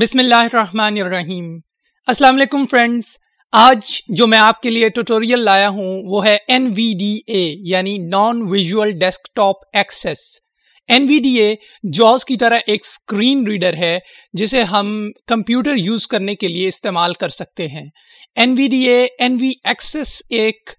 بسم اللہ الرحمن الرحیم۔ السلام علیکم فرینڈز۔ آج جو میں آپ کے لیے ٹوٹوریل لایا ہوں وہ ہے این وی ڈی اے یعنی non visual desktop access N V D A جوز کی طرح ایک اسکرین ریڈر ہے، جسے ہم کمپیوٹر یوز کرنے کے لیے استعمال کر سکتے ہیں۔ N V D A N V access ایک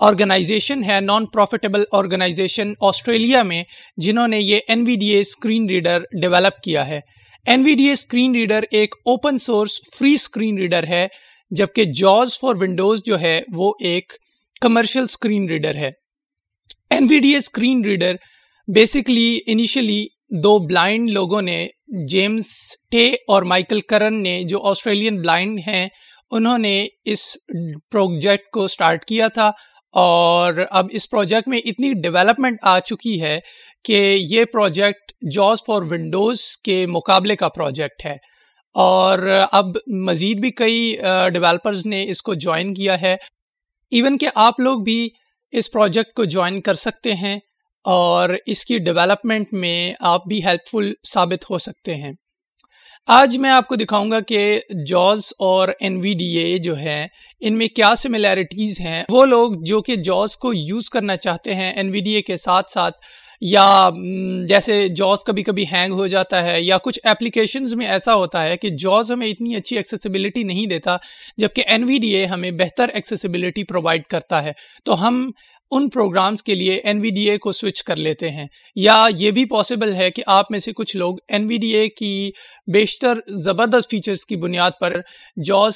آرگنائزیشن ہے نان پروفیٹیبل آرگنائزیشن آسٹریلیا میں، جنہوں نے یہ N V D A screen reader develop کیا ہے۔ N V D A screen reader ایک open source free screen reader ہے، جبکہ جوز فار ونڈوز جو ہے، وہ ایک کمرشل اسکرین ریڈر ہے۔ N V D A screen reader basically initially do blind لوگوں نے جیمس ٹے اور مائیکل کرن نے، جو آسٹریلین بلائنڈ ہیں، انہوں نے اس پروجیکٹ کو سٹارٹ کیا تھا۔ اور اب اس پروجیکٹ میں اتنی ڈیولپمنٹ آ چکی ہے کہ یہ پروجیکٹ جوز فار ونڈوز کے مقابلے کا پروجیکٹ ہے۔ اور اب مزید بھی کئی ڈیولپرز نے اس کو جوائن کیا ہے۔ ایون کہ آپ لوگ بھی اس پروجیکٹ کو جوائن کر سکتے ہیں اور اس کی ڈیولپمنٹ میں آپ بھی ہیلپ فل ثابت ہو سکتے ہیں۔ آج میں آپ کو دکھاؤں گا کہ جوز اور این وی ڈی اے جو ہے، ان میں کیا سملیرٹیز ہیں۔ وہ لوگ جو کہ جوز کو یوز کرنا چاہتے ہیں این وی ڈی اے کے ساتھ ساتھ یا جیسے جوز کبھی کبھی ہینگ ہو جاتا ہے، یا کچھ اپلیکیشنز میں ایسا ہوتا ہے کہ جوز ہمیں اتنی اچھی ایکسیسیبلٹی نہیں دیتا، جبکہ این وی ڈی اے ہمیں بہتر ایکسیسیبلٹی پرووائڈ کرتا ہے۔ تو ہم ان پروگرامز کے لیے این وی ڈی اے کو سوئچ کر لیتے ہیں۔ یا یہ بھی پاسبل ہے کہ آپ میں سے کچھ لوگ این وی ڈی اے کی بیشتر زبردست فیچرز کی بنیاد پر جوز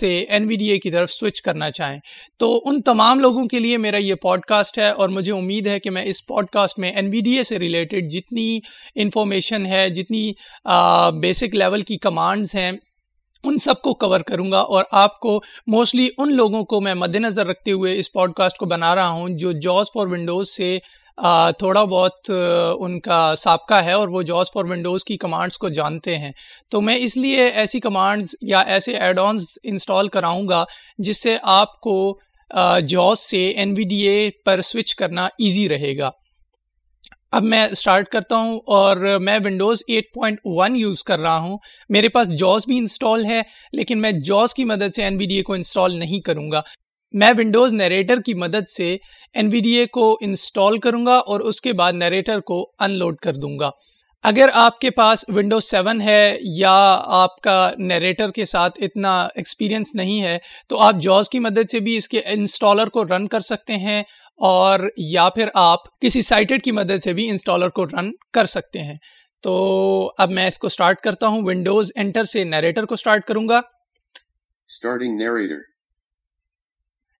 سے این وی ڈی اے کی طرف سوئچ کرنا چاہیں۔ تو ان تمام لوگوں کے لیے میرا یہ پوڈ کاسٹ ہے اور مجھے امید ہے کہ میں اس پوڈ کاسٹ میں این وی ڈی اے سے ریلیٹڈ جتنی انفارمیشن ہے، جتنی بیسک لیول کی کمانڈز ہیں، ان سب کو کور کروں گا اور آپ کو موسٹلی ان لوگوں کو میں مد نظر رکھتے ہوئے اس پوڈ کاسٹ کو بنا رہا ہوں جو جوز فار ونڈوز سے تھوڑا بہت ان کا سابقہ ہے اور وہ جوز فار ونڈوز کی کمانڈز کو جانتے ہیں۔ تو میں اس لیے ایسی کمانڈز یا ایسے ایڈ آنز انسٹال کراؤں گا جس سے آپ کو جوز سے این وی ڈی اے پر سوئچ کرنا ایزی رہے گا۔ اب میں اسٹارٹ کرتا ہوں اور میں ونڈوز 8.1 یوز کر رہا ہوں۔ میرے پاس جوز بھی انسٹال ہے، لیکن میں جوز کی مدد سے این وی ڈی اے کو انسٹال نہیں کروں گا۔ میں ونڈوز نیریٹر کی مدد سے این وی ڈی اے کو انسٹال کروں گا اور اس کے بعد نیریٹر کو ان لوڈ کر دوں گا۔ اگر آپ کے پاس ونڈوز سیون ہے یا آپ کا نیریٹر کے ساتھ اتنا ایکسپیرینس نہیں ہے، تو آپ جوز کی مدد سے بھی اس کے انسٹالر کو رن کر سکتے ہیں اور یا پھر آپ کسی سائٹڈ کی مدد سے بھی انسٹالر کو رن کر سکتے ہیں۔ تو اب میں اس کو سٹارٹ کرتا ہوں۔ ونڈوز انٹر سے نیریٹر کو سٹارٹ کروں گا۔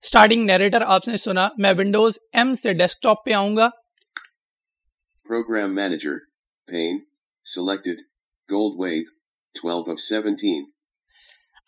اسٹارٹنگ نیریٹر آپ نے سنا میں ونڈوز ایم سے ڈیسک ٹاپ پہ آؤں گا program manager pane selected gold view 12 of 17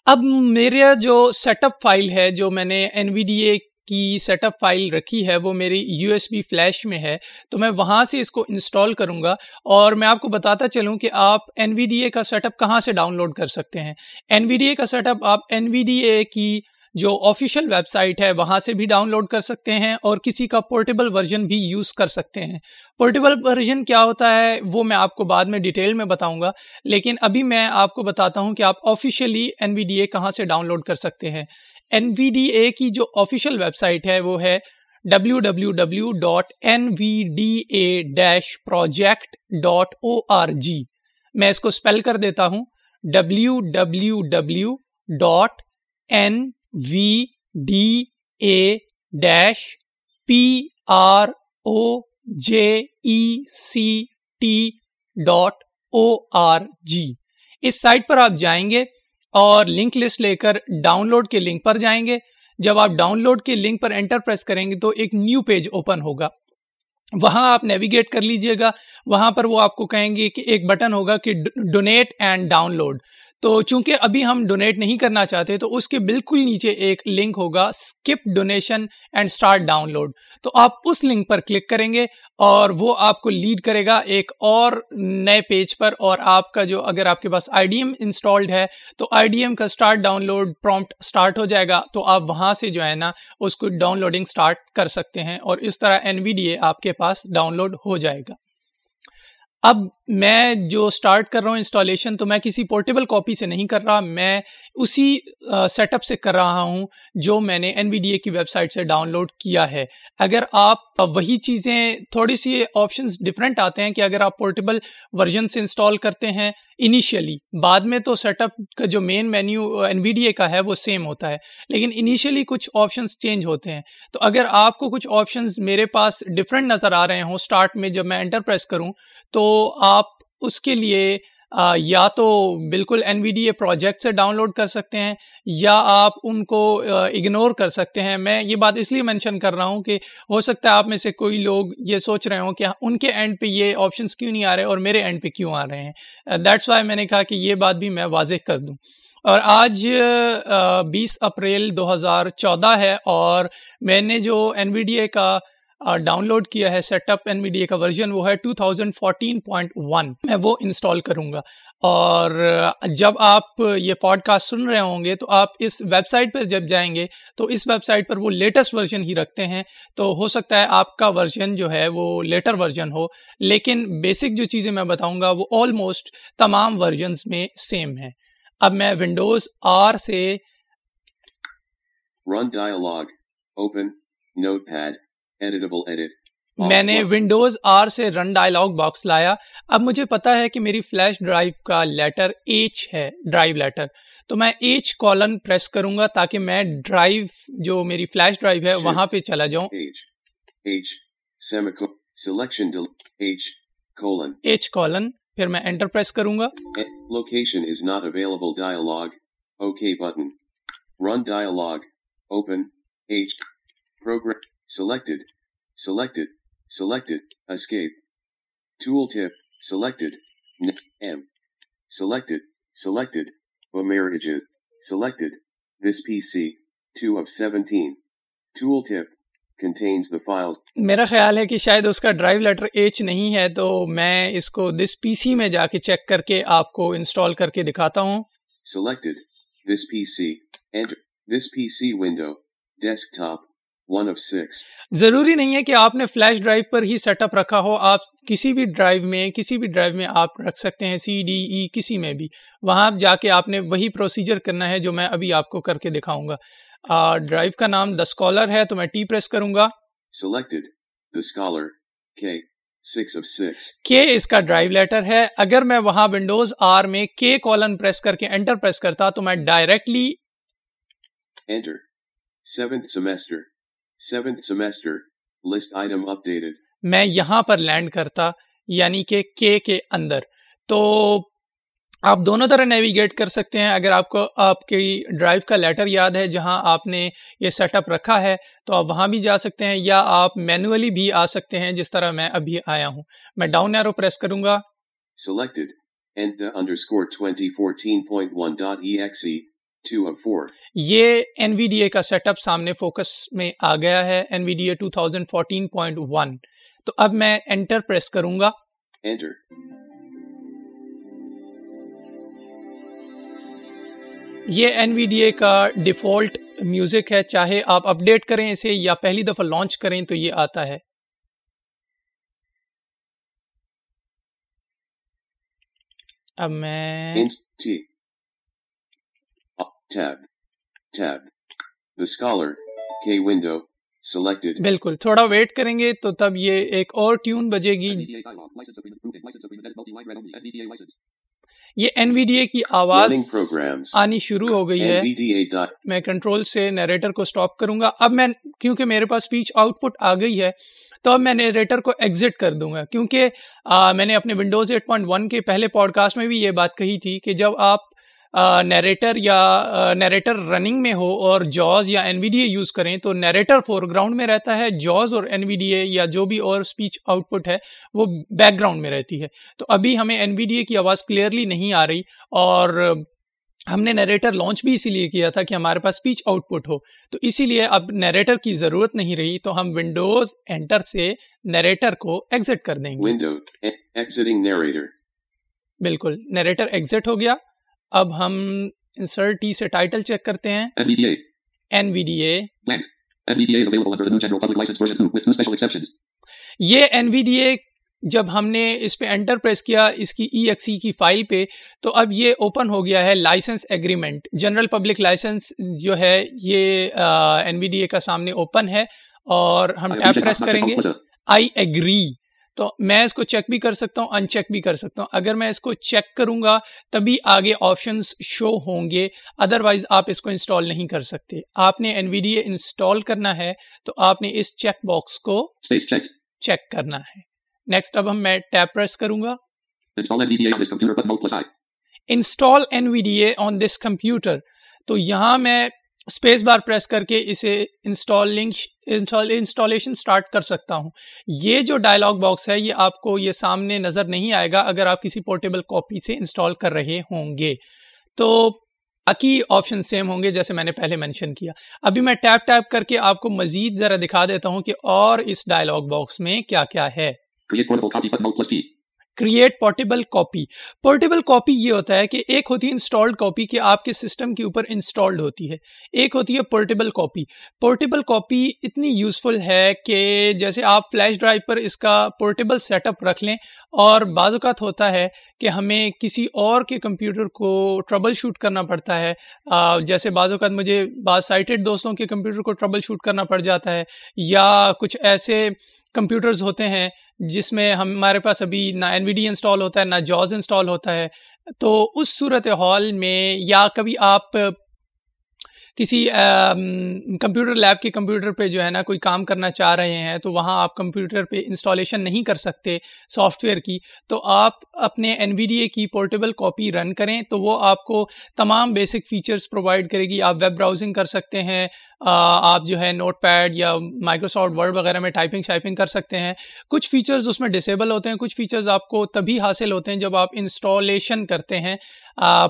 اب میرا جو سیٹ اپ فائل ہے جو میں نے این وی ڈی اے کی سیٹ اپ فائل رکھی ہے وہ میری یو ایس بی فلیش میں ہے تو میں وہاں سے اس کو انسٹال کروں گا اور میں آپ کو بتاتا چلوں کہ آپ این وی ڈی اے کا سیٹ اپ کہاں سے ڈاؤن لوڈ کر سکتے ہیں این وی ڈی اے کا سیٹ اپ آپ این وی ڈی اے کی جو آفیشیل ویب سائٹ ہے، وہاں سے بھی ڈاؤن لوڈ کر سکتے ہیں اور کسی کا پورٹیبل ورژن بھی یوز کر سکتے ہیں۔ پورٹیبل ورژن کیا ہوتا ہے، وہ میں آپ کو بعد میں ڈیٹیل میں بتاؤں گا۔ لیکن ابھی میں آپ کو بتاتا ہوں کہ آپ officially N V D A کہاں سے ڈاؤن لوڈ کر سکتے ہیں۔ این وی ڈی اے کی جو آفیشیل ویب سائٹ ہے، وہ ہے W W W dot N V D A dash project dot O R G میں اس کو اسپیل کر دیتا ہوں۔ W W W dot N V D A dash P R O J E C T dot O R G us site پر آپ جائیں گے اور لنک لسٹ لے کر ڈاؤن لوڈ کے لنک پر جائیں گے۔ جب آپ ڈاؤن لوڈ کے لنک پر انٹر پریس کریں گے تو ایک نیو پیج اوپن ہوگا۔ وہاں آپ نیویگیٹ کر لیجیے گا۔ وہاں پر وہ آپ کو کہیں گے کہ ایک بٹن ہوگا کہ ڈونیٹ اینڈ ڈاؤن لوڈ تو چونکہ ابھی ہم ڈونیٹ نہیں کرنا چاہتے تو اس کے بالکل نیچے ایک لنک ہوگا skip donation and start download تو آپ اس لنک پر کلک کریں گے اور وہ آپ کو لیڈ کرے گا ایک اور نئے پیج پر اور آپ کا جو اگر آپ کے پاس آئی ڈی ایم انسٹالڈ ہے تو آئی ڈی ایم کا start download prompt start ہو جائے گا۔ تو آپ وہاں سے جو ہے نا، اس کو ڈاؤن لوڈنگ اسٹارٹ کر سکتے ہیں اور اس طرح این وی ڈی اے آپ کے پاس ڈاؤن لوڈ ہو جائے گا۔ اب میں جو سٹارٹ کر رہا ہوں انسٹالیشن تو میں کسی پورٹیبل کاپی سے نہیں کر رہا، میں اسی سیٹ اپ سے کر رہا ہوں جو میں نے این وی ڈی اے کی ویب سائٹ سے ڈاؤن لوڈ کیا ہے۔ اگر آپ وہی چیزیں تھوڑی سی آپشنس ڈفرینٹ آتے ہیں کہ اگر آپ پورٹیبل ورژن سے انسٹال کرتے ہیں انیشیلی بعد میں تو سیٹ اپ کا جو main menu N V D A کا ہے وہ سیم ہوتا ہے۔ لیکن انیشیلی کچھ آپشنس چینج ہوتے ہیں۔ تو اگر آپ کو کچھ آپشنس میرے پاس ڈفرینٹ نظر آ رہے ہوں اسٹارٹ میں جب میں انٹر پریس کروں تو آپ اس کے لیے یا تو بالکل N V D A project سے ڈاؤن لوڈ کر سکتے ہیں، یا آپ ان کو اگنور کر سکتے ہیں۔ میں یہ بات اس لیے مینشن کر رہا ہوں کہ ہو سکتا ہے آپ میں سے کوئی لوگ یہ سوچ رہے ہوں کہ ہاں، ان کے اینڈ پہ یہ آپشنس کیوں نہیں آ رہے اور میرے اینڈ پہ کیوں آ رہے ہیں۔ دیٹس وائی میں نے کہا کہ یہ بات بھی میں واضح کر دوں۔ اور آج بیس اپریل دو ہزار چودہ ہے اور میں نے جو این وی ڈی اے کا ڈاؤن لوڈ کیا ہے setup N V D A کا ورژن وہ ہے 2014.1 میں وہ انسٹال کروں گا اور جب آپ یہ پوڈ کاسٹ سن رہے ہوں گے تو آپ اس ویب سائٹ پر جب جائیں گے تو اس ویب سائٹ پر وہ لیٹسٹ ورژن ہی رکھتے ہیں تو ہو سکتا ہے آپ کا ورژن جو ہے وہ لیٹر ورژن ہو، لیکن بیسک جو چیزیں میں بتاؤں گا وہ آلموسٹ تمام ورژنس میں سیم ہیں اب میں ونڈوز آر سے Run dialog. Open. Notepad. میں نے ونڈوز آر سے رن ڈائلاگ باکس لایا۔ اب مجھے پتا ہے کہ میری فلیش ڈرائیو کا لیٹر ایچ ہے ڈرائیو لیٹر تو میں ایچ کالن پریس کروں گا تاکہ میں ڈرائیو جو میری فلیش ڈرائیو ہے وہاں پہ چلا جاؤں۔ ایچ کالن پھر میں انٹر پریس کروں گا۔ Location is not available dialog okay button run dialog open H program selected, selected, selected, escape, tooltip, selected, N M, selected, selected, a marriage, selected, this PC, select select select سلیکٹین میرا خیال ہے کہ شاید اس کا drive letter H نہیں ہے تو میں اس کو دس پی سی میں جا کے چیک کر کے آپ کو انسٹال کر کے دکھاتا ہوں۔ Selected this P C and this P C window desktop ضروری نہیں ہے کہ آپ نے فلیش ڈرائیو پر ہی سیٹ اپ رکھا ہو آپ کسی بھی ڈرائیو میں کسی بھی ڈرائیو میں آپ رکھ سکتے ہیں سی ڈی ای کسی میں بھی۔ وہاں جا کے آپ نے وہی پروسیجر کرنا ہے جو میں ابھی آپ کو کر کے دکھاؤں گا۔ ڈرائیو کا نام دا اسکالر ہے تو میں ٹی پریس کروں گا۔ کے اس کا ڈرائیو لیٹر ہے۔ اگر میں وہاں ونڈوز آر میں کے کالن پریس کر کے انٹر پریس کرتا تو میں ڈائریکٹلی میں یہاں پر لینڈ کرتا یعنی کہ کے کے اندر۔ تو آپ دونوں طرح نیویگیٹ کر سکتے ہیں۔ اگر آپ کو آپ کی ڈرائیو کا لیٹر یاد ہے جہاں آپ نے یہ سیٹ اپ رکھا ہے تو آپ وہاں بھی جا سکتے ہیں یا آپ مینولی بھی آ سکتے ہیں جس طرح میں ابھی آیا ہوں۔ میں ڈاؤن ایرو پریس کروں گا۔ Selected. Enter underscore 2014.1.exe یہ این وی ڈی اے کا سیٹ اپ سامنے فوکس میں آ گیا ہے این وی ڈی اے 2014.1 تو اب میں انٹر پریس کروں گا۔ Enter. یہ این وی ڈی اے کا ڈیفالٹ میوزک ہے چاہے آپ اپ ڈیٹ کریں اسے یا پہلی دفعہ لانچ کریں تو یہ آتا ہے۔ اب میں tab tab the scholar k window selected بالکل تھوڑا ویٹ کریں گے تو تب یہ ایک اور ٹیون بجے گی یہ این وی ڈی اے کی آواز آنی شروع ہو گئی ہے میں کنٹرول سے نیریٹر کو سٹاپ کروں گا اب میں کیونکہ میرے پاس اسپیچ آؤٹ پٹ آ گئی ہے تو اب میں نیریٹر کو ایگزٹ کر دوں گا کیونکہ میں نے اپنے ونڈوز 8.1 کے پہلے پوڈ کاسٹ میں بھی یہ بات کہی تھی کہ جب آپ نیریٹر یا نیریٹر رننگ میں ہو اور جاز یا N V D A use کریں تو نیریٹر فور گراؤنڈ میں رہتا ہے جاز اور این وی ڈی اے یا جو بھی اور اسپیچ آؤٹ پٹ ہے وہ بیک گراؤنڈ میں رہتی ہے۔ تو ابھی ہمیں این وی ڈی اے کی آواز کلیئرلی نہیں آ رہی اور ہم نے نیریٹر لانچ بھی اسی لیے کیا تھا کہ ہمارے پاس اسپیچ آؤٹ پٹ ہو۔ تو اسی لیے اب نیریٹر کی ضرورت نہیں رہی تو ہم ونڈوز انٹر سے نیریٹر کو ایگزٹ کر دیں گے۔ بالکل نیریٹر ایگزٹ ہو گیا۔ اب ہم انسرٹ ٹی سے ٹائٹل چیک کرتے ہیں. این وی ڈی اے یہ این وی ڈی اے جب ہم نے اس پہ انٹر پریس کیا اس کی ای ایکس ای کی فائل پہ تو اب یہ اوپن ہو گیا ہے license agreement general public license جو ہے یہ این وی ڈی اے کا سامنے اوپن ہے اور ہم ٹیپ پریس کریں گے. آئی ایگری تو میں اس کو چیک بھی کر سکتا ہوں ان چیک بھی کر سکتا ہوں۔ اگر میں اس کو چیک کروں گا تبھی آگے آپشنز شو ہوں گے۔ ادروائز آپ اس کو انسٹال نہیں کر سکتے۔ آپ نے N V D A install کرنا ہے تو آپ نے اس چیک باکس کو چیک کرنا ہے۔ نیکسٹ اب ہم میں ٹیپ پریس کروں گا۔ Install N V D A on this computer تو یہاں میں اسپیس بار پریس کر کے اسے انسٹالنگ انسٹالیشن سٹارٹ کر سکتا ہوں یہ جو ڈائلاگ باکس ہے یہ آپ کو یہ سامنے نظر نہیں آئے گا اگر آپ کسی پورٹیبل کاپی سے انسٹال کر رہے ہوں گے تو اکی آپشن سیم ہوں گے جیسے میں نے پہلے مینشن کیا ابھی میں ٹیپ ٹیپ کر کے آپ کو مزید ذرا دکھا دیتا ہوں کہ اور اس ڈائلاگ باکس میں کیا کیا ہے create portable copy portable copy یہ ہوتا ہے کہ ایک ہوتی ہے انسٹالڈ کاپی کہ آپ کے سسٹم کے اوپر انسٹالڈ ہوتی ہے۔ ایک ہوتی ہے پورٹیبل کاپی پورٹیبل کاپی اتنی یوزفل ہے کہ جیسے آپ فلیش ڈرائیو پر اس کا پورٹیبل سیٹ اپ رکھ لیں اور بعض اوقات ہوتا ہے کہ ہمیں کسی اور کے کمپیوٹر کو ٹربل شوٹ کرنا پڑتا ہے۔ جیسے بعض اوقات مجھے بعض سائٹڈ دوستوں کے کمپیوٹر کو ٹربل شوٹ کرنا پڑ جاتا ہے یا کچھ ایسے کمپیوٹرز ہوتے ہیں جس میں ہمارے پاس ابھی نہ این وی ڈی انسٹال ہوتا ہے، نہ جاز انسٹال ہوتا ہے۔ تو اس صورت حال میں یا کبھی آپ کسی کمپیوٹر لیب کے کمپیوٹر پہ جو ہے نا، کوئی کام کرنا چاہ رہے ہیں، تو وہاں آپ کمپیوٹر پہ انسٹالیشن نہیں کر سکتے سافٹ ویئر کی، تو آپ اپنے این وی ڈی اے کی پورٹیبل کاپی رن کریں، تو وہ آپ کو تمام بیسک فیچرز پرووائڈ کرے گی۔ آپ ویب براؤزنگ کر سکتے ہیں آپ جو ہے نوٹ پیڈ یا مائکروسافٹ ورڈ وغیرہ میں ٹائپنگ شائپنگ کر سکتے ہیں۔ کچھ فیچرز اس میں ڈسیبل ہوتے ہیں، کچھ فیچرز آپ کو تبھی حاصل ہوتے ہیں جب آپ انسٹالیشن کرتے ہیں۔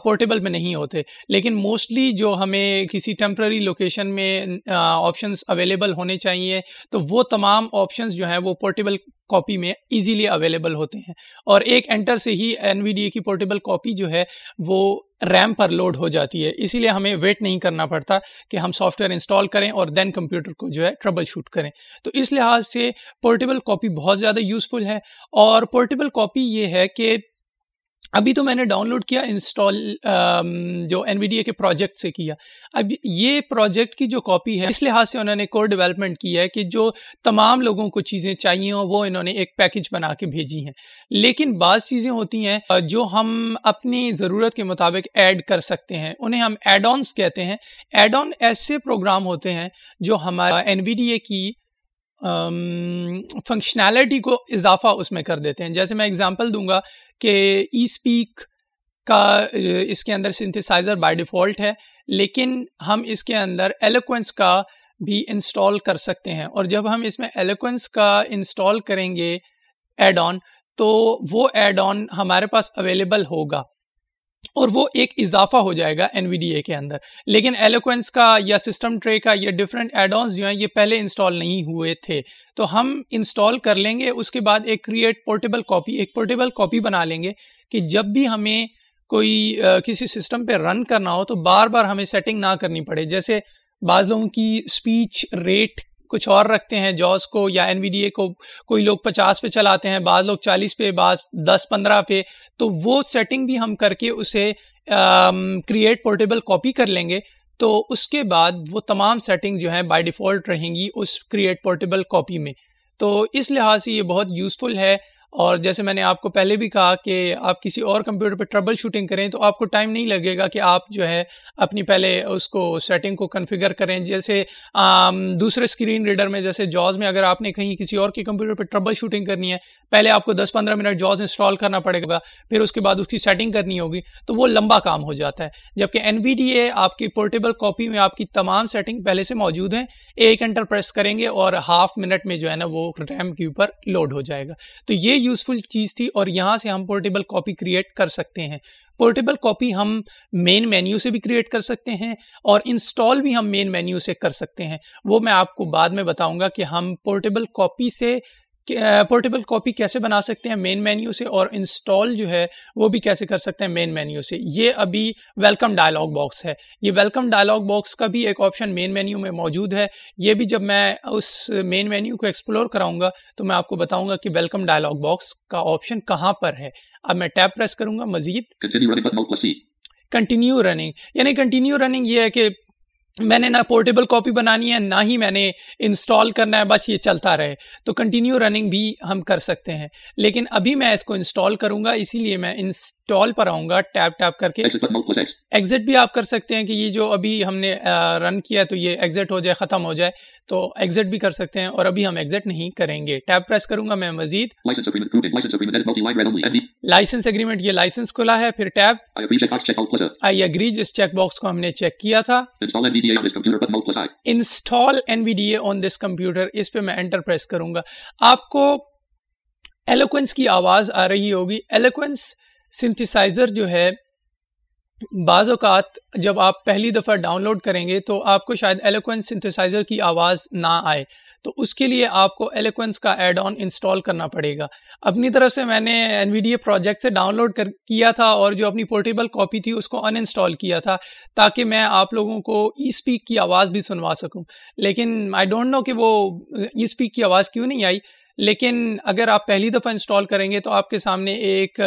پورٹیبل میں نہیں ہوتے۔ لیکن موسٹلی جو ہمیں کسی ٹیمپرری لوکیشن میں آپشنس اویلیبل ہونے چاہیے، تو وہ تمام آپشنس جو ہیں وہ پورٹیبل کاپی میں ایزیلی اویلیبل ہوتے ہیں۔ اور ایک انٹر سے ہی این وی ڈی اے کی پورٹیبل کاپی جو ہے، وہ ریم پر لوڈ ہو جاتی ہے۔ اسی لیے ہمیں ویٹ نہیں کرنا پڑتا کہ ہم سافٹ ویئر انسٹال کریں اور دین کمپیوٹر کو جو ہے ٹربل شوٹ کریں۔ تو اس لحاظ سے پورٹیبل کاپی بہت زیادہ یوزفل ہے۔ اور پورٹیبل کاپی یہ ہے کہ ابھی تو میں نے ڈاؤن لوڈ کیا، انسٹال جو این وی ڈی اے کے پروجیکٹ سے کیا۔ اب یہ پروجیکٹ کی جو کاپی ہے، اس لحاظ سے انہوں نے کور ڈیولپمنٹ کی ہے کہ جو تمام لوگوں کو چیزیں چاہیے ہوں، وہ انہوں نے ایک پیکج بنا کے بھیجی ہیں۔ لیکن بعض چیزیں ہوتی ہیں جو ہم اپنی ضرورت کے مطابق ایڈ کر سکتے ہیں، انہیں ہم ایڈ آنس کہتے ہیں۔ ایڈ آن ایسے پروگرام ہوتے ہیں جو ہمارا این وی ڈی اے کی فنکشنالٹی کو اضافہ اس میں کر دیتے ہیں۔ جیسے میں اگزامپل دوں گا کہ ای اسپیک کا اس کے اندر سنتھسائزر بائی ڈیفالٹ ہے، لیکن ہم اس کے اندر ایلوکوینس کا بھی انسٹال کر سکتے ہیں۔ اور جب ہم اس میں ایلوکوینس کا انسٹال کریں گے ایڈ آن تو وہ ایڈ آن ہمارے پاس اویلیبل ہوگا۔ اور وہ ایک اضافہ ہو جائے گا این وی ڈی اے کے اندر۔ لیکن ایلیکوینس کا یا سسٹم ٹرے کا یا ڈفرینٹ ایڈ آنس جو ہیں، یہ پہلے انسٹال نہیں ہوئے تھے۔ تو ہم انسٹال کر لیں گے، اس کے بعد ایک کریٹ پورٹیبل کاپی ایک پورٹیبل کاپی بنا لیں گے کہ جب بھی ہمیں کوئی کسی سسٹم پہ رن کرنا ہو تو بار بار ہمیں سیٹنگ نہ کرنی پڑے۔ جیسے بعض لوگوں کی اسپیچ ریٹ کچھ اور رکھتے ہیں، جوز کو یا این وی ڈی اے کو کوئی لوگ پچاس پہ چلاتے ہیں، بعض لوگ چالیس پہ، بعض دس پندرہ پہ، تو وہ سیٹنگ بھی ہم کر کے اسے کریٹ پورٹیبل کاپی کر لیں گے۔ تو اس کے بعد وہ تمام سیٹنگ جو ہیں بائی ڈیفالٹ رہیں گی اس کریٹ پورٹیبل کاپی میں۔ تو اس لحاظ سے یہ بہت یوزفل ہے۔ اور جیسے میں نے آپ کو پہلے بھی کہا کہ آپ کسی اور کمپیوٹر پہ ٹربل شوٹنگ کریں تو آپ کو ٹائم نہیں لگے گا کہ آپ جو ہے اپنی پہلے اس کو سیٹنگ کو کنفیگر کریں۔ جیسے دوسرے اسکرین ریڈر میں، جیسے جاز میں اگر آپ نے کہیں کسی اور کے کمپیوٹر پہ ٹربل شوٹنگ کرنی ہے پہلے آپ کو دس پندرہ منٹ جاز انسٹال کرنا پڑے گا، پھر اس کے بعد اس کی سیٹنگ کرنی ہوگی، تو وہ لمبا کام ہو جاتا ہے۔ جبکہ این وی ڈی اے آپ کی پورٹیبل کاپی میں آپ کی تمام سیٹنگ پہلے سے موجود ہیں، ایک انٹر پریس کریں گے اور ہاف منٹ میں جو ہے نا وہ ریم کے اوپر لوڈ ہو جائے گا۔ تو یہ یوزفل چیز تھی اور یہاں سے ہم پورٹیبل کاپی کریٹ کر سکتے ہیں۔ پورٹیبل کاپی ہم مین مینیو سے بھی کریٹ کر سکتے ہیں اور انسٹال بھی ہم مین مینیو سے کر سکتے ہیں۔ وہ میں آپ کو بعد میں بتاؤں گا کہ ہم پورٹیبل کاپی سے پورٹیبل کاپی کیسے بنا سکتے ہیں مین مینیو سے اور انسٹال جو ہے وہ بھی کیسے کر سکتے ہیں مین مینیو سے؟ یہ ابھی ویلکم ڈائلاگ باکس ہے۔ یہ ویلکم ڈائلاگ باکس کا بھی ایک آپشن مین مینیو میں موجود ہے۔ یہ بھی جب میں اس مین مینیو کو ایکسپلور کراؤں گا تو میں آپ کو بتاؤں گا کہ ویلکم ڈائلاگ باکس کا آپشن کہاں پر ہے۔ اب میں ٹیپ پریس کروں گا مزید۔ کنٹینیو رننگ یعنی کنٹینیو رننگ یہ ہے کہ میں نے نہ پورٹیبل کاپی بنانی ہے نہ ہی میں نے انسٹال کرنا ہے بس یہ چلتا رہے۔ تو کنٹینیو رننگ بھی ہم کر سکتے ہیں۔ لیکن ابھی میں اس کو انسٹال کروں گا اسی لیے میں انسٹال پر آؤں گا ٹیپ ٹیپ کر کے۔ ایگزٹ بھی آپ کر سکتے ہیں کہ یہ جو ابھی ہم نے رن کیا تو یہ ایگزٹ ہو جائے ختم ہو جائے۔ تو ایگزٹ بھی کر سکتے ہیں اور ابھی ہم ایگزٹ نہیں کریں گے۔ ٹیپ پریس کروں گا میں مزید۔ لائسنس اگریمنٹ یہ لائسنس کھلا ہے پھر ٹیپ آئی اگری جس چیک باکس کو ہم نے چیک کیا تھا۔ Install N V D A on this computer اس پہ میں انٹر پریس کروں گا۔ آپ کو ایلوکوینس کی آواز آ رہی ہوگی۔ ایلوکوینس سنتھسائزر جو ہے بعض اوقات جب آپ پہلی دفعہ ڈاؤن لوڈ کریں گے تو آپ کو شاید ایلیکوینس سنتھسائزر کی آواز نہ آئے۔ تو اس کے لیے آپ کو ایلیکوینس کا ایڈ آن انسٹال کرنا پڑے گا۔ اپنی طرف سے میں نے N V D A project سے ڈاؤن لوڈ کیا تھا اور جو اپنی پورٹیبل کاپی تھی اس کو ان انسٹال کیا تھا تاکہ میں آپ لوگوں کو ای اسپیک کی آواز بھی سنوا سکوں۔ لیکن آئی ڈونٹ نو کہ وہ ای اسپیک کی آواز کیوں نہیں آئی، لیکن اگر آپ پہلی دفعہ انسٹال کریں گے تو آپ کے سامنے ایک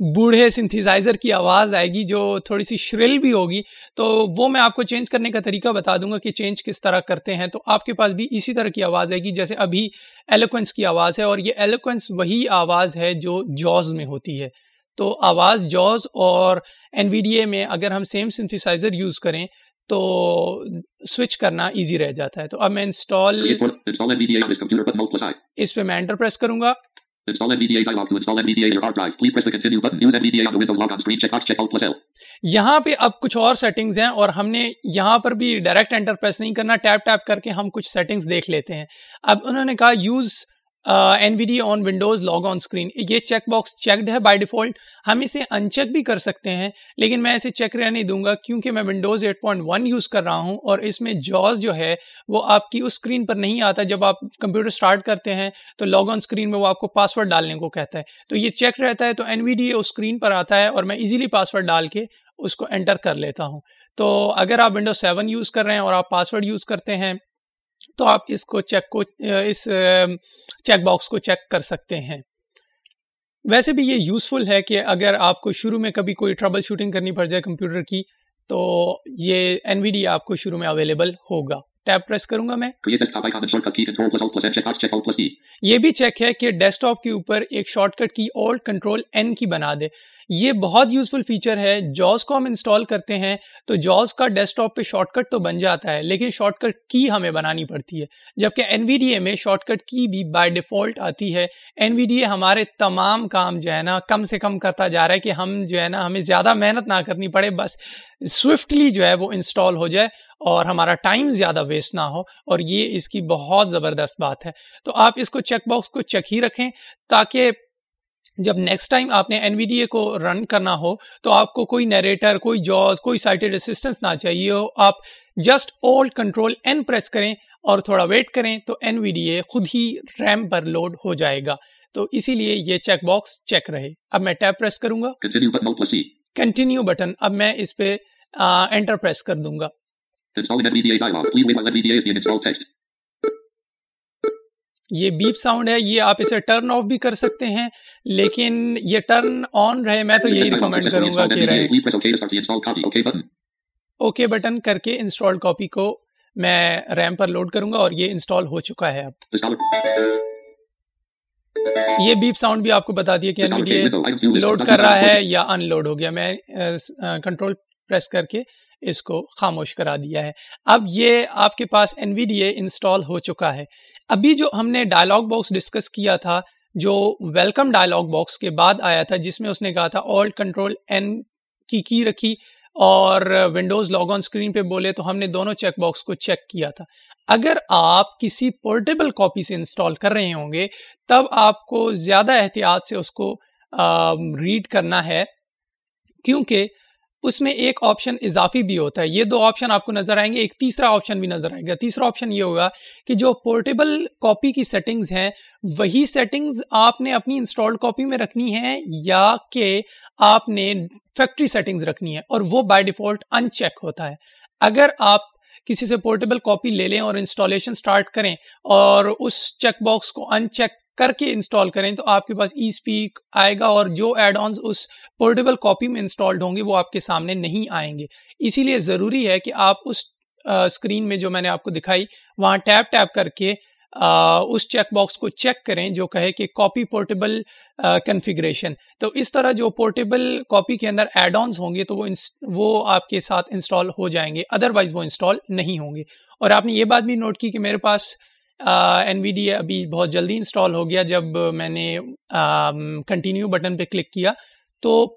بوڑھے سنتھیزائزر کی آواز آئے گی جو تھوڑی سی شرل بھی ہوگی تو وہ میں آپ کو چینج کرنے کا طریقہ بتا دوں گا کہ چینج کس طرح کرتے ہیں۔ تو آپ کے پاس بھی اسی طرح کی آواز آئے گی جیسے ابھی ایلوکوینس کی آواز ہے اور یہ ایلوکوینس وہی آواز ہے جو جوز میں ہوتی ہے۔ تو آواز جوز اور این وی ڈی اے میں اگر ہم سیم سنتھیسائزر یوز کریں تو سوئچ کرنا ایزی رہ جاتا ہے۔ تو اب میں انسٹال اس پہ میں انٹر پریس کروں گا۔ Install NVDA dialog to install NVDA your hard drive. Please press the continue button. Use NVDA on the Windows logon screen. Check box check out plus L. یہاں پہ اب کچھ اور سیٹنگز ہیں اور ہم نے یہاں پر بھی ڈائریکٹ انٹر پریس نہیں کرنا ٹیپ ٹیپ کر کے ہم کچھ سیٹنگز دیکھ لیتے ہیں اب انہوں نے کہا use N V D on Windows log on screen یہ چیک باکس چیکڈ ہے بائی ڈیفالٹ ہم اسے ان چیک بھی کر سکتے ہیں، لیکن میں اسے چیک رہنے دوں گا کیونکہ میں ونڈوز 8.1 یوز کر رہا ہوں اور اس میں جوز جو ہے وہ آپ کی اس اسکرین پر نہیں آتا جب آپ کمپیوٹر اسٹارٹ کرتے ہیں تو لاگ آن اسکرین میں وہ آپ کو پاسورڈ ڈالنے کو کہتا ہے۔ تو یہ چیک رہتا ہے تو این وی ڈی اس اسکرین پر آتا ہے اور میں ایزیلی پاسورڈ ڈال کے اس کو انٹر کر لیتا ہوں۔ تو اگر آپ ونڈوز سیون یوز کر رہے ہیں اور آپ پاسورڈ یوز کرتے ہیں تو آپ اس کو چیک کو اس چیک باکس کو چیک کر سکتے ہیں۔ ویسے بھی یہ یوزفل ہے کہ اگر آپ کو شروع میں کبھی کوئی ٹربل شوٹنگ کرنی پڑ جائے کمپیوٹر کی تو یہ این وی ڈی آپ کو شروع میں اویلیبل ہوگا۔ ٹیپ پریس کروں گا میں۔ یہ بھی چیک ہے کہ ڈیسک ٹاپ کے اوپر ایک شارٹ کٹ کی اولڈ کنٹرول این کی بنا دے۔ یہ بہت یوزفل فیچر ہے۔ جوز کو ہم انسٹال کرتے ہیں تو جوز کا ڈیسک ٹاپ پہ شارٹ کٹ تو بن جاتا ہے، لیکن شارٹ کٹ کی ہمیں بنانی پڑتی ہے۔ جبکہ این وی ڈی اے میں شارٹ کٹ کی بھی بائی ڈیفالٹ آتی ہے۔ این وی ڈی اے ہمارے تمام کام جو ہے نا، کم سے کم کرتا جا رہا ہے کہ ہم جو ہے نا، ہمیں زیادہ محنت نہ کرنی پڑے، بس سوئفٹلی جو ہے وہ انسٹال ہو جائے اور ہمارا ٹائم زیادہ ویسٹ نہ ہو۔ اور یہ اس کی بہت زبردست بات ہے۔ تو آپ اس کو چیک باکس کو چیک ہی رکھیں تاکہ جب نیکسٹ ٹائم آپ نے این وی ڈی اے کو رن کرنا ہو تو آپ کو کوئی نیریٹر کوئی جاز کوئی سائٹڈ اسسٹنس نہ چاہیے ہو۔ آپ just hold control and press کریں اور تھوڑا ویٹ کریں تو این وی ڈی اے خود ہی ریم پر لوڈ ہو جائے گا۔ تو اسی لیے یہ چیک باکس چیک رہے۔ اب میں ٹیپ پریس کروں گا۔ کنٹینیو بٹن اب میں اس پہ انٹر پریس کر دوں گا۔ یہ بیپ ساؤنڈ ہے یہ آپ اسے ٹرن آف بھی کر سکتے ہیں لیکن یہ ٹرن آن رہے میں تو یہی ریکمینڈ کروں گا کہ اوکے بٹن کر کے انسٹال کاپی کو میں ریم پر لوڈ کروں گا اور یہ انسٹال ہو چکا ہے اب۔ یہ بیپ ساؤنڈ بھی آپ کو بتا دیا کہ لوڈ کر رہا ہے یا ان لوڈ ہو گیا۔ میں کنٹرول پریس کر کے اس کو خاموش کرا دیا ہے۔ اب یہ آپ کے پاس N V D A install ہو چکا ہے۔ ابھی جو ہم نے ڈائلاگ باکس ڈسکس کیا تھا، جو ویلکم ڈائلاگ باکس کے بعد آیا تھا، جس میں اس نے کہا تھا آل کنٹرول این کی کی رکھی اور ونڈوز لاگ آن اسکرین پہ بولے تو ہم نے دونوں چیک باکس کو چیک کیا تھا۔ اگر آپ کسی پورٹیبل کاپی سے انسٹال کر رہے ہوں گے، تب آپ کو زیادہ احتیاط سے اس کو ریڈ کرنا ہے۔ کیونکہ اس میں ایک آپشن اضافی بھی ہوتا ہے۔ یہ دو آپشن آپ کو نظر آئیں گے، ایک تیسرا آپشن بھی نظر آئے گا۔ تیسرا آپشن یہ ہوگا کہ جو پورٹیبل کاپی کی سیٹنگز ہیں، وہی سیٹنگز آپ نے اپنی انسٹالڈ کاپی میں رکھنی ہے یا کہ آپ نے فیکٹری سیٹنگز رکھنی ہے اور وہ بائی ڈیفالٹ ان چیک ہوتا ہے۔ اگر آپ کسی سے پورٹیبل کاپی لے لیں اور انسٹالیشن سٹارٹ کریں اور اس چیک باکس کو ان چیک کر کے انسٹال کریں تو آپ کے پاس ای اسپیک آئے گا اور جو ایڈ آنز اس پورٹیبل کاپی میں انسٹالڈ ہوں گے وہ آپ کے سامنے نہیں آئیں گے۔ اسی لیے ضروری ہے کہ آپ اس اسکرین میں جو میں نے آپ کو دکھائی، وہاں ٹیپ ٹیپ کر کے اس چیک باکس کو چیک کریں جو کہے کہ کاپی پورٹیبل کنفیگریشن تو اس طرح جو پورٹیبل کاپی کے اندر ایڈ آنز ہوں گے تو وہ وہ آپ کے ساتھ انسٹال ہو جائیں گے۔ ادروائز وہ انسٹال نہیں ہوں گے۔ اور آپ نے یہ بات بھی نوٹ کی کہ میرے پاس این وی ڈی ابھی بہت جلدی انسٹال ہو گیا جب میں نے کنٹینیو بٹن پہ کلک کیا۔ تو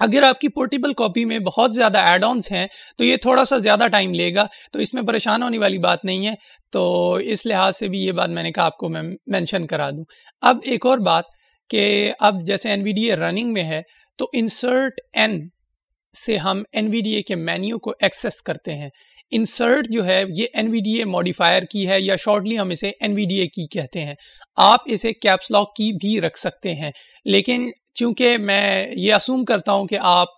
اگر آپ کی پورٹیبل کاپی میں بہت زیادہ ایڈ آنس ہیں، تو یہ تھوڑا سا زیادہ ٹائم لے گا۔ تو اس میں پریشان ہونے والی بات نہیں ہے۔ تو اس لحاظ سے بھی یہ بات میں نے کہا، آپ کو میں مینشن کرا دوں۔ اب ایک اور بات کہ اب جیسے N V D A running میں ہے، تو انسرٹ این سے ہم این وی ڈی اے کے مینیو کو ایکسیس کرتے ہیں۔ انسرٹ جو ہے یہ N V D A modifier key ہے یا شارٹلی ہم اسے این وی ڈی اے کی کہتے ہیں۔ آپ اسے کیپس لاک کی بھی رکھ سکتے ہیں۔ لیکن چونکہ میں یہ اسوم کرتا ہوں کہ آپ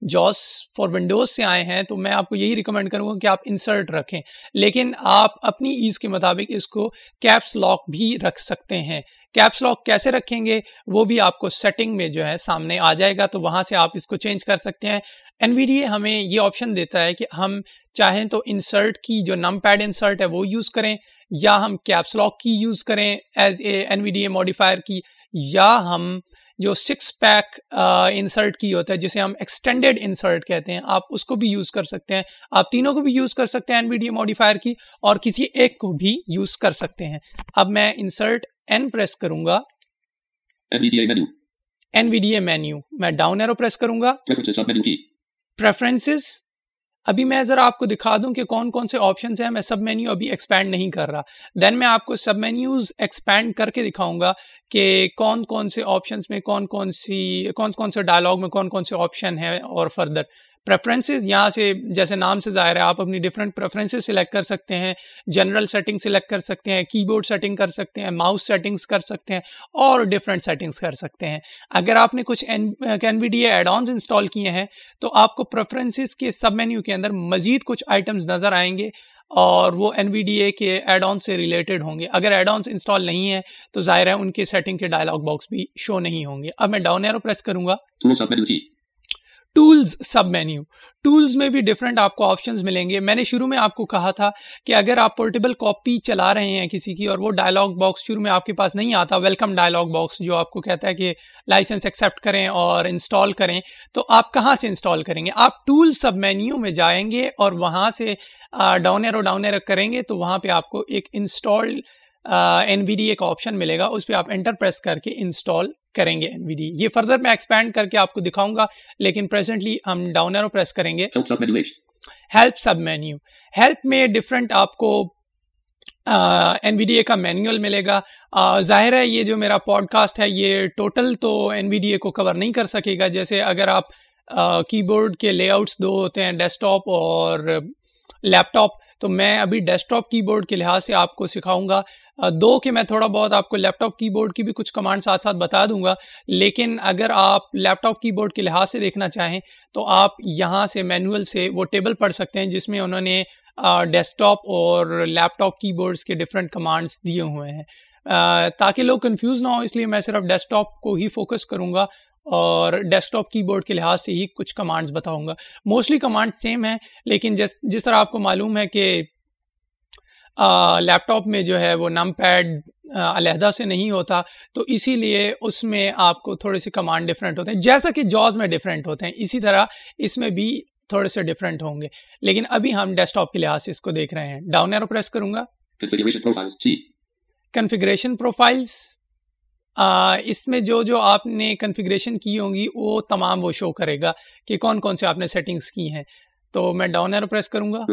جوس فار ونڈوز سے آئے ہیں تو میں آپ کو یہی ریکمینڈ کروں گا کہ آپ انسرٹ رکھیں۔ لیکن آپ اپنی ایز کے مطابق اس کو کیپس لاک بھی رکھ سکتے ہیں۔ کیپس لاک کیسے رکھیں گے؟ وہ بھی آپ کو سیٹنگ میں جو ہے سامنے آ جائے گا تو وہاں سے آپ اس کو چینج کر سکتے ہیں۔ این وی ڈی اے ہمیں یہ آپشن دیتا ہے کہ ہم چاہیں تو انسرٹ کی جو نم پیڈ انسرٹ ہے وہ یوز کریں یا ہم کیپس لاک کی یوز کریں as a N V D A modifier key یا ہم جو سکس پیک انسرٹ کی ہوتا ہے جسے ہم ایکسٹینڈیڈ انسرٹ کہتے ہیں آپ اس کو بھی یوز کر سکتے ہیں۔ آپ تینوں کو بھی یوز کر سکتے ہیں N V D A modifier key اور کسی ایک کو بھی یوز کر سکتے ہیں۔ اب میں انسرٹ این پریس کروں گا۔ N V D A menu میں ڈاؤن ایرو پریس کروں گا۔ پریفرنسز ابھی میں ذرا آپ کو دکھا دوں کہ کون کون سے آپشنس ہیں، میں سب مینیو ابھی ایکسپینڈ نہیں کر رہا۔ دین میں آپ کو سب مینیوز ایکسپینڈ کر کے دکھاؤں گا کہ کون کون سے آپشنس میں، کون کون سی، کون کون سے ڈائلاگ میں کون کون سے آپشن ہیں اور فردر پریفرنسز یہاں سے جیسے نام سے ظاہر ہے، آپ اپنی ڈفرینٹ پریفرنسز سلیکٹ کر سکتے ہیں جنرل سیٹنگ سلیکٹ کر سکتے ہیں کی بورڈ سیٹنگ کر سکتے ہیں ماؤس سیٹنگس کر سکتے ہیں اور ڈفرینٹ سیٹنگس کر سکتے ہیں۔ اگر آپ نے کچھ N V D A add ons install کیے ہیں، تو آپ کو پریفرنسز کے سب مینیو کے اندر مزید کچھ آئٹمس نظر آئیں گے اور وہ این وی ڈی اے کے ایڈ آن سے ریلیٹڈ ہوں گے۔ اگر ایڈ آنس انسٹال نہیں ہے تو ظاہر ہے ان کے سیٹنگ کے ڈائلاگ باکس بھی شو نہیں ہوں گے۔ اب میں ڈاؤن ایرو پریس کروں گا۔ Tools sub menu. ٹولز میں بھی ڈفرینٹ آپ کو آپشنز ملیں گے۔ میں نے شروع میں آپ کو کہا تھا کہ اگر آپ پورٹیبل کاپی چلا رہے ہیں کسی کی اور وہ ڈائلاگ باکس شروع میں آپ کے پاس نہیں آتا ویلکم ڈائلاگ باکس جو آپ کو کہتا ہے کہ لائسنس ایکسیپٹ کریں اور انسٹال کریں، تو آپ کہاں سے انسٹال کریں گے؟ آپ ٹول سب مینیو میں جائیں گے اور وہاں سے ڈاؤن ایرو ڈاؤن ایرو کریں گے تو وہاں پہ آپ کو ایک انسٹال این وی ڈی ایک آپشن ملے گا اس پہ آپ انٹر پریس کر کے انسٹال کریں گے این وی ڈی یہ فردر میں ایکسپینڈ کر کے آپ کو دکھاؤں گا لیکن پریزنٹلی ہم ڈاؤن ایرو پریس کریں گے۔ ہیلپ سب مینیو ہیلپ میں ڈفرنٹ آپ کو این وی ڈی اے کا مینیول ملے گا۔ ظاہر ہے یہ جو میرا پوڈ کاسٹ ہے یہ ٹوٹل تو این وی ڈی اے کو کور نہیں کر سکے گا۔ جیسے اگر آپ کی بورڈ کے لے آؤٹس دو ہوتے ہیں ڈیسک ٹاپ اور لیپ ٹاپ تو میں ابھی ڈیسک ٹاپ کی بورڈ کے لحاظ سے آپ کو سکھاؤں گا۔ دو کہ میں تھوڑا بہت آپ کو لیپ ٹاپ کی بورڈ کی بھی کچھ کمانڈ ساتھ ساتھ بتا دوں گا، لیکن اگر آپ لیپ ٹاپ کی بورڈ کے لحاظ سے دیکھنا چاہیں تو آپ یہاں سے مینول سے وہ ٹیبل پڑھ سکتے ہیں جس میں انہوں نے ڈیسک ٹاپ اور لیپ ٹاپ کی بورڈس کے ڈفرینٹ کمانڈس دیے ہوئے ہیں۔ تاکہ لوگ کنفیوز نہ ہو اس لیے میں صرف ڈیسک ٹاپ کو ہی فوکس کروں گا اور ڈیسک ٹاپ کی بورڈ کے لحاظ سے ہی کچھ کمانڈس بتاؤں گا۔ موسٹلی کمانڈ سیم ہیں، لیکن جس جس طرح آپ کو معلوم ہے کہ لیپ ٹاپ میں جو ہے وہ نم پیڈ علیحدہ سے نہیں ہوتا تو اسی لیے اس میں آپ کو تھوڑے سے کمانڈ ڈفرینٹ ہوتے ہیں جیسا کہ جاز میں ڈفرینٹ ہوتے ہیں اسی طرح اس میں بھی تھوڑے سے ڈفرینٹ ہوں گے۔ لیکن ابھی ہم ڈیسک ٹاپ کے لحاظ سے اس کو دیکھ رہے ہیں۔ ڈاؤن ایرو پریس کروں گا۔ کنفیگریشن پروفائلس اس میں جو جو آپ نے کنفیگریشن کی ہوں گی وہ تمام وہ شو کرے گا کہ کون کون سے آپ نے سیٹنگس کی ہیں۔ تو میں ڈاؤن ایرو پریس کروں گا.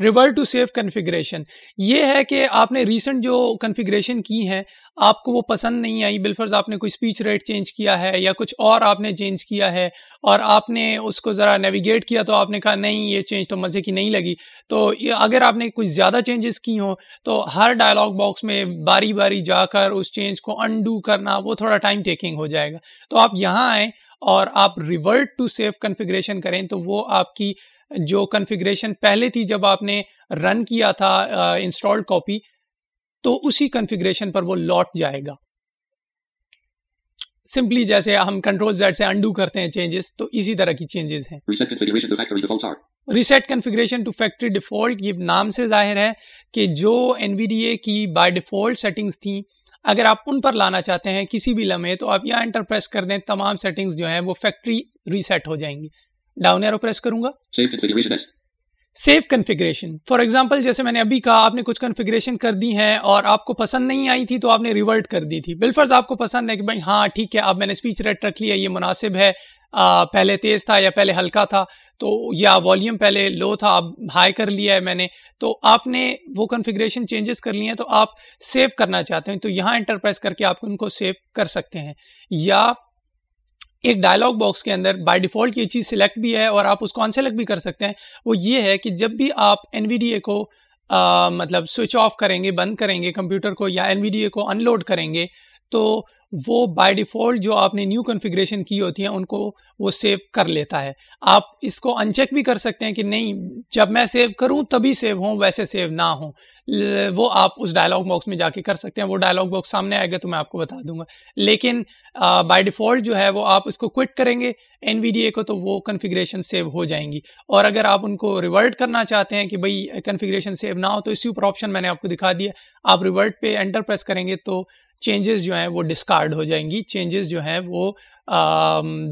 ریورٹ ٹو سیو کنفیگریشن یہ ہے کہ آپ نے ریسنٹ جو کنفیگریشن کی ہے آپ کو وہ پسند نہیں آئی۔ بالفرض آپ نے کوئی اسپیچ ریٹ چینج کیا ہے یا کچھ اور آپ نے چینج کیا ہے اور آپ نے اس کو ذرا نیویگیٹ کیا تو آپ نے کہا نہیں یہ چینج تو مزے کی نہیں لگی۔ تو اگر آپ نے کچھ زیادہ چینجز کی ہوں تو ہر ڈائلاگ باکس میں باری باری جا کر اس چینج کو انڈو کرنا وہ تھوڑا ٹائم ٹیکنگ ہو جائے گا۔ تو آپ یہاں آئیں اور آپ ریورٹ ٹو سیو کنفیگریشن کریں تو وہ آپ کی جو کنفیگریشن پہلے تھی جب آپ نے رن کیا تھا انسٹالڈ کاپی تو اسی کنفیگریشن پر وہ لوٹ جائے گا سمپلی جیسے ہم کنٹرول زیڈ سے انڈو کرتے ہیں چینجز تو اسی طرح کی چینجز ہیں. Reset configuration to factory default یہ نام سے ظاہر ہے کہ جو این وی ڈی اے کی بائی ڈیفالٹ سیٹنگز تھیں اگر آپ ان پر لانا چاہتے ہیں کسی بھی لمحے، تو آپ یہاں انٹر پریس کر دیں، تمام سیٹنگز جو ہیں وہ فیکٹری ریسیٹ ہو جائیں گی۔ ڈاؤن ایرو پریس کروں گا۔ سیو کنفیگریشن فار ایگزامپل جیسے میں نے ابھی کہا آپ نے کچھ کنفیگریشن کر دی ہیں اور آپ کو پسند نہیں آئی تھی تو آپ نے ریورٹ کر دی تھی۔ بالفرض آپ کو پسند ہے کہ بھائی ہاں ٹھیک ہے اب میں نے اسپیچ ریٹ رکھ لیا یہ مناسب ہے۔ آ, پہلے تیز تھا یا پہلے ہلکا تھا تو یا والیوم پہلے لو تھا اب ہائی کر لیا ہے میں نے۔ تو آپ نے وہ کنفیگریشن چینجز کر لی ہیں تو آپ سیو کرنا چاہتے ہیں۔ تو یہاں انٹر پریس کر کے آپ ان کو سیو کر سکتے ہیں۔ یا ایک ڈائلاگ باکس کے اندر بائی ڈیفالٹ یہ چیز سلیکٹ بھی ہے اور آپ اس کو ان سلیکٹ بھی کر سکتے ہیں۔ وہ یہ ہے کہ جب بھی آپ این وی ڈی اے کو آ, مطلب سوئچ آف کریں گے بند کریں گے کمپیوٹر کو یا این وی ڈی اے کو ان لوڈ کریں گے تو وہ بائی ڈیفالٹ جو آپ نے نیو کنفیگریشن کی ہوتی ہیں، ان کو وہ سیو کر لیتا ہے۔ آپ اس کو ان چیک بھی کر سکتے ہیں کہ نہیں، جب میں سیو کروں تبھی سیو ہوں، ویسے سیو نہ ہوں۔ وہ آپ اس ڈائلاگ باکس میں جا کے کر سکتے ہیں، وہ ڈائلاگ باکس سامنے آئے گا تو میں آپ کو بتا دوں گا۔ لیکن بائی ڈیفالٹ جو ہے، وہ آپ اس کو کوئٹ کریں گے این وی ڈی اے کو تو وہ کنفیگریشن سیو ہو جائیں گی۔ اور اگر آپ ان کو ریورٹ کرنا چاہتے ہیں کہ بھئی کنفیگریشن سیو نہ ہو، تو اسی اوپر آپشن میں نے آپ کو دکھا دیا۔ آپ ریورٹ پہ انٹر پریس کریں گے تو چینجز جو ہیں وہ ڈسکارڈ ہو جائیں گی۔ چینجز جو ہیں وہ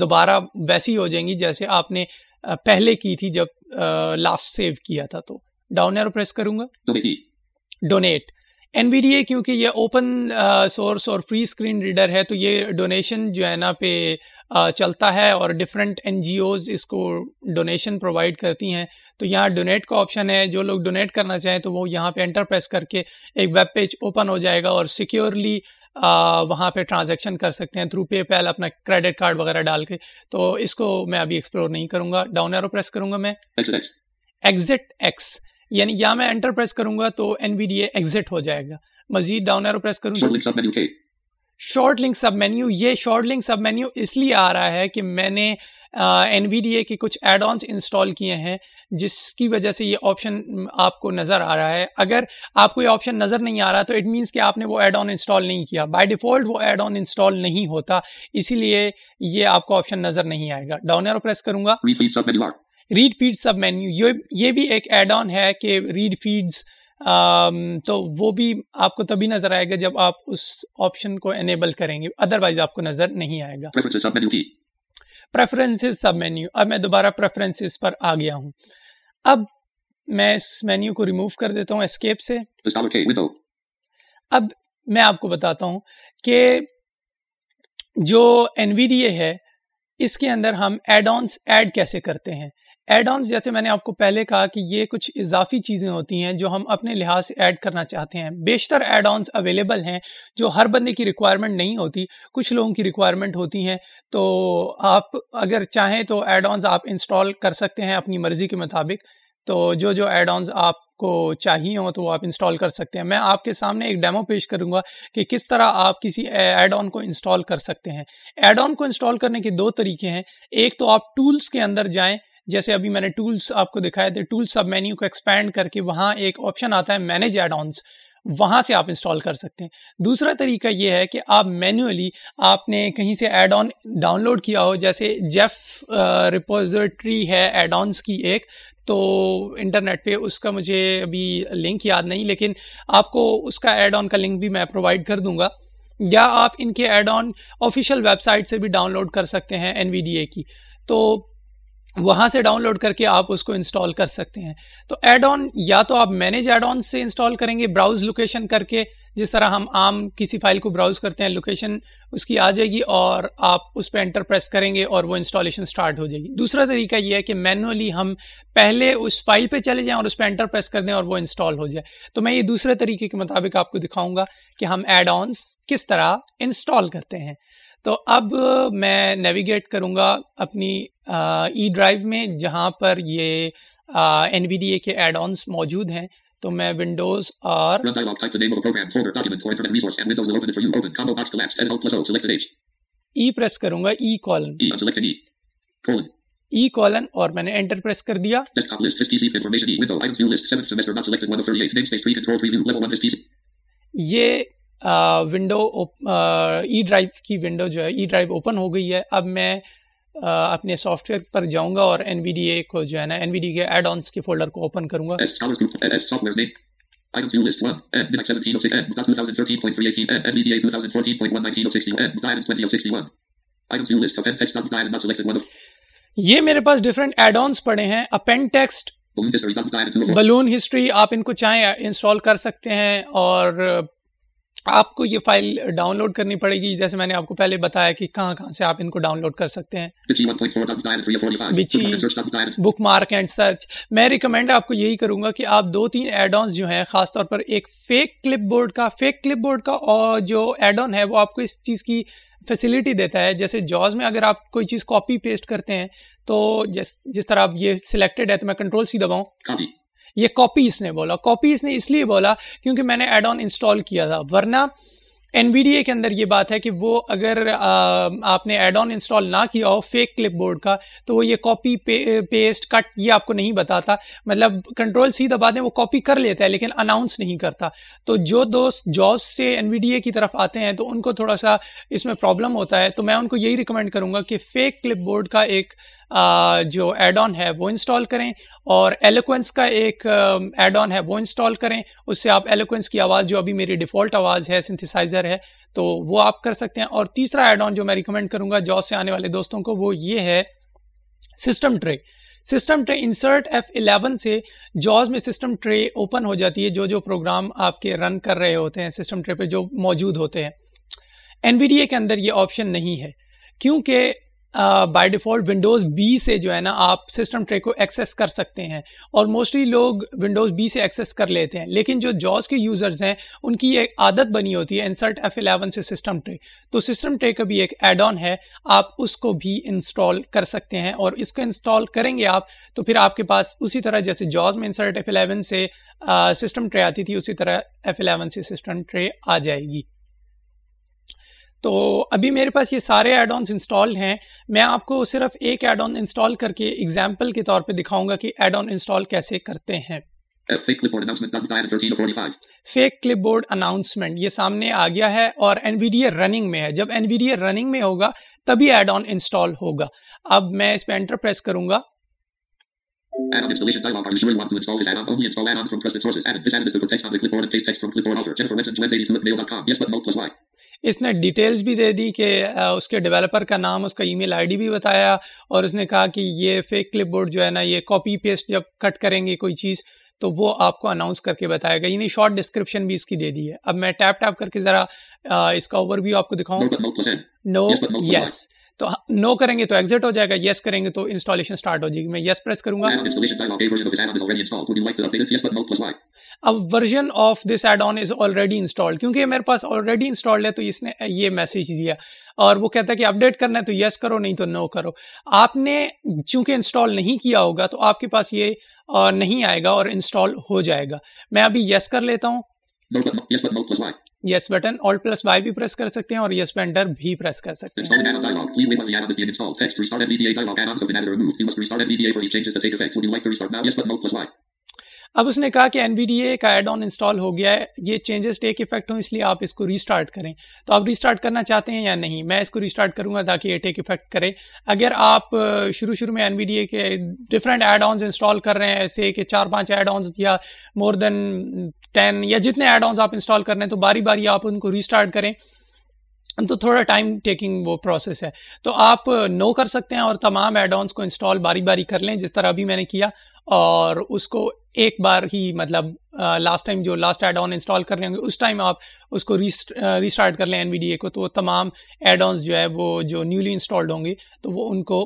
دوبارہ ویسی ہو جائیں گی جیسے آپ نے پہلے کی تھی جب لاسٹ سیو کیا تھا تو۔ ڈاؤن ایرو پریس کروں گا. Donate N B D A کیونکہ یہ اوپن سورس اور فری اسکرین ریڈر ہے تو یہ ڈونیشن جو ہے نا پہ چلتا ہے اور ڈفرینٹ این جی اوز اس کو ڈونیشن پرووائڈ کرتی ہیں۔ تو یہاں ڈونیٹ کا آپشن ہے۔ جو لوگ ڈونیٹ کرنا چاہیں تو وہ یہاں پہ انٹر پریس کر کے ایک ویب پیج اوپن ہو جائے گا اور سیکیورلی وہاں پہ ٹرانزیکشن کر سکتے ہیں تھرو پے پیل اپنا کریڈٹ کارڈ وغیرہ ڈال کے۔ تو اس کو میں ابھی ایکسپلور نہیں کروں گا۔ ڈاؤن ایرو پریس کروں گا میں. ایگزٹ ایکس یعنی یا میں انٹر پریس کروں گا تو N B D A exit ہو جائے گا۔ مزید ڈاؤن ایرو پریس کروں K. Short link sub menu یہ شارٹ لنک سب مینیو اس لیے آ رہا ہے کہ میں نے این وی ڈی اے کے کچھ ایڈ آنس انسٹال کیے ہیں جس کی وجہ سے یہ آپشن آپ کو نظر آ رہا ہے۔ اگر آپ کو یہ آپشن نظر نہیں آ رہا تو اٹ مینس کہ آپ نے وہ ایڈ آن انسٹال نہیں کیا۔ بائی ڈیفالٹ وہ ایڈ آن انسٹال نہیں ہوتا اسی لیے یہ آپ کو آپشن نظر نہیں آئے گا۔ ڈاؤن ایرو پریس کروں گا. ریڈ فیڈ سب مینیو یہ بھی ایک ایڈ آن ہے کہ ریڈ فیڈز تو وہ بھی آپ کو تبھی نظر آئے گا جب آپ اس آپشن کو انیبل کریں گے۔ ادروائز آپ کو نظر نہیں آئے گا. پریفرنسز سب مینیو اب میں دوبارہ پریفرنسز پر آ گیا ہوں۔ اب میں اس مینیو کو ریموو کر دیتا ہوں اسکیپ سے. اب میں آپ کو بتاتا ہوں کہ جو این وی ڈی اے ہے اس کے اندر ہم ایڈ آنس ایڈ کیسے کرتے ہیں؟ ایڈ آنس جیسے میں نے آپ کو پہلے کہا کہ یہ کچھ اضافی چیزیں ہوتی ہیں جو ہم اپنے لحاظ سے ایڈ کرنا چاہتے ہیں۔ بیشتر ایڈ آنس اویلیبل ہیں جو ہر بندے کی ریکوائرمنٹ نہیں ہوتی، کچھ لوگوں کی ریکوائرمنٹ ہوتی ہیں۔ تو آپ اگر چاہیں تو ایڈ آنس آپ انسٹال کر سکتے ہیں اپنی مرضی کے مطابق۔ تو جو جو ایڈ آنس آپ کو چاہیے ہوں تو وہ آپ انسٹال کر سکتے ہیں۔ میں آپ کے سامنے ایک ڈیمو پیش کروں گا کہ کس طرح آپ کسی ایڈ آن کو انسٹال کر سکتے ہیں۔ ایڈ آن کو انسٹال کرنے کے دو طریقے ہیں۔ ایک تو آپ ٹولز کے اندر جائیں جیسے ابھی میں نے ٹولز آپ کو دکھائے تھے ٹول سب مینیو کو ایکسپینڈ کر کے وہاں ایک آپشن آتا ہے مینیج ایڈ آنس وہاں سے آپ انسٹال کر سکتے ہیں۔ دوسرا طریقہ یہ ہے کہ آپ مینولی آپ نے کہیں سے ایڈ آن ڈاؤن لوڈ کیا ہو، جیسے جیف ریپوزیٹری ہے ایڈ آنس کی ایک، تو انٹرنیٹ پہ اس کا مجھے ابھی لنک یاد نہیں، لیکن آپ کو اس کا ایڈ آن کا لنک بھی میں پرووائڈ کر دوں گا۔ یا آپ ان کے add on official website سے بھی ڈاؤن لوڈ کر سکتے ہیں این وی ڈی اے کی۔ تو وہاں سے ڈاؤن لوڈ کر کے آپ اس کو انسٹال کر سکتے ہیں۔ تو ایڈ آن یا تو آپ مینیج ایڈ آن سے انسٹال کریں گے براؤز لوکیشن کر کے، جس طرح ہم عام کسی فائل کو براؤز کرتے ہیں لوکیشن اس کی آ جائے گی اور آپ اس پہ انٹر پریس کریں گے اور وہ انسٹالیشن سٹارٹ ہو جائے گی۔ دوسرا طریقہ یہ ہے کہ مینولی ہم پہلے اس فائل پہ چلے جائیں اور اس پہ انٹر پریس کر دیں اور وہ انسٹال ہو جائے۔ تو میں یہ دوسرے طریقے کے مطابق آپ کو دکھاؤں گا کہ ہم ایڈ آنس کس طرح انسٹال کرتے ہیں۔ تو اب میں نیویگیٹ کروں گا اپنی ای ڈرائیو میں جہاں پر یہ این وی ڈی اے کے ایڈ آنس موجود ہیں تو میں ونڈوز اور ای پریس کروں گا ای کالن ای کالن اور میں نے انٹر پریس کر دیا یہ ونڈو ای ڈرائیو کی ونڈو جو ہے ای ڈرائیو اوپن ہو گئی ہے۔ اب میں اپنے سافٹ ویئر پر جاؤں گا اور این وی ڈی اے کو جو ہے نا این وی ڈی کے ایڈ آنس کے فولڈر کو اوپن کروں گا۔ یہ میرے پاس ڈفرینٹ ایڈ آنس پڑے ہیں۔ اپین ٹیکسٹ بلون ہسٹری آپ ان کو چاہیں انسٹال کر سکتے ہیں اور آپ کو یہ فائل ڈاؤن لوڈ کرنی پڑے گی، جیسے میں نے آپ کو پہلے بتایا کہ کہاں کہاں سے آپ ان کو ڈاؤن لوڈ کر سکتے ہیں۔ بک مارک اینڈ سرچ میں ریکمینڈ آپ کو یہی کروں گا کہ آپ دو تین ایڈ آنس جو ہیں، خاص طور پر ایک فیک کلپ بورڈ کا فیک کلپ بورڈ کا اور جو ایڈ آن ہے، وہ آپ کو اس چیز کی فیسلٹی دیتا ہے۔ جیسے جاز میں اگر آپ کوئی چیز کاپی پیسٹ کرتے ہیں، تو جس جس طرح آپ یہ سلیکٹڈ ہے، تو میں کنٹرول سی دباؤں۔ یہ کاپی اس نے بولا۔ کاپی اس نے اس لیے بولا کیونکہ میں نے ایڈ آن انسٹال کیا تھا۔ ورنہ این وی ڈی اے کے اندر یہ بات ہے کہ وہ اگر آپ نے ایڈ آن انسٹال نہ کیا ہو فیک کلپ بورڈ کا، تو وہ یہ کاپی پیسٹ کٹ یہ آپ کو نہیں بتاتا۔ مطلب کنٹرول سی دبا دیں، وہ کاپی کر لیتا ہے، لیکن اناؤنس نہیں کرتا۔ تو جو دوست جوز سے این وی ڈی اے کی طرف آتے ہیں، تو ان کو تھوڑا سا اس میں پرابلم ہوتا ہے۔ تو میں ان کو یہی ریکمینڈ کروں گا کہ فیک کلپ بورڈ کا ایک جو ایڈ آن ہے وہ انسٹال کریں اور ایلیکوینس کا ایک ایڈ آن ہے وہ انسٹال کریں۔ اس سے آپ ایلیکوینس کی آواز، جو ابھی میری ڈیفالٹ آواز ہے سنتھیسائزر ہے، تو وہ آپ کر سکتے ہیں۔ اور تیسرا ایڈ آن جو میں ریکمینڈ کروں گا جوس سے آنے والے دوستوں کو، وہ یہ ہے system tray system tray insert F eleven سے جوز میں سسٹم ٹرے اوپن ہو جاتی ہے۔ جو جو پروگرام آپ کے رن کر رہے ہوتے ہیں سسٹم ٹرے پہ جو موجود ہوتے ہیں۔ این بی ڈی اے کے اندر یہ آپشن نہیں ہے۔ کیونکہ بائی ڈیفالٹ ونڈوز بی سے جو ہے نا آپ سسٹم ٹرے کو ایکسیس کر سکتے ہیں اور موسٹلی لوگ ونڈوز بی سے ایکسیس کر لیتے ہیں لیکن جو جوز کے یوزرز ہیں، ان کی ایک عادت بنی ہوتی ہے انسرٹ ایف الیون سے سسٹم ٹرے تو سسٹم ٹرے کا بھی ایک ایڈ آن ہے، آپ اس کو بھی انسٹال کر سکتے ہیں اور اس کو انسٹال کریں گے آپ تو پھر آپ کے پاس اسی طرح جیسے جوز میں انسرٹ ایف الیون سے سسٹم ٹرے آتی تھی، اسی طرح ایف الیون سے سسٹم ٹرے آ جائے گی۔ تو ابھی میرے پاس یہ سارے ایڈ آنس انسٹال ہیں۔ میں آپ کو صرف ایک ایڈ آن انسٹال کر کے ایگزامپل کے طور پہ دکھاؤں گا کہ ایڈ آن انسٹال کیسے کرتے ہیں۔ فیک کلپ بورڈ اناؤنسمنٹ یہ سامنے آ گیا ہے اور N V D A running میں ہے۔ جب N V D A running میں ہوگا تبھی ایڈ آن انسٹال ہوگا۔ اب میں اس پہ انٹر پریس کروں گا۔ Add-on installation dialog. Are you sure you want to install this add-on? Only install add-ons from trusted sources. Added. This add-on is to put text on the clipboard and paste text from clipboard author. Jennifer Vincent, 82 at mail.com. Yes, but no plus Y. اس نے details بھی دے دی کہ اس کے developer کا نام اس کا ای میل I D بھی بتایا اور اس نے کہا کہ یہ فیک کلپ بورڈ جو ہے نا یہ کاپی پیسٹ جب کٹ کریں گے کوئی چیز تو وہ آپ کو اناؤنس کر کے بتائے گا یعنی شارٹ ڈسکرپشن بھی اس کی دے دی ہے اب میں ٹیپ ٹیپ کر کے ذرا اس کا اوور ویو آپ کو دکھاؤں نو یس تو نو کریں گے تو ایگزٹ ہو جائے گا یس کریں گے تو انسٹالیشن اسٹارٹ ہو جائے گی میں یس پریس کروں گا. اب version of this add on is already installed کیونکہ میرے پاس آلریڈی انسٹالڈ ہے تو اس نے یہ میسج دیا. اور وہ کہتا ہے کہ اپڈیٹ کرنا ہے تو یس کرو نہیں تو نو کرو. آپ نے چونکہ انسٹال نہیں کیا ہوگا تو آپ کے پاس یہ نہیں آئے گا اور انسٹال ہو جائے گا. میں ابھی یس کر لیتا ہوں. Yes button alt plus Y بھی پریس کر سکتے ہیں اور یس بینڈر بھی پریس کر سکتے ہیں۔ اب اس نے کہا کہ این بی ڈی اے کا ایڈ آن انسٹال ہو گیا ہے۔ یہ چینجز ٹیک افیکٹ ہوں اس لیے آپ اس کو ریسٹارٹ کریں۔ تو آپ ریسٹارٹ کرنا چاہتے ہیں یا نہیں؟ میں اس کو ریسٹارٹ کروں گا تاکہ یہ ٹیک افیکٹ کرے۔ اگر آپ شروع شروع میں این بی ڈی اے کے ڈفرینٹ ایڈ آنس انسٹال کر رہے ہیں ایسے کہ چار پانچ ایڈ آنس یا مور دین ٹین یا جتنے ایڈ آنس آپ انسٹال کر رہے ہیں تو باری باری آپ ان کو ریسٹارٹ کریں۔ تو تھوڑا ٹائم ٹیکنگ وہ پروسیس ہے۔ تو آپ نو کر سکتے ہیں اور تمام ایڈ آنس کو انسٹال باری باری کر لیں جس طرح ابھی میں نے کیا۔ اور اس کو ایک بار ہی مطلب لاسٹ ٹائم جو لاسٹ ایڈ آن انسٹال کر رہے ہوں گے، اس ٹائم آپ اس کو ریسٹارٹ کر لیں این وی ڈی اے کو۔ تو تمام ایڈ آنس جو ہے وہ جو نیولی انسٹالڈ ہوں گے، تو وہ ان کو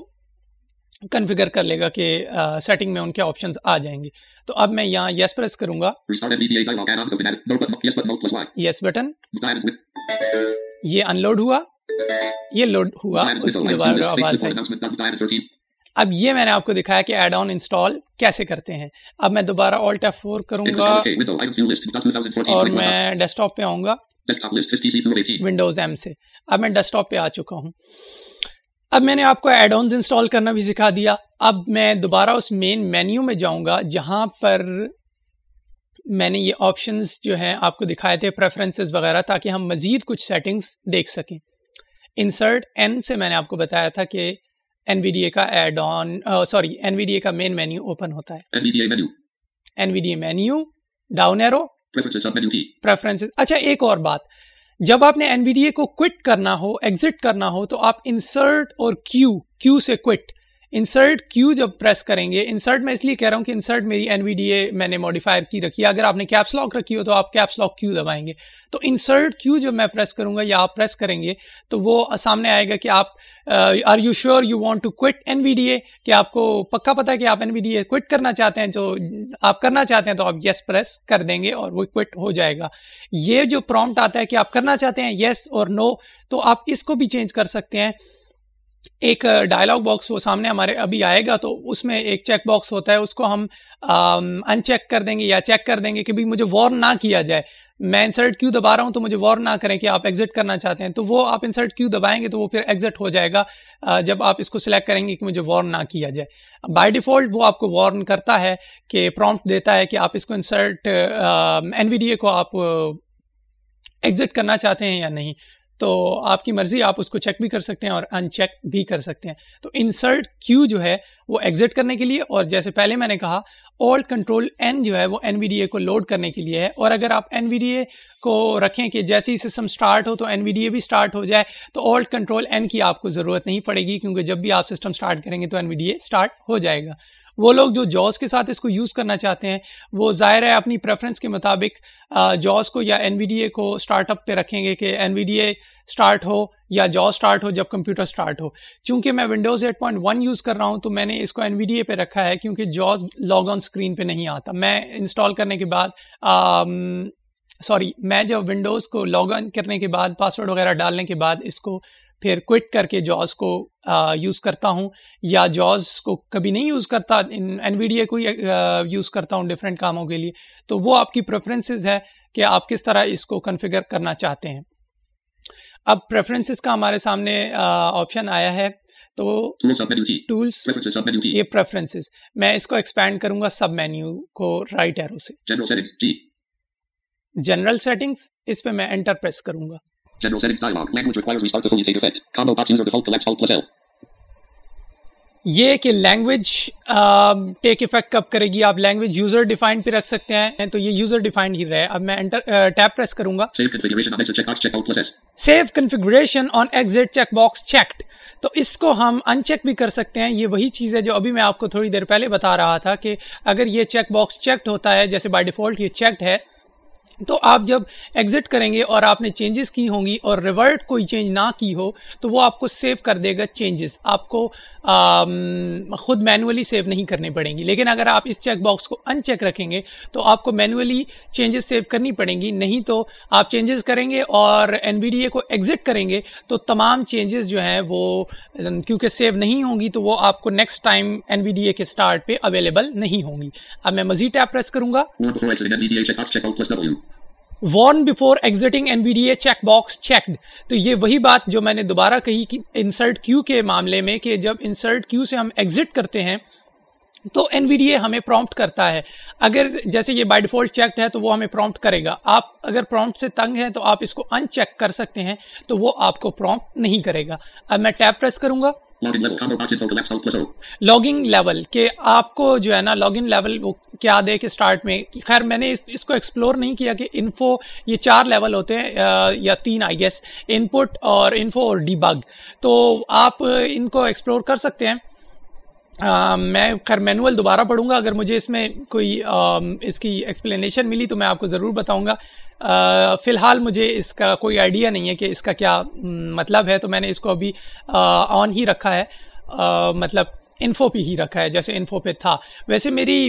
کنفیگر کر لے گا کہ سیٹنگ میں ان کے آپشنز آ جائیں گے۔ تو اب میں یہاں یس پریس کروں گا۔ یس بٹن یہ ان لوڈ ہوا۔ یہ لوڈ ہوا۔ اس کی دوبارہ آواز آئی۔ اب یہ میں نے آپ کو دکھایا کہ ایڈ آن انسٹال کیسے کرتے ہیں۔ اب میں دوبارہ آلٹ ایف فور کروں گا۔ اور میں ڈیسک ٹاپ پہ آؤں گا۔ ونڈوز ایم سے۔ اب میں ڈیسک ٹاپ پہ آ چکا ہوں۔ اب میں نے آپ کو ایڈ آنز انسٹال کرنا بھی سکھا دیا۔ اب میں دوبارہ اس مین مینیو میں جاؤں گا جہاں پر میں نے یہ آپشنز جو ہیں آپ کو دکھائے تھے پریفرنسز وغیرہ تاکہ ہم مزید کچھ سیٹنگز دیکھ سکیں۔ انسرٹ این سے میں نے آپ کو بتایا تھا کہ این وی ڈی اے کا add on sorry N V D A کا مین مینیو اوپن ہوتا ہے۔ N V D A menu down arrow preference اچھا ایک اور بات۔ جب آپ نے این بی ڈی اے کو کوئٹ کرنا ہو ایگزٹ کرنا ہو، تو آپ انسرٹ اور کیو کیو سے کوئٹ انسرٹ کیو جب پریس کریں گے، انسرٹ میں اس لیے کہہ رہا ہوں کہ انسرٹ میری این وی ڈی اے میں نے ماڈیفائر کی رکھی ہے۔ اگر آپ نے کیپس لاک رکھی ہو تو آپ کیپس لاک کیو دبائیں گے۔ تو انسرٹ کیو جب میں پریس کروں گا یا آپ پریس کریں گے، تو وہ سامنے آئے گا کہ آپ are you sure you want to quit N V D A کہ آپ کو پکا پتا ہے کہ آپ N V D A quit کرنا چاہتے ہیں، تو آپ کرنا چاہتے ہیں تو آپ یس پریس کر دیں گے اور وہ کوئٹ ہو جائے گا۔ یہ جو پرومٹ آتا ہے کہ آپ کرنا چاہتے ہیں یس اور نو تو آپ اس کو بھی چینج کر سکتے ہیں۔ ایک ڈائلاگ باکس وہ سامنے ہمارے ابھی آئے گا تو اس میں ایک چیک باکس ہوتا ہے، اس کو ہم ان چیک کر دیں گے یا چیک کر دیں گے کہ بھی مجھے وارن نہ کیا جائے۔ میں انسرٹ کیوں دبا رہا ہوں تو مجھے وارن نہ کریں کہ آپ ایگزٹ کرنا چاہتے ہیں۔ تو وہ آپ انسرٹ کیوں دبائیں گے تو وہ پھر ایگزٹ ہو جائے گا جب آپ اس کو سلیکٹ کریں گے کہ مجھے وارن نہ کیا جائے۔ بائی ڈیفالٹ وہ آپ کو وارن کرتا ہے کہ پرومپٹ دیتا ہے کہ آپ اس کو insert N V D A کو آپ ایگزٹ کرنا چاہتے ہیں یا نہیں۔ تو آپ کی مرضی، آپ اس کو چیک بھی کر سکتے ہیں اور ان چیک بھی کر سکتے ہیں۔ تو انسرٹ کیو جو ہے، وہ ایگزٹ کرنے کے لیے، اور جیسے پہلے میں نے کہا آل کنٹرول این جو ہے، وہ این وی ڈی اے کو لوڈ کرنے کے لیے ہے۔ اور اگر آپ این وی ڈی اے کو رکھیں کہ جیسے ہی سسٹم اسٹارٹ ہو، تو این وی ڈی اے بھی اسٹارٹ ہو جائے۔ تو آل کنٹرول این کی آپ کو ضرورت نہیں پڑے گی، کیونکہ جب بھی آپ سسٹم اسٹارٹ کریں گے، تو N V D A start ہو جائے گا۔ وہ لوگ جو جوز کے ساتھ اس کو یوز کرنا چاہتے ہیں، وہ ظاہر ہے اپنی پریفرنس کے مطابق جوز کو یا این وی ڈی اے کو اسٹارٹ اپ پہ رکھیں گے کہ N V D A start ہو یا جو اسٹارٹ ہو جب کمپیوٹر اسٹارٹ ہو۔ چونکہ میں Windows eight point one use کر رہا ہوں تو میں نے اس کو این وی ڈی اے پہ رکھا ہے کیونکہ جوز لاگ آن اسکرین پہ نہیں آتا۔ میں انسٹال کرنے کے بعد سوری میں جب ونڈوز کو لاگ آن کرنے کے بعد پاسورڈ وغیرہ ڈالنے کے بعد اس کو پھر کوئٹ کر کے جوز کو یوز کرتا ہوں۔ یا جوز کو کبھی نہیں یوز کرتا این وی ڈی اے کو یوز کرتا ہوں ڈفرینٹ کاموں کے لیے۔ تو وہ آپ کی پریفرنسز ہے کہ آپ کس طرح اس کو کنفیگر کرنا چاہتے ہیں۔ اب پریفرنسز کا ہمارے سامنے آپشن آیا ہے۔ تو ٹولس یہ پریفرنسز میں اس کو ایکسپینڈ کروں گا سب مینیو کو رائٹ ایرو سے۔ جنرل سیٹنگز اس پہ میں انٹر پریس کروں گا۔ یہ کہ لینگویج ٹیک افیکٹ کب کرے گی؟ آپ لینگویج یوزر ڈیفائنڈ پہ رکھ سکتے ہیں تو یہ یوزر ڈیفائنڈ ہی رہے۔ اب میں ٹیپ پریس کروں گا۔ Save configuration on exit check box checked تو اس کو ہم ان چیک بھی کر سکتے ہیں۔ یہ وہی چیز ہے جو ابھی میں آپ کو تھوڑی دیر پہلے بتا رہا تھا کہ اگر یہ چیک باکس چیکڈ ہوتا ہے جیسے بائی ڈیفالٹ یہ چیکڈ ہے تو آپ جب ایگزٹ کریں گے اور آپ نے چینجز کی ہوں گی اور ریورٹ کوئی چینج نہ کی ہو، تو وہ آپ کو سیو کر دے گا چینجز آپ کو خود مینولی سیو نہیں کرنی پڑیں گی. لیکن اگر آپ اس چیک باکس کو ان چیک رکھیں گے، تو آپ کو مینولی چینجز سیو کرنی پڑیں گی. نہیں تو آپ چینجز کریں گے اور این بی ڈی اے کو ایگزٹ کریں گے، تو تمام چینجز جو ہیں وہ، کیونکہ سیو نہیں ہوں گی، تو وہ آپ کو next time N V D A کے اسٹارٹ پہ اویلیبل نہیں ہوں گی. اب میں مزید ٹیپ پریس کروں گا۔ Warn before exiting N V D A check box checked تو یہ وہی بات جو میں نے دوبارہ کہی کہ انسرٹ کیو کے معاملے میں کہ جب انسرٹ کیو سے ہم ایگزٹ کرتے ہیں تو این وی ڈی اے ہمیں پرومپٹ کرتا ہے۔ اگر جیسے یہ بائی ڈیفالٹ چیکڈ ہے تو وہ ہمیں پرومپٹ کرے گا۔ آپ اگر پرومپٹ سے تنگ ہے تو آپ اس کو ان چیک کر سکتے ہیں تو وہ آپ کو پرومپٹ نہیں کرے گا۔ اب میں ٹیپ پریس کروں گا۔ لاگنگ لیول کہ آپ کو جو ہے نا لاگن لیول وہ کیا دے کہ اسٹارٹ میں؟ خیر میں نے اس کو ایکسپلور نہیں کیا کہ انفو یہ چار لیول ہوتے ہیں یا تین آئی گیس ان پٹ اور انفو اور ڈی بگ تو آپ ان کو ایکسپلور کر سکتے ہیں۔ میں خیر مینول دوبارہ پڑھوں گا، اگر مجھے اس میں کوئی اس کی ایکسپلینیشن ملی تو میں آپ کو ضرور بتاؤں گا۔ فی الحال مجھے اس کا کوئی آئیڈیا نہیں ہے کہ اس کا کیا مطلب ہے، تو میں نے اس کو ابھی آن ہی رکھا ہے۔ مطلب انفو پہ ہی رکھا ہے، جیسے انفو پہ تھا۔ ویسے میری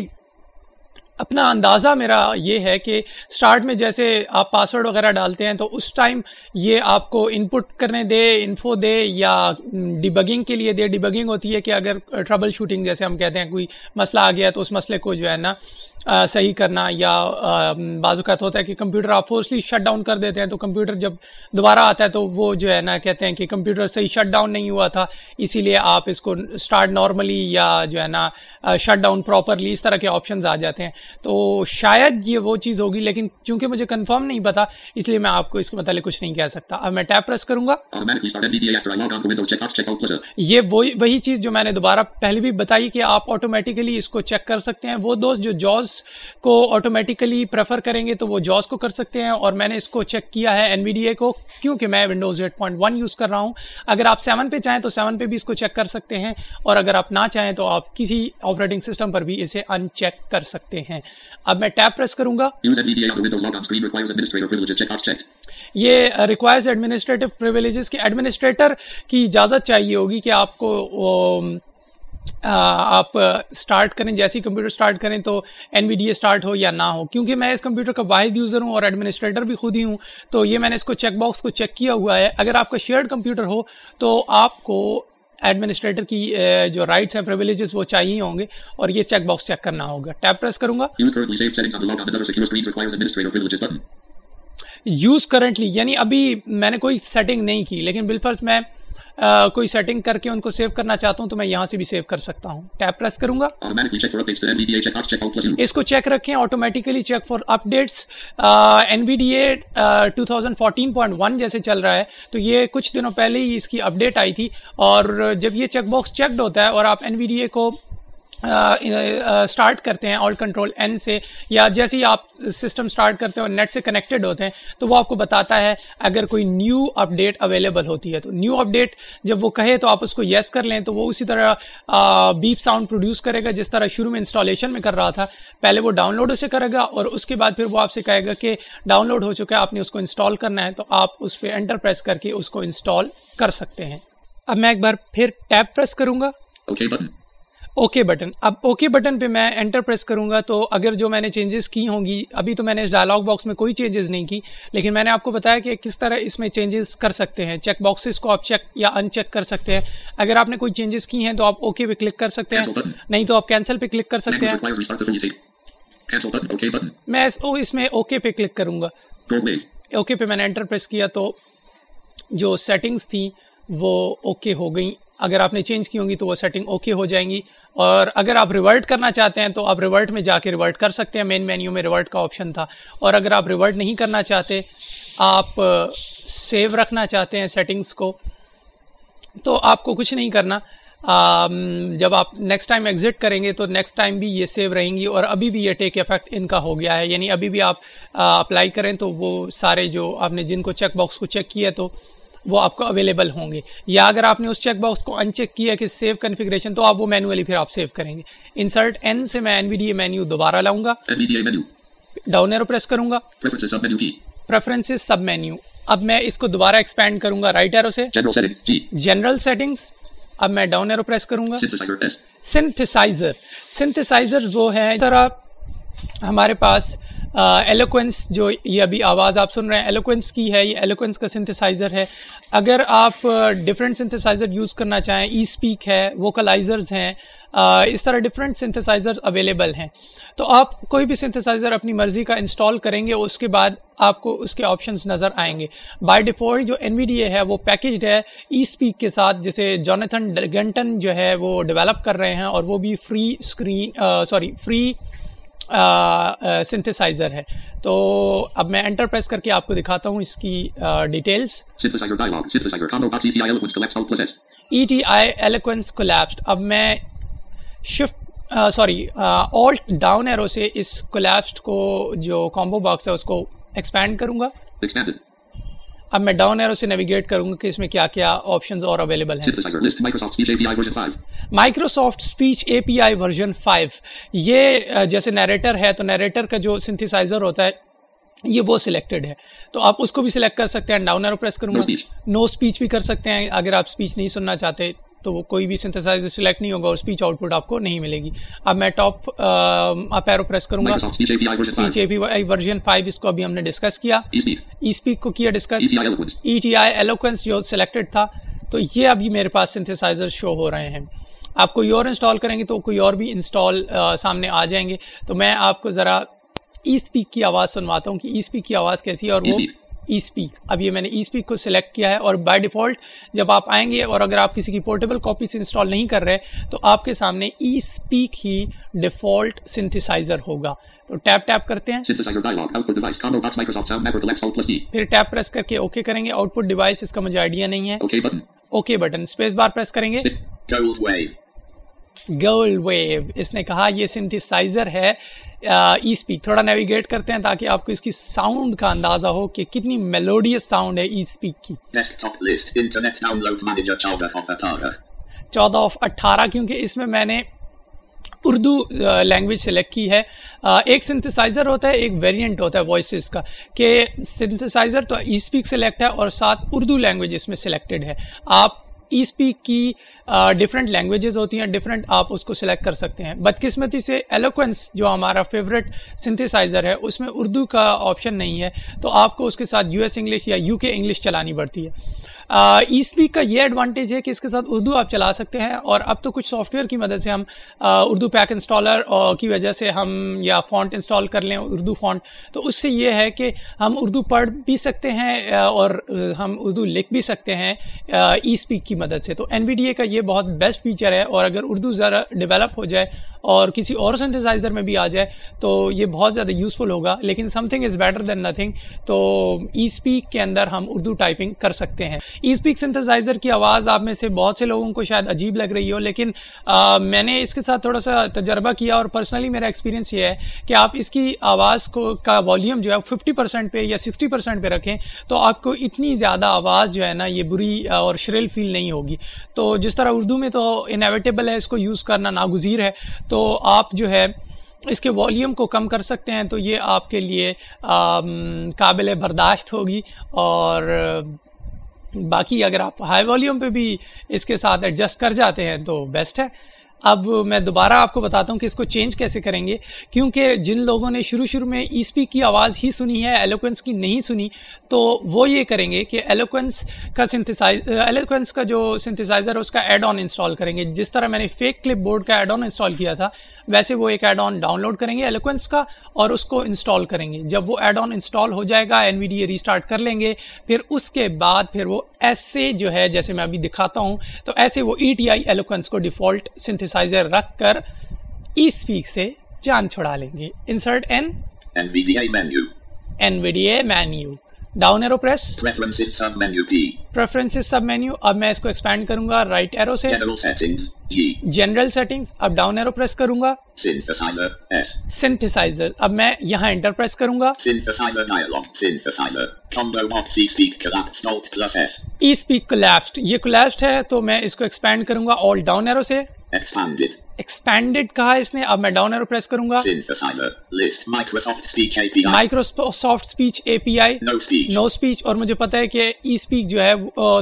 اپنا اندازہ میرا یہ ہے کہ سٹارٹ میں جیسے آپ پاسورڈ وغیرہ ڈالتے ہیں، تو اس ٹائم یہ آپ کو ان پٹ کرنے دے انفو دے یا ڈیبگنگ کے لیے دے۔ ڈیبگنگ ہوتی ہے کہ اگر ٹربل شوٹنگ جیسے ہم کہتے ہیں، کوئی مسئلہ آ گیا تو اس مسئلے کو جو ہے نا صحیح کرنا یا بعض اوقات ہوتا ہے کہ کمپیوٹر آپ فورسلی شٹ ڈاؤن کر دیتے ہیں تو کمپیوٹر جب دوبارہ آتا ہے تو وہ جو ہے نا کہتے ہیں کہ کمپیوٹر صحیح شٹ ڈاؤن نہیں ہوا تھا اسی لیے آپ اس کو اسٹارٹ نارملی یا جو ہے نا شٹ ڈاؤن پراپرلی اس طرح کے آپشنز آ جاتے ہیں۔ تو شاید یہ وہ چیز ہوگی لیکن چونکہ مجھے کنفرم نہیں پتا اس لیے میں آپ کو اس کے متعلق کچھ نہیں کہہ سکتا۔ اب میں ٹیپ پریس کروں گا۔ یہ وہی چیز جو میں نے دوبارہ پہلے بھی بتائی کہ آپ آٹومیٹیکلی اس کو چیک کر سکتے ہیں۔ وہ دوست جو جوز کو آٹومیٹیکلی پریفر کریں گے تو وہ جوز کو کر سکتے ہیں اور میں نے اس کو چیک کیا ہے این وی ڈی اے کو کیونکہ میں Windows eight point one use کر رہا ہوں۔ اگر آپ سیون پہ چاہیں تو سیون پہ بھی اس کو چیک کر سکتے ہیں اور اگر آپ نہ چاہیں تو آپ کسی آپریٹنگ سسٹم پر بھی اسے ان چیک کر سکتے ہیں۔ اب میں ٹیپ پریس کروں گا۔ یہ ریکوائرز ایڈمنسٹریٹو پریویلیجز کے ایڈمنسٹریٹر کی اجازت چاہیے ہوگی کہ آپ کو آپ اسٹارٹ کریں جیسی کمپیوٹر اسٹارٹ کریں تو N V D A start ہو یا نہ ہو۔ کیونکہ میں اس کمپیوٹر کا واحد یوزر ہوں اور ایڈمنسٹریٹر بھی خود ہی ہوں تو یہ میں نے اس کو چیک باکس کو چیک کیا ہوا ہے۔ اگر آپ کا شیئرڈ کمپیوٹر ہو تو آپ کو ایڈمنسٹریٹر کی جو رائٹس ہیں پریویلیجز وہ چاہیے ہوں گے اور یہ چیک باکس چیک کرنا ہوگا۔ ٹیپ پریس کروں گا۔ یوز کرنٹلی یعنی ابھی میں نے کوئی سیٹنگ نہیں کی لیکن بالفرض میں کوئی سیٹنگ کر کے ان کو سیو کرنا چاہتا ہوں تو میں یہاں سے بھی سیو کر سکتا ہوں۔ ٹیپ پریس کروں گا۔ اس کو چیک رکھیں automatically check for updates N V D A two thousand fourteen point one جیسے چل رہا ہے۔ تو یہ کچھ دنوں پہلے ہی اس کی اپ ڈیٹ آئی تھی۔ اور جب یہ چیک باکس چیکڈ ہوتا ہے اور آپ این بی ڈی اے کو اسٹارٹ کرتے ہیں آل کنٹرول این سے، یا جیسے ہی آپ سسٹم اسٹارٹ کرتے ہیں اور نیٹ سے کنیکٹڈ ہوتے ہیں، تو وہ آپ کو بتاتا ہے اگر کوئی نیو اپ ڈیٹ اویلیبل ہوتی ہے۔ تو نیو اپ ڈیٹ جب وہ کہے تو آپ اس کو یس کر لیں، تو وہ اسی طرح بیپ ساؤنڈ پروڈیوس کرے گا، جس طرح شروع میں انسٹالیشن میں کر رہا تھا۔ پہلے وہ ڈاؤن لوڈ اسے کرے گا اور اس کے بعد پھر وہ آپ سے کہے گا کہ ڈاؤن لوڈ ہو چکا ہے، آپ نے اس کو انسٹال کرنا ہے، تو آپ اس پہ انٹر پریس کر کے اس کو انسٹال کر سکتے ہیں۔ اب میں ایک بار پھر ٹیپ پریس کروں گا۔ Okay button. اب اوکے بٹن پہ میں انٹر پریس کروں گا تو اگر جو میں نے چینجز کی ہوں گی ابھی تو میں نے اس ڈائلاگ باکس میں کوئی چینجز نہیں کی لیکن میں نے آپ کو بتایا کہ کس طرح اس میں چینجز کر سکتے ہیں۔ چیک باکسز کو آپ چیک یا ان چیک کر سکتے ہیں۔ اگر آپ نے کوئی چینجز کی ہیں تو آپ اوکے پہ کلک کر سکتے ہیں۔ نہیں تو آپ کینسل پہ کلک کر سکتے ہیں۔ میں اس میں اوکے پہ کلک کروں گا۔ اوکے پہ میں نے انٹر پریس کیا تو جو سیٹنگز تھیں وہ اوکے ہو گئیں۔ اگر آپ نے چینج کی ہوں گی تو وہ سیٹنگ اوکے ہو جائیں گی۔ اور اگر آپ ریورٹ کرنا چاہتے ہیں تو آپ ریورٹ میں جا کے ریورٹ کر سکتے ہیں۔ مین مینیو میں ریورٹ کا آپشن تھا۔ اور اگر آپ ریورٹ نہیں کرنا چاہتے، آپ سیو رکھنا چاہتے ہیں سیٹنگز کو، تو آپ کو کچھ نہیں کرنا۔ جب آپ نیکسٹ ٹائم ایگزٹ کریں گے تو نیکسٹ ٹائم بھی یہ سیو رہیں گی۔ اور ابھی بھی یہ ٹیک افیکٹ ان کا ہو گیا ہے۔ یعنی ابھی بھی آپ اپلائی کریں تو وہ سارے جو آپ نے جن کو چیک باکس کو چیک کیا تو وہ آپ کو اویلیبل ہوں گے یا اگر آپ نے اس چیک باکس کو ان چیک کیا کہ سیو کنفیگریشن تو آپ وہ مینولی پھر آپ سیو کریں گے۔ انسرٹ این سے میں N V D A menu دوبارہ لاؤں گا۔ ڈاؤن ایرو پریس کروں گا۔ پریفرنس سب مینیو اب میں اس کو دوبارہ ایکسپینڈ کروں گا رائٹ ایرو سے۔ جنرل سیٹنگس اب میں ڈاؤن ایرو پریس کروں گا۔ سنتھسائزر سنتھسائزر وہ ہے طرح ہمارے پاس ایلوکوینس جو یہ ابھی آواز آپ سن رہے ہیں ایلوکوینس کی ہے، یہ ایلوکوینس کا سنتھسائزر ہے۔ اگر آپ ڈفرینٹ سنتھسائزر یوز کرنا چاہیں ای اسپیک ہے ووکلائزرز ہیں اس طرح ڈفرینٹ سنتھسائزر اویلیبل ہیں۔ تو آپ کوئی بھی سنتھسائزر اپنی مرضی کا انسٹال کریں گے، اس کے بعد آپ کو اس کے آپشنز نظر آئیں گے۔ بائی ڈیفالٹ جو این وی ڈی اے ہے، وہ پیکجڈ ہے ای اسپیک کے ساتھ، جسے جونیتھن گنٹن جو ہے، وہ ڈیولپ کر رہے ہیں اور وہ بھی free screen sorry free synthesizer ہے۔ تو اب میں انٹر پریس کر کے آپ کو دکھاتا ہوں اس کی details E T I Eloquence collapsed اب میں shift sorry alt down arrow سے اس کولیپسڈ کو جو کامبو باکس ہے اس کو ایکسپینڈ کروں گا۔ اب میں ڈاؤن ایرو سے نیویگیٹ کروں گا کہ اس میں کیا کیا آپشنز اور اویلیبل ہیں Synthesizer. List. Microsoft Speech API version 5. Microsoft speech A P I version 5 یہ جیسے نیریٹر ہے تو نیریٹر کا جو سنتھیسائزر ہوتا ہے یہ وہ سلیکٹڈ ہے تو آپ اس کو بھی سلیکٹ کر سکتے ہیں ڈاؤن ایرو پریس کروں گا. نو اسپیچ بھی کر سکتے ہیں اگر آپ اسپیچ نہیں سننا چاہتے تو وہ کوئی بھی سنتھسائزر سلیکٹ نہیں ہوگا اور اسپیچ آؤٹ پٹ آپ کو نہیں ملے گی اب میں ٹاپ اپ ایرو پریس کروں گا Microsoft Speech API version 5. Speech A P I version 5 اس کو ابھی ہم نے ڈسکس کیا. ای اسپیک کو کیا discuss. E T I Eloquence جو سلیکٹڈ تھا تو یہ ابھی میرے پاس سنتھسائزر شو ہو رہے ہیں آپ کوئی اور انسٹال کریں گے تو کوئی اور بھی انسٹال سامنے آ جائیں گے تو میں آپ کو ذرا ای اسپیک کی آواز سنواتا ہوں کہ ای اسپیک کی آواز کیسی ہے اور وہ. ای اسپیک اب یہ میں نے ای اسپیک کو سلیکٹ کیا ہے اور بائی ڈیفالٹ جب آپ آئیں گے اور اگر آپ کسی کی پورٹیبل کاپی سے انسٹال نہیں کر رہے تو آپ کے سامنے ای اسپیک ہی ڈیفالٹ سنتھسائزر ہوگا۔ تو ٹیپ ٹیپ کرتے ہیں. پھر ٹیپ پریس کر کے اوکے کریں گے۔ آؤٹ پٹ ڈیوائس اس کا مجھے آئیڈیا نہیں ہے. Okay button space bar press کریں گے. گرل ویو اس نے کہا یہ سنتھسائزر ہے۔ ای اسپیک تھوڑا نیویگیٹ کرتے ہیں تاکہ آپ کو اس کی ساؤنڈ کا اندازہ ہو کہ کتنی میلوڈیس ساؤنڈ ہے ای اسپیک کی. چودہ آف اٹھارہ کیونکہ اس میں میں نے اردو لینگویج سلیکٹ کی ہے۔ ایک سنتھسائزر ہوتا ہے ایک ویریئنٹ ہوتا ہے وائسز کا کہ سنتھسائزر تو ای اسپیک سلیکٹ ہے اور ساتھ اردو لینگویج اس میں سلیکٹڈ ہے۔ آپ ای اسپیک کی ڈفرینٹ لینگویجز ہوتی ہیں ڈفرینٹ آپ اس کو سلیکٹ کر سکتے ہیں۔ بدقسمتی سے ایلوکوینس جو ہمارا فیوریٹ سنتھسائزر ہے، اس میں اردو کا آپشن نہیں ہے۔ تو آپ کو اس کے ساتھ یو ایس انگلش یا یو کے انگلش چلانی پڑتی ہے۔ ای اسپیک کا یہ ایڈوانٹیج ہے کہ اس کے ساتھ اردو آپ چلا سکتے ہیں اور اب تو کچھ سافٹ ویئر کی مدد سے ہم آ، اردو پیک انسٹالر کی وجہ سے ہم یا فونٹ انسٹال کر لیں اردو فونٹ تو اس سے یہ ہے کہ ہم اردو پڑھ بھی سکتے ہیں آ، اور ہم اردو لکھ بھی سکتے ہیں ای اسپیک کی مدد سے۔ تو این وی ڈی اے کا یہ بہت بیسٹ فیچر ہے اور اگر اردو ذرا ڈیولپ ہو جائے اور کسی اور سنتھسائزر میں بھی آ جائے تو یہ بہت زیادہ یوزفل ہوگا۔ لیکن something is better than nothing تو ای اسپیک کے اندر ہم اردو ٹائپنگ کر سکتے ہیں۔ ای اسپیک سنتھسائزر کی آواز آپ میں سے بہت سے لوگوں کو شاید عجیب لگ رہی ہو لیکن آ، میں نے اس کے ساتھ تھوڑا سا تجربہ کیا اور پرسنلی میرا ایکسپیرینس یہ ہے کہ آپ اس کی آواز کو کا والیوم جو ہے ففٹی پرسینٹ پہ یا سکسٹی پرسینٹ پہ رکھیں تو آپ کو اتنی زیادہ آواز جو ہے نا یہ بری اور شریل فیل نہیں ہوگی۔ تو جس طرح اردو میں تو انیویٹیبل ہے اس کو یوز کرنا ناگزیر ہے۔ تو آپ جو ہے اس کے والیوم کو کم کر سکتے ہیں تو یہ آپ کے لیے آم، قابل برداشت ہوگی اور باقی اگر آپ ہائی والیوم پہ بھی اس کے ساتھ ایڈجسٹ کر جاتے ہیں تو بیسٹ ہے۔ اب میں دوبارہ آپ کو بتاتا ہوں کہ اس کو چینج کیسے کریں گے۔ کیونکہ جن لوگوں نے شروع شروع میں ای اسپیک کی آواز ہی سنی ہے ایلوکوینس کی نہیں سنی، تو وہ یہ کریں گے کہ ایلوکوینس کا سنتھسائز ایلوکوینس کا جو سنتھسائزر ہے، اس کا ایڈ آن انسٹال کریں گے۔ جس طرح میں نے فیک کلپ بورڈ کا ایڈ آن انسٹال کیا تھا ویسے وہ ایک ایڈ آن ڈاؤن لوڈ کریں گے ایلوکوینس کا اور اس کو انسٹال کریں گے۔ جب وہ ایڈ آن انسٹال ہو جائے گا این وی ڈی ریسٹارٹ کر لیں گے پھر اس کے بعد پھر وہ ایسے جو ہے جیسے میں ابھی دکھاتا ہوں تو ایسے وہ ای ٹی آئی ایلوکوینس کو ڈیفالٹ سنتھسائزر رکھ کر ای اسپیک سے جان چھڑا لیں گے۔ Insert N. N V D A menu down arrow press. Preferences submenu اب میں اس کو ایکسپینڈ کروں گا رائٹ ایرو سے. جنرل سیٹنگز اب ڈاؤن ایرو پریس کروں گا. سنتھسائزر اب میں یہاں انٹر پریس کروں گا. ای اسپیک کولیپسڈ یہ کولیپسڈ ہے تو میں اس کو ایکسپینڈ کروں گا آل ڈاؤن ایرو سے Expanded. ایکسپینڈڈ کہا اس نے اب میں ڈاؤن ایرو پریس کروں گا Synthesizer. List Microsoft Speech API. Microsoft speech A P I no speech. No speech اور مجھے پتا ہے کہ ای اسپیک جو ہے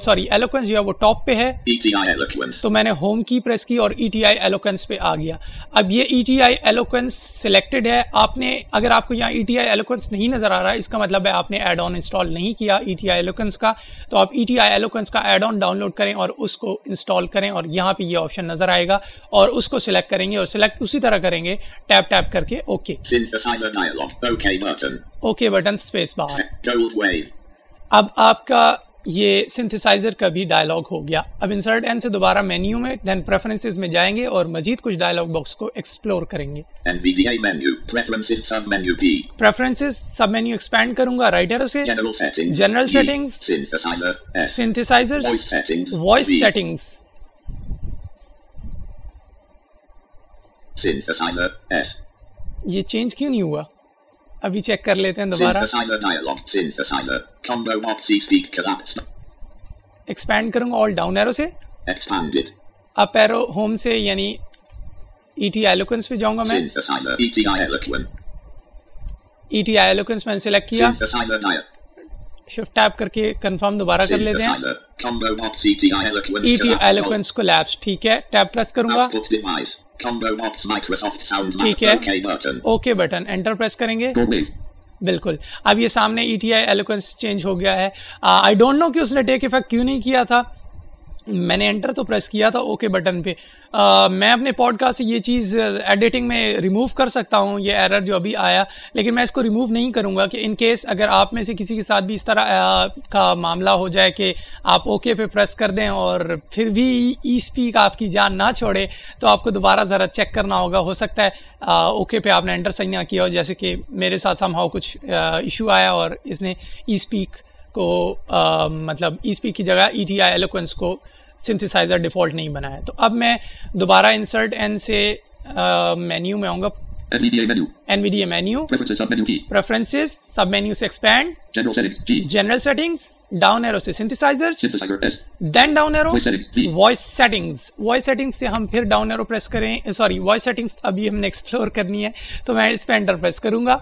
سوری ایلوکوینس جو ہے وہ ٹاپ پہ ہے eloquence. تو میں نے ہوم کی پریس کی اور ای ٹی آئی ایلوکوینس پہ آ گیا اب یہ E T I Eloquence selected ہے آپ نے اگر آپ کو یہاں ای ٹی آئی ایلوکوینس نہیں نظر آ رہا ہے اس کا مطلب ہے آپ نے ایڈ آن انسٹال نہیں کیا ای ٹی آئی ایلوکوینس کا تو آپ ای ٹی آئی ایلوکوینس کا ایڈ آن ڈاؤن لوڈ کریں اور اس کو انسٹال کریں اور یہاں پہ یہ آپشن نظر آئے گا اور اس کو سلیکٹ کریں گے اور سلیکٹ اسی طرح کریں گے. ٹیپ ٹیپ کر کے. Okay. Okay button space wave. اب آپ کا یہ سنتھسائزر کا بھی ڈائلاگ ہو گیا. اب انسرٹ این سے دوبارہ مینیو میں دین پریفرنسز میں جائیں گے اور مزید کچھ ڈائلاگ باکس کو ایکسپلور کریں گے. پریفرنسز سب مینیو ایکسپینڈ کروں گا رائٹ ایرو سے. Synthesizer Voice settings. Voice. Settings Synthesizer S. یہ چینج کیوں نہیں ہوا ابھی چیک کر لیتے ہیں دوبارہ Synthesizer dialog. Synthesizer. Combo box speak collapsed. Expand کروں گا آل ڈاؤن ایرو سے Expanded. اپ ایرو ہوم سے یعنی ای ٹی ایلوکنس پہ جاؤں گا میں Synthesizer. ای ٹی ایلوکنس میں نے سلیکٹ کیا Synthesizer dial. شفٹ ٹیپ کر کے کنفرم دوبارہ کر لیتے ہیں. E T collapsed. ایلوکنس کو لیپس ٹھیک ہے ٹیپ پریس کروں گا. ٹھیک ہے. اوکے بٹن انٹر پریس کریں گے. بالکل اب یہ سامنے ای ٹی آئی ایلوکنس چینج ہو گیا ہے آئی ڈونٹ نو کہ اس نے ٹیک افیکٹ کیوں نہیں کیا تھا میں نے انٹر تو پریس کیا تھا اوکے بٹن پہ میں اپنے پوڈ کاسٹ سے یہ چیز ایڈیٹنگ میں ریموو کر سکتا ہوں، یہ ایرر جو ابھی آیا۔ لیکن میں اس کو ریموو نہیں کروں گا کہ ان کیس اگر آپ میں سے کسی کے ساتھ بھی اس طرح کا معاملہ ہو جائے کہ آپ اوکے پہ پریس کر دیں اور پھر بھی ای اسپیک آپ کی جان نہ چھوڑے، تو آپ کو دوبارہ ذرا چیک کرنا ہوگا۔ ہو سکتا ہے اوکے پہ آپ نے انٹر صحیح نہ کیا ہو، جیسے کہ میرے ساتھ سم ہاؤ کچھ ایشو آیا اور اس نے ای اسپیک کو مطلب ای اسپیک کی جگہ ای ٹی آئی ایلوکوینس کو سنتھسائزر ڈیفالٹ نہیں بنایا تو اب میں دوبارہ انسرٹ این سے مینیو میں آؤں گا NVDA menu. N V D A menu. Preferences submenu سے expand General settings G. General settings down arrow سے. Then down arrow Voice settings V. Voice settings voice settings سے ہم پھر ڈاؤن ایرو پریس کریں sorry voice settings ابھی ہم نے explore کرنی ہے تو میں اس پہ انٹر پریس کروں گا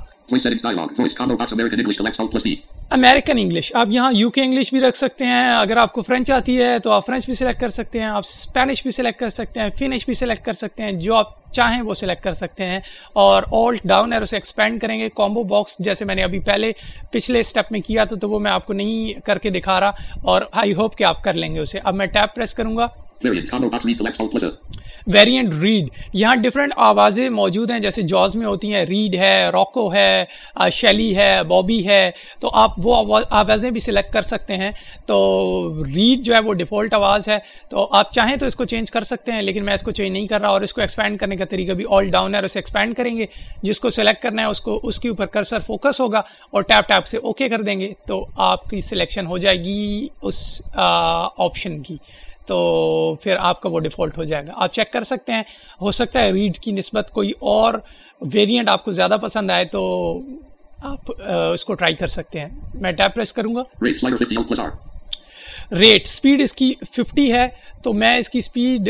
امریکن انگلش آپ یہاں یو کے انگلش بھی رکھ سکتے ہیں۔ اگر آپ کو فرینچ آتی ہے تو آپ فرینچ بھی سلیکٹ کر سکتے ہیں۔ آپ اسپینش بھی سلیکٹ کر سکتے ہیں۔ فینش بھی سلیکٹ کر سکتے ہیں۔ جو آپ چاہیں وہ سلیکٹ کر سکتے ہیں۔ اور آل ڈاؤن ایرو سے ایکسپینڈ کریں گے۔ کامبو باکس جیسے میں نے ابھی پہلے پچھلے اسٹیپ میں کیا تھا تو وہ میں آپ کو نہیں کر کے دکھا رہا۔ اور آئی ہوپ کہ آپ کر لیں گے اسے۔ اب میں ٹیپ پریس کروں گا۔ ویریئنٹ ریڈ یہاں ڈفرینٹ آوازیں موجود ہیں، جیسے جاز میں ہوتی ہیں ریڈ ہے راکو ہے شیلی ہے بابی ہے۔ تو آپ وہ آوازیں بھی سلیکٹ کر سکتے ہیں۔ تو ریڈ جو ہے وہ ڈیفالٹ آواز ہے۔ تو آپ چاہیں تو اس کو چینج کر سکتے ہیں، لیکن میں اس کو چینج نہیں کر رہا اور اس کو ایکسپینڈ کرنے کا طریقہ بھی آل ڈاؤن ہے اسے ایکسپینڈ کریں گے۔ جس کو سلیکٹ کرنا ہے، اس کو، اس کے اوپر کرسر فوکس ہوگا اور ٹیپ ٹیپ سے اوکے کر دیں گے۔ تو آپ کی سلیکشن ہو جائے گی اس آپشن کی۔ تو پھر آپ کا وہ ڈیفالٹ ہو جائے گا۔ آپ چیک کر سکتے ہیں۔ ہو سکتا ہے ریڈ کی نسبت کوئی اور ویریئنٹ آپ کو زیادہ پسند آئے تو آپ اس کو ٹرائی کر سکتے ہیں۔ میں ٹیپ پریس کروں گا۔ Rate slider 50 Alt plus R. Rate speed اس کی 50 ہے۔ تو میں اس کی اسپیڈ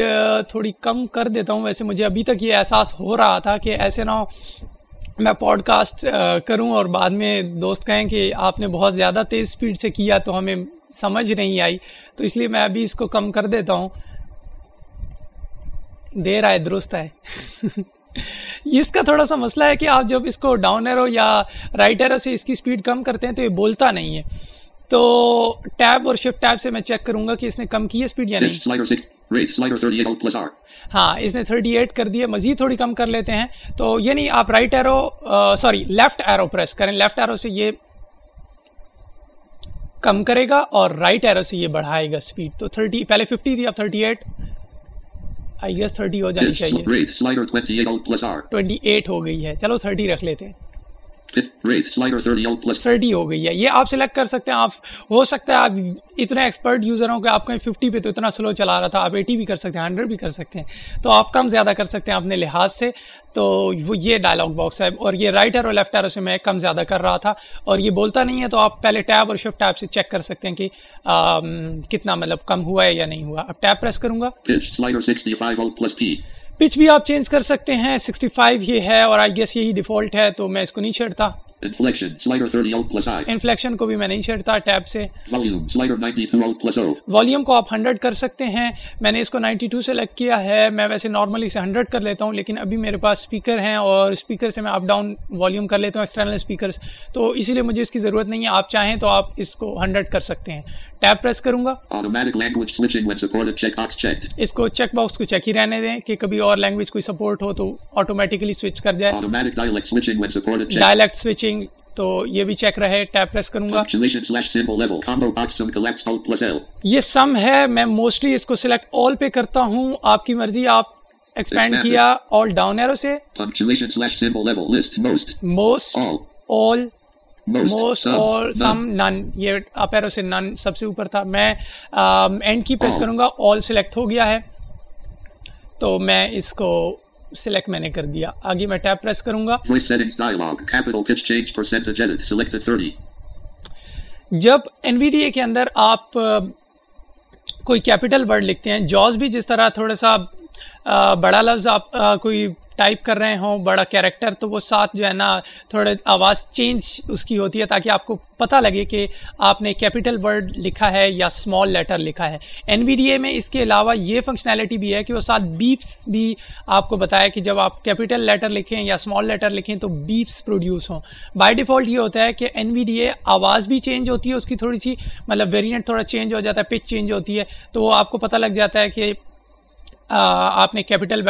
تھوڑی کم کر دیتا ہوں۔ ویسے مجھے ابھی تک یہ احساس ہو رہا تھا کہ ایسے نہ میں پوڈ کاسٹ کروں اور بعد میں دوست کہیں کہ آپ نے بہت زیادہ تیز اسپیڈ سے کیا تو ہمیں سمجھ نہیں آئی۔ تو اس لیے میں ابھی اس کو کم کر دیتا ہوں۔ دیر آئے درست ہے اس کا تھوڑا سا مسئلہ ہے کہ آپ جب اس کو ڈاؤن ایرو یا رائٹ ایرو سے اس کی اسپیڈ کم کرتے ہیں تو یہ بولتا نہیں ہے۔ تو ٹیب اور شفٹ ٹیب سے میں چیک کروں گا کہ اس نے کم کی ہے اسپیڈ یا نہیں۔ Pitch slider 6. Rate slider 38 Alt plus R. ہاں اس نے 38 کر دیا مزید تھوڑی کم کر لیتے ہیں۔ تو یعنی آپ right arrow sorry left arrow press کریں۔ لیفٹ ایرو سے یہ کم کرے گا اور رائٹ ایرو سے یہ bڑھائے گا اسپیڈ تو 30 پہلے 50 تھی اب 38 آئی گیس 30 ہو جانی چاہیے. rate slider 28 Alt plus R. 28 ہو گئی ہے. چلو 30 رکھ لیتے ہیں. 30 Alt plus 30 ہو گئی ہے یہ آپ سلیکٹ کر سکتے ہیں آپ ہو سکتا ہے آپ اتنے ایکسپرٹ یوزر ہوں کہ آپ کہیں 50 پہ تو اتنا سلو چلا رہا تھا آپ 80 بھی کر سکتے ہیں 100 بھی کر سکتے ہیں تو آپ کم زیادہ کر سکتے ہیں اپنے لحاظ سے تو وہ یہ ڈائلاگ باکس ہے اور یہ رائٹ ایرو لیفٹ ایرو سے میں کم زیادہ کر رہا تھا اور یہ بولتا نہیں ہے تو آپ پہلے ٹیب اور شفٹ ٹیب سے چیک کر سکتے ہیں کہ کتنا مطلب کم ہوا ہے یا نہیں ہوا اب ٹیب پریس کروں گا Pitch slider 65 Alt plus P. Pitch بھی آپ چینج کر سکتے ہیں 65 یہ ہے اور آئی گیس یہی ڈیفالٹ ہے تو میں اس کو نہیں چھیڑتا Inflection slider 30 Alt plus I. Inflection کو بھی میں نہیں چھیڑتا ٹیب سے Volume slider 92 Alt plus O. Volume کو آپ 100 کر سکتے ہیں میں نے اس کو 92 سلیکٹ کیا ہے میں ویسے نارملی سے 100 کر لیتا ہوں لیکن ابھی میرے پاس اسپیکر ہیں اور اسپیکر سے میں اپ ڈاؤن والیوم کر لیتا ہوں ایکسٹرنل اسپیکر تو اسی لیے مجھے اس کی ضرورت نہیں ہے آپ چاہیں تو آپ اس کو 100 کر سکتے ہیں چیک باکس کو چیک ہی رہنے دیں۔ کہ کبھی اور لینگویج کوئی سپورٹ ہو تو آٹو کرے گا۔ یہ سم ہے۔ میں موسٹلی اس کو سلیکٹ آل پہ کرتا ہوں۔ آپ کی مرضی آپ ایکسپینڈ کیا۔ آل ڈاؤن سے۔ موسٹ اور. سم نن یہ اپ ایرو سے نن سب سے اوپر تھا میں اینڈ کی پریس. کروں گا آل سلیکٹ ہو گیا ہے تو میں اس کو سلیکٹ میں نے کر دیا آگے میں ٹیپ پریس کروں گا Voice settings dialog. Capital pitch change percentage edit. Selected 30. جب این وی ڈی اے کے اندر آپ کوئی کیپٹل ورڈ لکھتے ہیں جوز بھی جس طرح تھوڑا سا بڑا لفظ آپ کوئی ٹائپ کر رہے ہوں، بڑا کیریکٹر تو وہ ساتھ جو ہے نا تھوڑے آواز چینج اس کی ہوتی ہے تاکہ آپ کو پتہ لگے کہ آپ نے کیپٹل ورڈ لکھا ہے یا اسمال لیٹر لکھا ہے۔ این وی ڈی اے میں اس کے علاوہ یہ فنکشنالٹی بھی ہے کہ وہ ساتھ بیپس بھی آپ کو بتایا کہ جب آپ کیپٹل لیٹر لکھیں یا اسمال لیٹر لکھیں تو بیپس پروڈیوس ہوں۔ بائی ڈیفالٹ یہ ہوتا ہے کہ این وی ڈی اے آواز بھی چینج ہوتی ہے، اس کی تھوڑی سی مطلب ویریئنٹ تھوڑا چینج ہو جاتا ہے پچ چینج ہوتی ہے، تو وہ آپ کو پتہ لگ جاتا ہے کہ آپ نے کیپٹل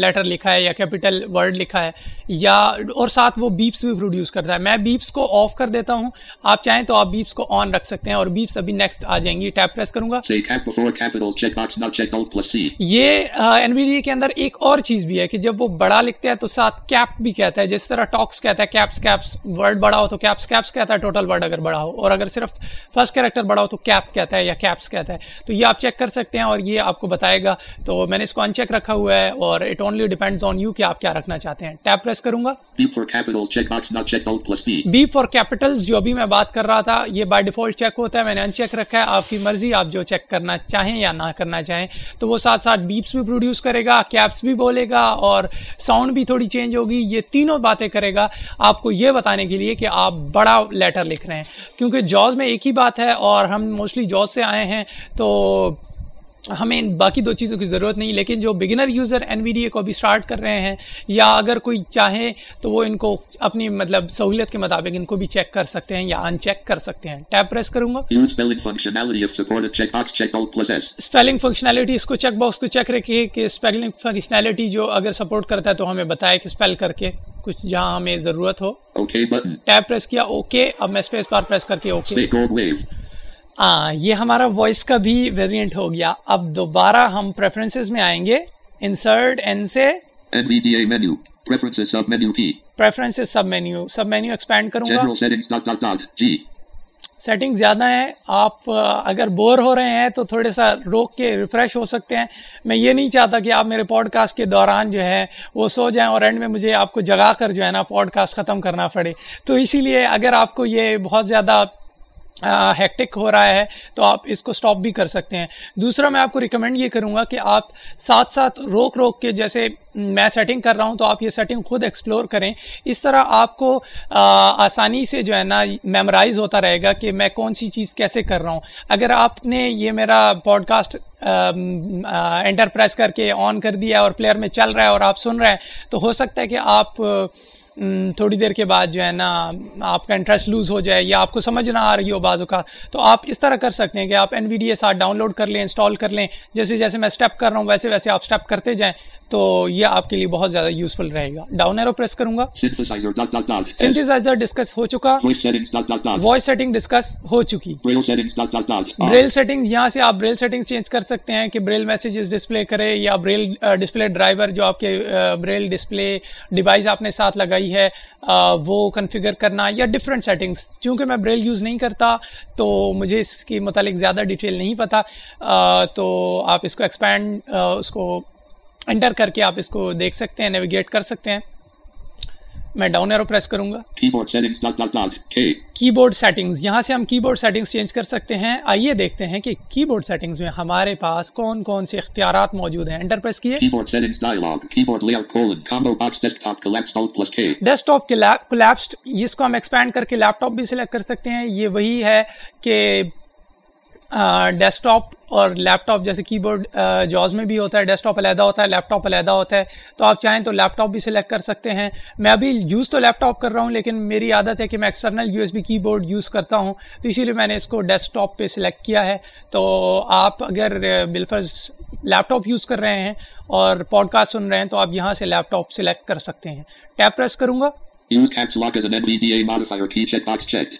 لیٹر لکھا ہے یا کیپٹل ورڈ لکھا ہے یا اور ساتھ وہ بیپس بھی پروڈیوس کرتا ہے۔ میں بیپس کو آف کر دیتا ہوں۔ آپ چاہیں تو آپ بیپس کو آن رکھ سکتے ہیں اور بیپس ابھی نیکسٹ آ جائیں گی۔ ٹیپ پریس کروں گا. یہ این وی ڈی کے اندر ایک اور چیز بھی ہے کہ جب وہ بڑا لکھتے ہیں تو ساتھ کیپ بھی کہتا ہے۔ جس طرح ٹاکس کہتا ہے کیپس کیپس ورڈ بڑا ہو تو کیپس کیپس کہتا ہے ٹوٹل ورڈ اگر بڑا ہو۔ اور اگر صرف فرسٹ کیریکٹر بڑا ہو تو کیپ کہتا ہے یا کیپس کہتا ہے۔ تو یہ آپ چیک کر سکتے ہیں اور یہ آپ کو بتائے گا۔ تو میں نے اس کو ان چیک رکھا ہوا ہے اور it only depends on you کہ آپ کیا رکھنا چاہتے ہیں۔ ٹیپ پریس کروں گا. بی فار کیپٹلز جو ابھی میں بات کر رہا تھا یہ بائی ڈیفالٹ چیک ہوتا ہے میں نے ان چیک رکھا ہے۔ آپ کی مرضی آپ جو چیک کرنا چاہیں یا نہ کرنا چاہیں تو وہ ساتھ ساتھ بیپس بھی پروڈیوس کرے گا کیپس بھی بولے گا اور ساؤنڈ بھی تھوڑی چینج ہوگی۔ یہ تینوں باتیں کرے گا آپ کو یہ بتانے کے لیے کہ آپ بڑا لیٹر لکھ رہے ہیں۔ کیونکہ جوز میں ایک ہی بات ہے اور ہم موسٹلی جوز سے آئے ہیں تو ہمیں ان باقی دو چیزوں کی ضرورت نہیں لیکن جو beginner user N V D A کو ابھی اسٹارٹ کر رہے ہیں یا اگر کوئی چاہے تو وہ ان کو اپنی مطلب سہولت کے مطابق ان کو بھی چیک کر سکتے ہیں یا ان چیک کر سکتے ہیں۔ ٹیپ پریس کروں گا. اسپیلنگ فنکشنالٹی اس کو چیک باکس کو چیک رکھیے کہ اسپیلنگ فنکشنالٹی جو اگر سپورٹ کرتا ہے تو ہمیں بتائے کہ اسپیل کر کے کچھ جہاں ہمیں ضرورت ہو. ٹیپ پریس کیا اوکے اب میں اسپیس بار پریس کر کے اوکے یہ ہمارا وائس کا بھی ویریئنٹ ہو گیا۔ اب دوبارہ ہم پریفرنسز میں آئیں گے۔ انسرٹ این سے. Preferences sub menu sub menu expand کروں گا. سیٹنگ زیادہ ہیں۔ آپ اگر بور ہو رہے ہیں تو تھوڑے سا روک کے ریفریش ہو سکتے ہیں۔ میں یہ نہیں چاہتا کہ آپ میرے پوڈ کاسٹ کے دوران جو ہے وہ سو جائیں اور اینڈ میں مجھے آپ کو جگا کر جو ہے نا پوڈ کاسٹ ختم کرنا پڑے۔ تو اسی لیے اگر آپ کو یہ بہت زیادہ ہیکٹک ہو رہا ہے، تو آپ اس کو سٹاپ بھی کر سکتے ہیں۔ دوسرا میں آپ کو ریکمینڈ یہ کروں گا کہ آپ ساتھ ساتھ روک روک کے جیسے میں سیٹنگ کر رہا ہوں تو آپ یہ سیٹنگ خود ایکسپلور کریں۔ اس طرح آپ کو آسانی سے جو ہے نا میمورائز ہوتا رہے گا کہ میں کون سی چیز کیسے کر رہا ہوں۔ اگر آپ نے یہ میرا پوڈ کاسٹ انٹر پریس کر کے آن کر دیا اور پلیئر میں چل رہا ہے اور آپ سن رہے ہیں، تو ہو سکتا ہے کہ آپ تھوڑی دیر کے بعد جو ہے نا آپ کا انٹرسٹ لوز ہو جائے یا آپ کو سمجھ نہ آ رہی ہو بعض کا، تو آپ اس طرح کر سکتے ہیں کہ آپ این وی ڈی اے ساتھ ڈاؤن لوڈ کر لیں انسٹال کر لیں۔ جیسے جیسے میں اسٹیپ کر رہا ہوں، ویسے ویسے آپ اسٹیپ کرتے جائیں۔ تو یہ آپ کے لیے بہت زیادہ یوزفل رہے گا ڈاؤن ایرو پریس کروں گا. سنتھیسائزر ڈسکس ہو چکا. وائس سیٹنگ ڈسکس ہو چکی. بریل سیٹنگ یہاں سے آپ بریل سیٹنگ چینج کر سکتے ہیں کہ بریل میسیجز ڈسپلے کرے یا بریل ڈسپلے ڈرائیور جو آپ کے بریل ڈسپلے ڈیوائس آپ نے ساتھ لگائی ہے آ، وہ کنفیگر کرنا یا ڈفرینٹ سیٹنگس چونکہ میں بریل یوز نہیں کرتا تو مجھے اس کے متعلق زیادہ ڈیٹیل نہیں پتا آ، تو آپ اس کو ایکسپینڈ اس کو انٹر کر کے آپ اس کو دیکھ سکتے ہیں نیویگیٹ کر سکتے ہیں۔ میں ڈاؤن ایرو پریس کروں گا. کی بورڈ سیٹنگز یہاں سے ہم کی بورڈ سیٹنگز چینج کر سکتے ہیں۔ آئیے دیکھتے ہیں کہ کی بورڈ سیٹنگز میں ہمارے پاس کون کون سے اختیارات موجود ہیں۔ انٹر پریس کیے. ڈیسک ٹاپ اس کو ہم ایکسپینڈ کر کے لیپ ٹاپ بھی سلیکٹ کر سکتے ہیں۔ یہ وہی ہے کہ ڈیسک ٹاپ اور لیپ ٹاپ جیسے کی بورڈ جاز میں بھی ہوتا ہے ڈیسک ٹاپ علیحدہ ہوتا ہے لیپ ٹاپ علیحدہ ہوتا ہے۔ تو آپ چاہیں تو لیپ ٹاپ بھی سلیکٹ کر سکتے ہیں۔ میں ابھی یوز تو لیپ ٹاپ کر رہا ہوں، لیکن میری عادت ہے کہ میں external U S B keyboard use کرتا ہوں۔ تو اسی لیے میں نے اس کو ڈیسک ٹاپ پہ سلیکٹ کیا ہے۔ تو آپ اگر بالفرض لیپ ٹاپ یوز کر رہے ہیں اور پوڈ کاسٹ سن رہے ہیں، تو آپ یہاں سے لیپ ٹاپ سلیکٹ کر سکتے ہیں۔ ٹیپ پریس کروں گا۔ Use caps lock as an NVDA modifier key checkbox checked.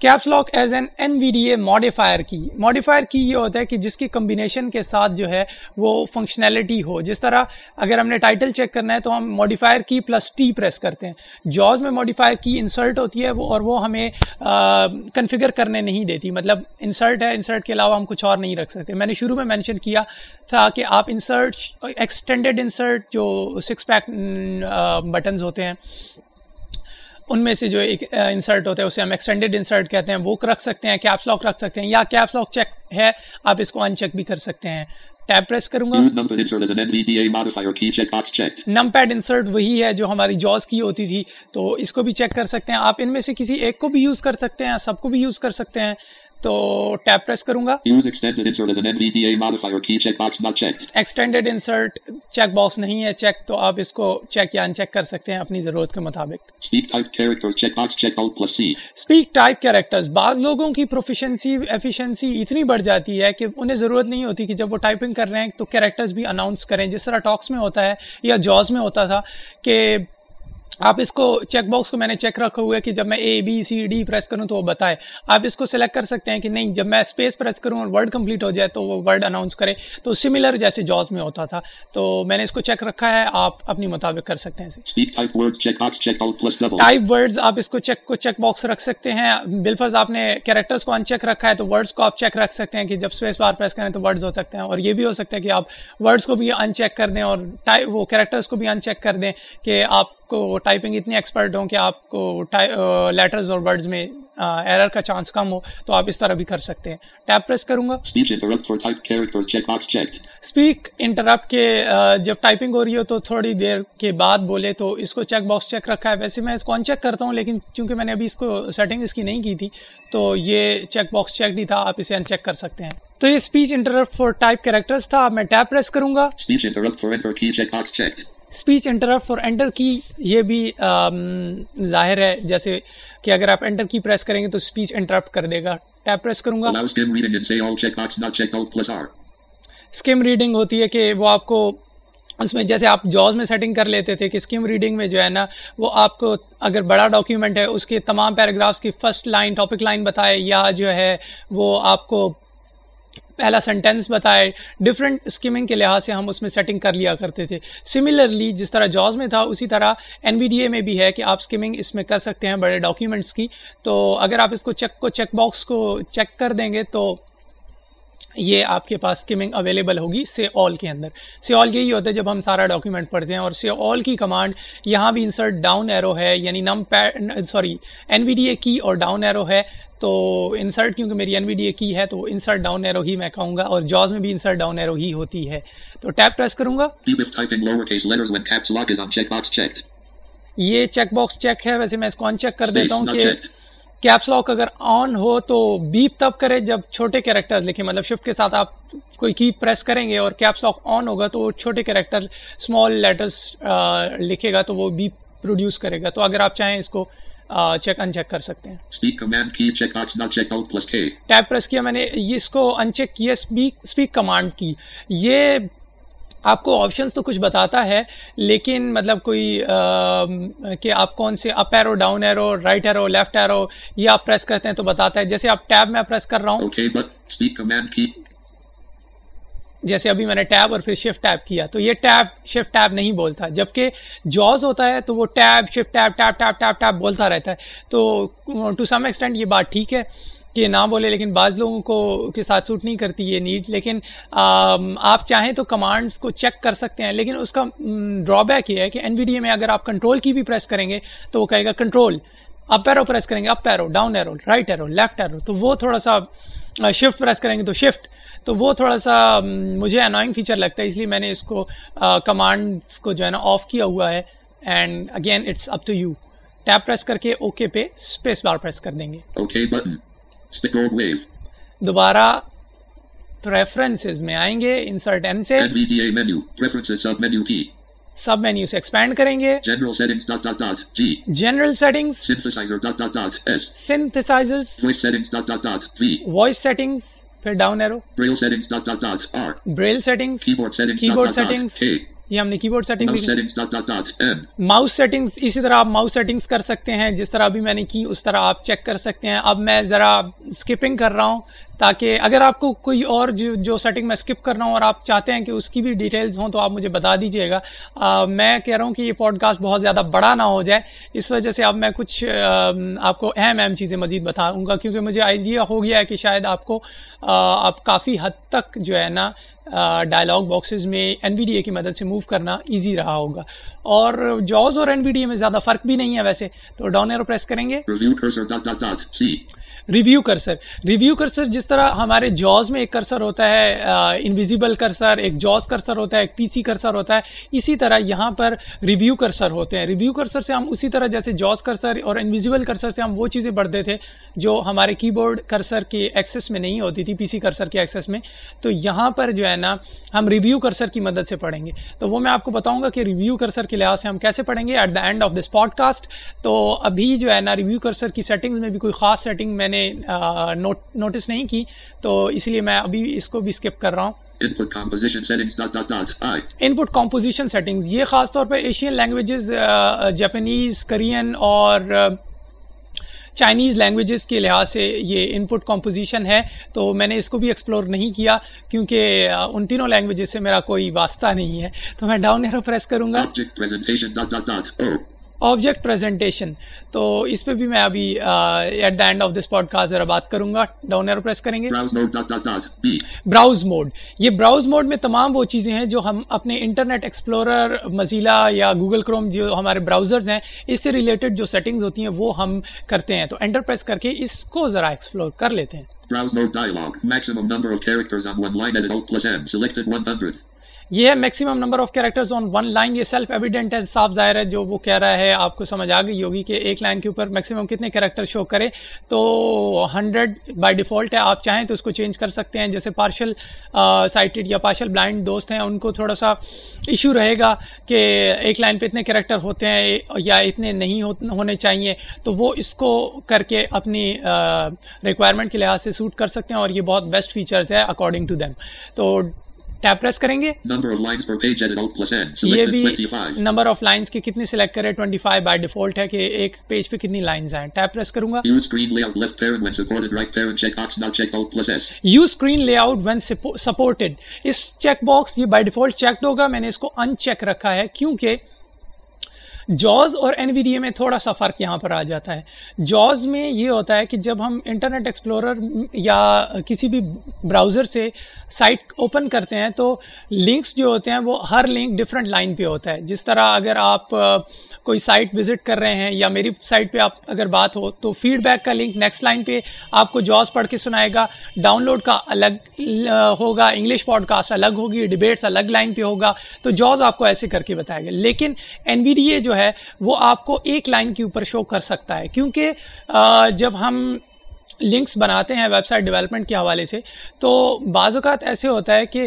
Caps lock as an N V D A modifier key modifier key یہ ہوتا ہے کہ جس کی کمبینیشن کے ساتھ جو ہے وہ فنکشنلٹی ہو۔ جس طرح اگر ہم نے ٹائٹل چیک کرنا ہے تو ہم modifier key plus T press کرتے ہیں۔ جوز میں ماڈیفائر کی انسرٹ ہوتی ہے اور وہ ہمیں کنفیگر کرنے نہیں دیتی۔ مطلب انسرٹ ہے انسرٹ کے علاوہ ہم کچھ اور نہیں رکھ سکتے۔ میں نے شروع میں مینشن کیا تھا کہ آپ انسرٹ ایکسٹینڈیڈ انسرٹ جو سکس پیک بٹنز ہوتے ہیں ان میں سے جو ایک انسرٹ ہوتا ہے اسے ہم ایکسٹینڈیڈ انسرٹ کہتے ہیں وہ رکھ سکتے ہیں کیپس لاک رکھ سکتے ہیں یا کیپس لاک چیک ہے آپ اس کو ان چیک بھی کر سکتے ہیں۔ ٹیپ پریس کروں گا۔ نم پیڈ انسرٹ وہی ہے جو ہماری جوز کی ہوتی تھی تو اس کو بھی چیک کر سکتے ہیں۔ آپ ان میں سے کسی ایک کو بھی یوز کر سکتے ہیں سب کو بھی یوز کر سکتے ہیں۔ تو ٹیپ پریس کروں گا۔ ایکسٹینڈیڈ انسرٹ چیک باکس نہیں ہے چیک تو آپ اس کو چیک یا ان چیک کر سکتے ہیں اپنی ضرورت کے مطابق۔ اسپیک ٹائپ کیریکٹر بعض لوگوں کی پروفیشنسی ایفیشنسی اتنی بڑھ جاتی ہے کہ انہیں ضرورت نہیں ہوتی کہ جب وہ ٹائپنگ کر رہے ہیں تو کیریکٹرز بھی اناؤنس کریں۔ جس طرح ٹاکس میں ہوتا ہے یا جوز میں ہوتا تھا کہ آپ اس کو چیک باکس کو میں نے چیک رکھا ہوا ہے کہ جب میں A B C D press کروں تو وہ بتائے۔ آپ اس کو سلیکٹ کر سکتے ہیں کہ نہیں جب میں اسپیس پریس کروں اور ورڈ کمپلیٹ ہو جائے تو وہ ورڈ اناؤنس کرے۔ تو سملر جیسے جوز میں ہوتا تھا۔ تو میں نے اس کو چیک رکھا ہے آپ اپنی مطابق کر سکتے ہیں ٹائپ ورڈز آپ اس کو چیک کو چیک باکس رکھ سکتے ہیں۔ بالفظ آپ نے کیریکٹرز کو ان چیک رکھا ہے تو ورڈس کو آپ چیک رکھ سکتے ہیں کہ جب اسپیس بار پریس کریں تو ورڈز ہو سکتے ہیں۔ اور یہ بھی ہو سکتا ہے کہ آپ ورڈس کو بھی ان چیک کر دیں اور وہ کیریکٹرس کو بھی ان چیک کر دیں کہ آپ کو ٹائپنگ اتنی ایکسپرٹ ہوں کہ آپ کو لیٹرز اور ورڈز میں ایرر کا چانس کم ہو تو آپ اس طرح بھی کر سکتے ہیں۔ ٹیپ پریس کروں گا۔ اسپیک انٹرپٹ کے جب ٹائپنگ ہو رہی ہو تو تھوڑی دیر کے بعد بولے تو اس کو چیک باکس چیک رکھا ہے۔ ویسے میں اس کو ان چیک کرتا ہوں لیکن چونکہ میں نے ابھی اس کو سیٹنگ اس کی نہیں کی تھی تو یہ چیک باکس چیک نہیں تھا آپ اسے ان چیک کر سکتے ہیں۔ تو یہ speech interrupt for type characters تھا میں ٹیپ پریس کروں گا۔ اسپیچ انٹرپٹ فور انٹر کی یہ بھی um, ظاہر ہے جیسے کہ اگر آپ انٹر کی پریس کریں گے تو اسپیچ انٹرپٹ کر دے گا. ٹیپ پریس کروں گا. اسکم ریڈنگ ہوتی ہے کہ وہ آپ کو اس میں جیسے آپ جوز میں سیٹنگ کر لیتے تھے کہ اسکم ریڈنگ میں جو ہے نا وہ آپ کو اگر بڑا ڈاکیومنٹ ہے اس کے تمام پیراگرافس کی فرسٹ لائن ٹاپک لائن بتائے یا جو ہے وہ آپ کو پہلا سینٹینس بتائے ڈفرینٹ اسکیمنگ کے لحاظ سے ہم اس میں سیٹنگ کر لیا کرتے تھے. سملرلی جس طرح جاز میں تھا، اسی طرح این بی ڈی اے میں بھی ہے کہ آپ اسکیمنگ اس میں کر سکتے ہیں بڑے ڈاکیومنٹس کی. تو اگر آپ اس کو چیک کو چیک باکس کو چیک کر دیں گے تو یہ آپ کے پاس اسکیمنگ اویلیبل ہوگی سی آل کے اندر. سی آل یہی ہوتا ہے جب ہم سارا ڈاکیومنٹ پڑھتے ہیں اور سی آل کی کمانڈ یہاں بھی انسرٹ ڈاؤن ایرو ہے یعنی num P sorry N V D A کی اور ڈاؤن ایرو ہے. تو انسرٹ کیونکہ میری این وی ڈی اے کی ہے تو انسرٹ ڈاؤن ایرو ہی میں کہوں گا اور جاز میں بھی انسرٹ ڈاؤن ایرو ہی ہوتی ہے۔ تو ٹیپ پریس کروں گا۔ یہ چیک باکس چیک ہے ویسے میں اس کو ان چیک کر دیتا ہوں کہ کیپس لاک اگر آن ہو تو بیپ تب کرے جب چھوٹے کیریکٹر لکھیں مطلب شفٹ کے ساتھ آپ کوئی کی پریس کریں گے اور کیپس لاک آن ہوگا تو چھوٹے کریکٹر سمال لیٹرز لکھے گا تو وہ بیپ پروڈیوس کرے گا۔ تو اگر آپ چاہیں اس کو چیک ان چیک کر سکتے ہیں۔ ٹیپ پریس کیا میں نے اس کو ان چیک کیا اسپیک کمانڈ کی یہ آپ کو آپشنس تو کچھ بتاتا ہے لیکن مطلب کوئی کہ آپ کون سے up arrow down arrow right arrow left arrow یہ آپ پریس کرتے ہیں تو بتاتا ہے۔ جیسے آپ ٹیب میں پریس کر رہا ہوں۔ جیسے ابھی میں نے ٹیب اور پھر شفٹ ٹیب کیا، تو یہ ٹیب، شفٹ ٹیب نہیں بولتا، جبکہ جوز ہوتا ہے تو وہ tab, shift tab tab tab tab tab بولتا رہتا ہے۔ تو ٹو سم ایکسٹینٹ یہ بات ٹھیک ہے کہ نہ بولے، لیکن بعض لوگوں کو، کے ساتھ سوٹ نہیں کرتی یہ نیڈ لیکن آپ چاہیں تو کمانڈس کو چیک کر سکتے ہیں، لیکن اس کا ڈرا بیک یہ ہے کہ این بی ڈی اے میں اگر آپ کنٹرول کی بھی پریس کریں گے تو وہ کہے گا کنٹرول اپ ایرو پریس کریں گے up arrow down arrow right arrow left arrow تو وہ تھوڑا سا شفٹ پریس کریں گے تو شفٹ تو وہ تھوڑا سا مجھے انوائنگ فیچر لگتا ہے اس لیے میں نے اس کو کمانڈس کو جو ہے نا آف کیا ہوا ہے۔ And again it's up to you tap press کر کے اوکے پہ اسپیس بار پریس کر دیں گے۔ دوبارہ پریفرنسز میں آئیں گے انسرٹ این سے۔ سب مینیو سے ایکسپینڈ کریں گے۔ جنرل سیٹنگز وائس سیٹنگز پھر down arrow braille setting braille settings keyboard setting یہ ہم نے کی بورڈ سیٹنگ ماؤس سیٹنگز اسی طرح آپ ماؤس سیٹنگز کر سکتے ہیں جس طرح ابھی میں نے کی اس طرح آپ چیک کر سکتے ہیں۔ اب میں ذرا اسکپنگ کر رہا ہوں تاکہ اگر آپ کو کوئی اور جو جو سیٹنگ میں اسکپ کر رہا ہوں اور آپ چاہتے ہیں کہ اس کی بھی ڈیٹیلز ہوں تو آپ مجھے بتا دیجیے گا۔ آ, میں کہہ رہا ہوں کہ یہ پوڈ کاسٹ بہت زیادہ بڑا نہ ہو جائے۔ اس وجہ سے اب میں کچھ آ, آپ کو اہم اہم چیزیں مزید بتاؤں گا کیونکہ مجھے آئیڈیا ہو گیا ہے کہ شاید آپ کو آ, آپ کافی حد تک جو ہے نا ڈائلاگ باکسز میں این وی ڈی اے کی مدد سے موو کرنا ایزی رہا ہوگا۔ اور جوز اور این وی ڈی اے میں زیادہ فرق بھی نہیں ہے ویسے۔ تو ڈاؤن ایرو پریس کریں گے۔ Review cursor. ریویو کرسر جس طرح ہمارے جاز میں ایک کرسر ہوتا ہے انویزیبل کرسر، ایک جاز کرسر ہوتا ہے، ایک پی سی کرسر ہوتا ہے، اسی طرح یہاں پر ریویو کرسر ہوتے ہیں۔ ریویو کرسر سے ہم اسی طرح جیسے جاز کرسر اور انویزیبل کرسر سے ہم وہ چیزیں پڑھتے تھے جو ہمارے کی بورڈ کرسر کے ایکسس میں نہیں ہوتی تھی، پی سی کرسر کے ایکسس میں۔ تو یہاں پر جو ہے نا، ہم ریویو کرسر کی مدد سے پڑھیں گے۔ تو وہ میں آپ کو بتاؤں گا کہ ریویو کرسر کے لحاظ سے ہم کیسے پڑھیں گے۔ At the end of this podcast تو ابھی جو ہے نا، ریویو کرسر کی سیٹنگز میں بھی کوئی خاص سیٹنگ میں نے نوٹس نہیں کی تو اس لیے میں ابھی اس کو بھی اسکپ کر رہا ہوں۔ Input composition settings dot I. یہ خاص طور پر ایشین لینگویجز جاپانیز کرین اور چائنیز لینگویجز کے لحاظ سے یہ ان پٹ کمپوزیشن ہے تو میں نے اس کو بھی ایکسپلور نہیں کیا کیونکہ ان تینوں لینگویجز سے میرا کوئی واسطہ نہیں ہے۔ تو میں ڈاؤن ایرو پریس کروں گا۔ آبجیکٹ پریزنٹیشن تو اس پہ بھی میں ابھی at the end of this podcast ذرا بات کروں گا ڈاؤن ایرو پریس کریں گے. براؤز موڈ یہ براؤز موڈ میں تمام وہ چیزیں ہیں جو ہم اپنے انٹرنیٹ ایکسپلورر مزیلا یا گوگل کروم جو ہمارے براؤزرز ہیں اس سے ریلیٹڈ جو سیٹنگز ہوتی ہیں وہ ہم کرتے ہیں تو انٹر پریس کر کے اس کو ذرا ایکسپلور کر لیتے ہیں Browse mode dialog. Maximum number of characters on one line edit Alt plus M. Selected 100. یہ ہے maximum number of characters on one line یہ سیلف ایویڈنٹ ہے، صاف ظاہر ہے، جو وہ کہہ رہا ہے، آپ کو سمجھ آ گئی ہوگی کہ ایک لائن کے اوپر میکسیمم کتنے کیریکٹر شو کرے۔ تو ہنڈریڈ بائی ڈیفالٹ ہے، آپ چاہیں تو اس کو چینج کر سکتے ہیں۔ جیسے پارشل سائٹڈ یا پارشل بلائنڈ دوست ہیں، ان کو تھوڑا سا ایشو رہے گا کہ ایک لائن پہ اتنے کیریکٹر ہوتے ہیں یا اتنے نہیں ہونے چاہیے۔ تو وہ اس کو کر کے اپنی ریکوائرمنٹ کے لحاظ سے سوٹ کر سکتے ہیں اور یہ بہت بیسٹ فیچرز ہے اکارڈنگ ٹو دیم تو ٹیپ پریس کریں گے. یہ بھی 25. نمبر آف لائنس کی کتنی سلیکٹ کرے؟ 25 بائی ڈیفالٹ ہے کہ ایک پیج پہ کتنی لائنز ہیں۔ ٹیپ پریس کروں گا. Use screen layout when supported us check box یہ بائی ڈیفالٹ چیکڈ ہوگا۔ میں نے اس کو ان چیک رکھا ہے۔ کیونکہ جوز اور این وی ڈی اے میں تھوڑا سا فرق یہاں پر آ جاتا ہے۔ جوز میں یہ ہوتا ہے کہ جب ہم انٹرنیٹ ایکسپلورر یا کسی بھی براؤزر سے سائٹ اوپن کرتے ہیں تو لنکس جو ہوتے ہیں وہ ہر لنک ڈفرینٹ لائن پہ ہوتا ہے۔ جس طرح اگر آپ کوئی سائٹ وزٹ کر رہے ہیں یا میری سائٹ پہ آپ اگر بات ہو تو فیڈ بیک کا لنک نیکسٹ لائن پہ آپ کو جوز پڑھ کے سنائے گا۔ ڈاؤن لوڈ کا الگ ہوگا انگلش پوڈ کاسٹ الگ ہوگی ڈبیٹس الگ لائن پہ ہوگا۔ تو جوز آپ کو ایسے کر کے بتائے گا۔ لیکن این وی ڈی اے جو ہے، وہ آپ کو ایک لائن کے اوپر شو کر سکتا ہے۔ کیونکہ جب ہم لنکس بناتے ہیں ویب سائٹ ڈیولپمنٹ کے حوالے سے، تو بعض اوقات ایسے ہوتا ہے کہ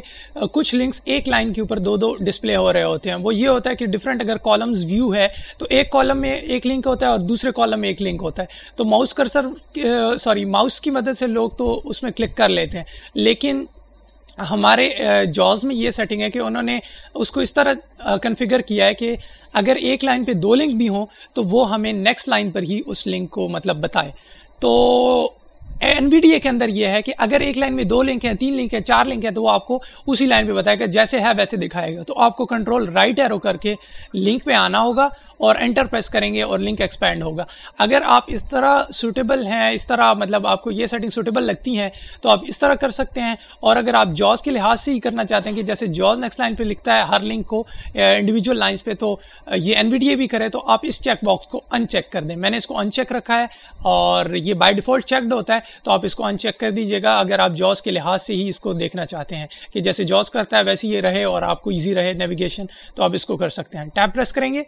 کچھ لنکس ایک لائن کے اوپر دو دو ڈسپلے ہو رہے ہوتے ہیں۔ وہ یہ ہوتا ہے کہ ڈفرینٹ اگر کالمز ویو ہے، تو ایک کالم میں ایک لنک ہوتا ہے اور دوسرے کالم میں ایک لنک ہوتا ہے۔ تو ماؤس کرسر سوری ماؤس کی مدد سے لوگ تو اس میں کلک کر لیتے ہیں۔ لیکن ہمارے جاز میں یہ سیٹنگ ہے کہ انہوں نے اس کو اس طرح کنفیگر کیا ہے کہ اگر ایک لائن پہ دو لنک بھی ہوں، تو وہ ہمیں نیکسٹ لائن پر ہی اس لنک کو مطلب بتائے۔ تو این ڈی اے کے اندر یہ ہے کہ اگر ایک لائن میں دو لنک ہیں، تین لنک ہیں، چار لنک ہیں، تو وہ آپ کو اسی لائن پہ بتائے گا، جیسے ہے ویسے دکھائے گا۔ تو آپ کو کنٹرول رائٹ ایرو کر کے لنک پہ آنا ہوگا اور انٹر پریس کریں گے اور لنک ایکسپینڈ ہوگا۔ اگر آپ اس طرح سوٹیبل ہیں، اس طرح مطلب آپ کو یہ سیٹنگ سوٹیبل لگتی ہیں، تو آپ اس طرح کر سکتے ہیں۔ اور اگر آپ جاز کے لحاظ سے ہی کرنا چاہتے ہیں کہ جیسے جاز نیکسٹ لائن پہ لکھتا ہے ہر لنک کو انڈیویجول لائنس پہ، تو یہ این وی ڈی اے بھی کرے تو آپ اس چیک باکس کو ان چیک کر دیں۔ میں نے اس کو ان چیک رکھا ہے اور یہ بائی ڈیفالٹ چیکڈ ہوتا ہے، تو آپ اس کو ان چیک کر دیجیے گا۔ اگر آپ جاز کے لحاظ سے ہی اس کو دیکھنا چاہتے ہیں کہ جیسے جاز کرتا ہے ویسے یہ رہے اور آپ کو ایزی رہے نیویگیشن تو آپ اس کو کر سکتے ہیں۔ ٹیپ پریس کریں گے۔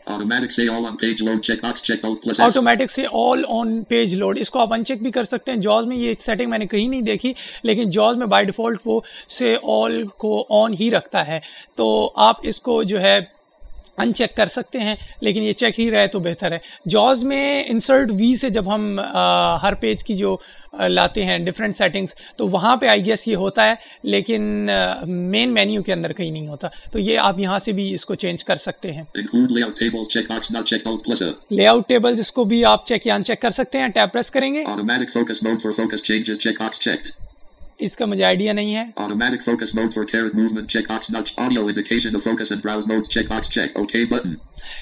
آٹومیٹک سے آل آن پیج لوڈ اس کو آپ ان چیک بھی کر سکتے ہیں۔ جاز میں یہ سیٹنگ میں نے کہیں نہیں دیکھی، لیکن جاز میں بائی ڈیفالٹ وہ سے آل کو آن ہی رکھتا ہے۔ تو آپ اس کو جو ہے انچیک کر سکتے ہیں لیکن یہ چیک ہی رہے تو بہتر ہے۔ جاز میں انسرٹ وی سے جب ہم ہر پیج کی جو لاتے ہیں ڈفرینٹ سیٹنگس تو وہاں پہ آئی گیس یہ ہوتا ہے لیکن مین مینیو کے اندر کہیں نہیں ہوتا۔ تو یہ آپ یہاں سے بھی اس کو چینج کر سکتے ہیں۔ لے آؤٹ ٹیبل اس کو بھی آپ چیک یا ان چیک کر سکتے ہیں ٹیپ پریس کریں گے۔ اس کا مجھے آئیڈیا نہیں ہے۔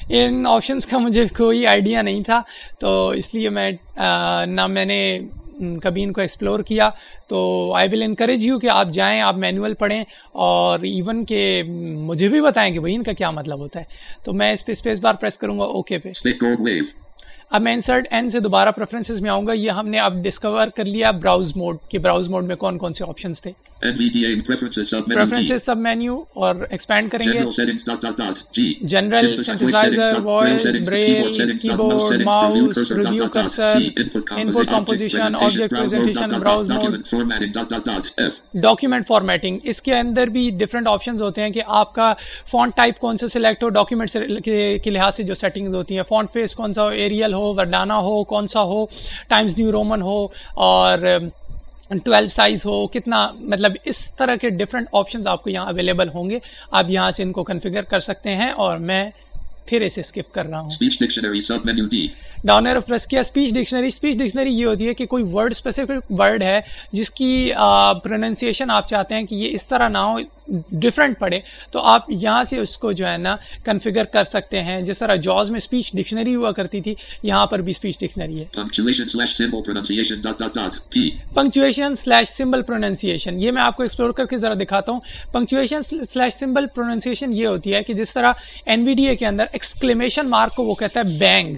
ان آپشنس کا مجھے کوئی آئیڈیا نہیں تھا تو اس لیے میں نہ میں نے کبھی ان کو ایکسپلور کیا۔ تو آئی ول انکریج یو کہ آپ جائیں آپ مینول پڑھیں اور ایون کہ مجھے بھی بتائیں کہ بھائی ان کا کیا مطلب ہوتا ہے۔ تو میں اس پہ اسپیس بار پریس کروں گا اوکے پہ اب میں انسرٹ این سے دوبارہ پریفرنسز میں آؤں گا، یہ ہم نے اب ڈسکور کر لیا براؤز موڈ کہ براؤز موڈ میں کون کون سے آپشنس تھے۔ پریفرنسز سب مینیو اور ایکسپینڈ کریں گے general synthesizer voice braille keyboard mouse review cursor input composition object presentation browse mode document formatting اس کے اندر بھی ڈفرنٹ آپشنز ہوتے ہیں کہ آپ کا فونٹ ٹائپ کون سا سلیکٹ ہو ڈاکیومنٹ کے لحاظ سے جو سیٹنگز ہوتی ہیں فونٹ فیس کون سا ہو ایریل ہو ورڈانا ہو کون سا ہو ٹائمز نیو رومن ہو اور ٹویلو سائز ہو کتنا مطلب اس طرح کے ڈفرینٹ آپشنز آپ کو یہاں اویلیبل ہوں گے۔ آپ یہاں سے ان کو کنفیگر کر سکتے ہیں اور میں پھر اسے اسکپ کر رہا ہوں۔ ڈاؤن ایرو پریس کیا اسپیچ ڈکشنری اسپیچ ڈکشنری یہ ہوتی ہے کہ کوئی ورڈ اسپیسیفک ورڈ ہے جس کی پروننسیشن آپ چاہتے ہیں کہ یہ اس طرح نہ ہو۔ ڈفرینٹ پڑے تو آپ یہاں سے اس کو جو ہے نا کنفیگر کر سکتے ہیں۔ جس طرح جاز میں اسپیچ ڈکشنری ہوا کرتی تھی یہاں پر بھی اسپیچ ڈکشنری ہے۔ پنکچویشن سلیش سمبل پروننسیشن یہ میں آپ کو ایکسپلور کر کے ذرا دکھاتا ہوں۔ پنکچویشن سلیش سمبل پروننسیشن یہ ہوتی ہے کہ جس طرح این وی ڈی اے کے اندر ایکسکلیمیشن مارک کو وہ کہتا ہے بینگ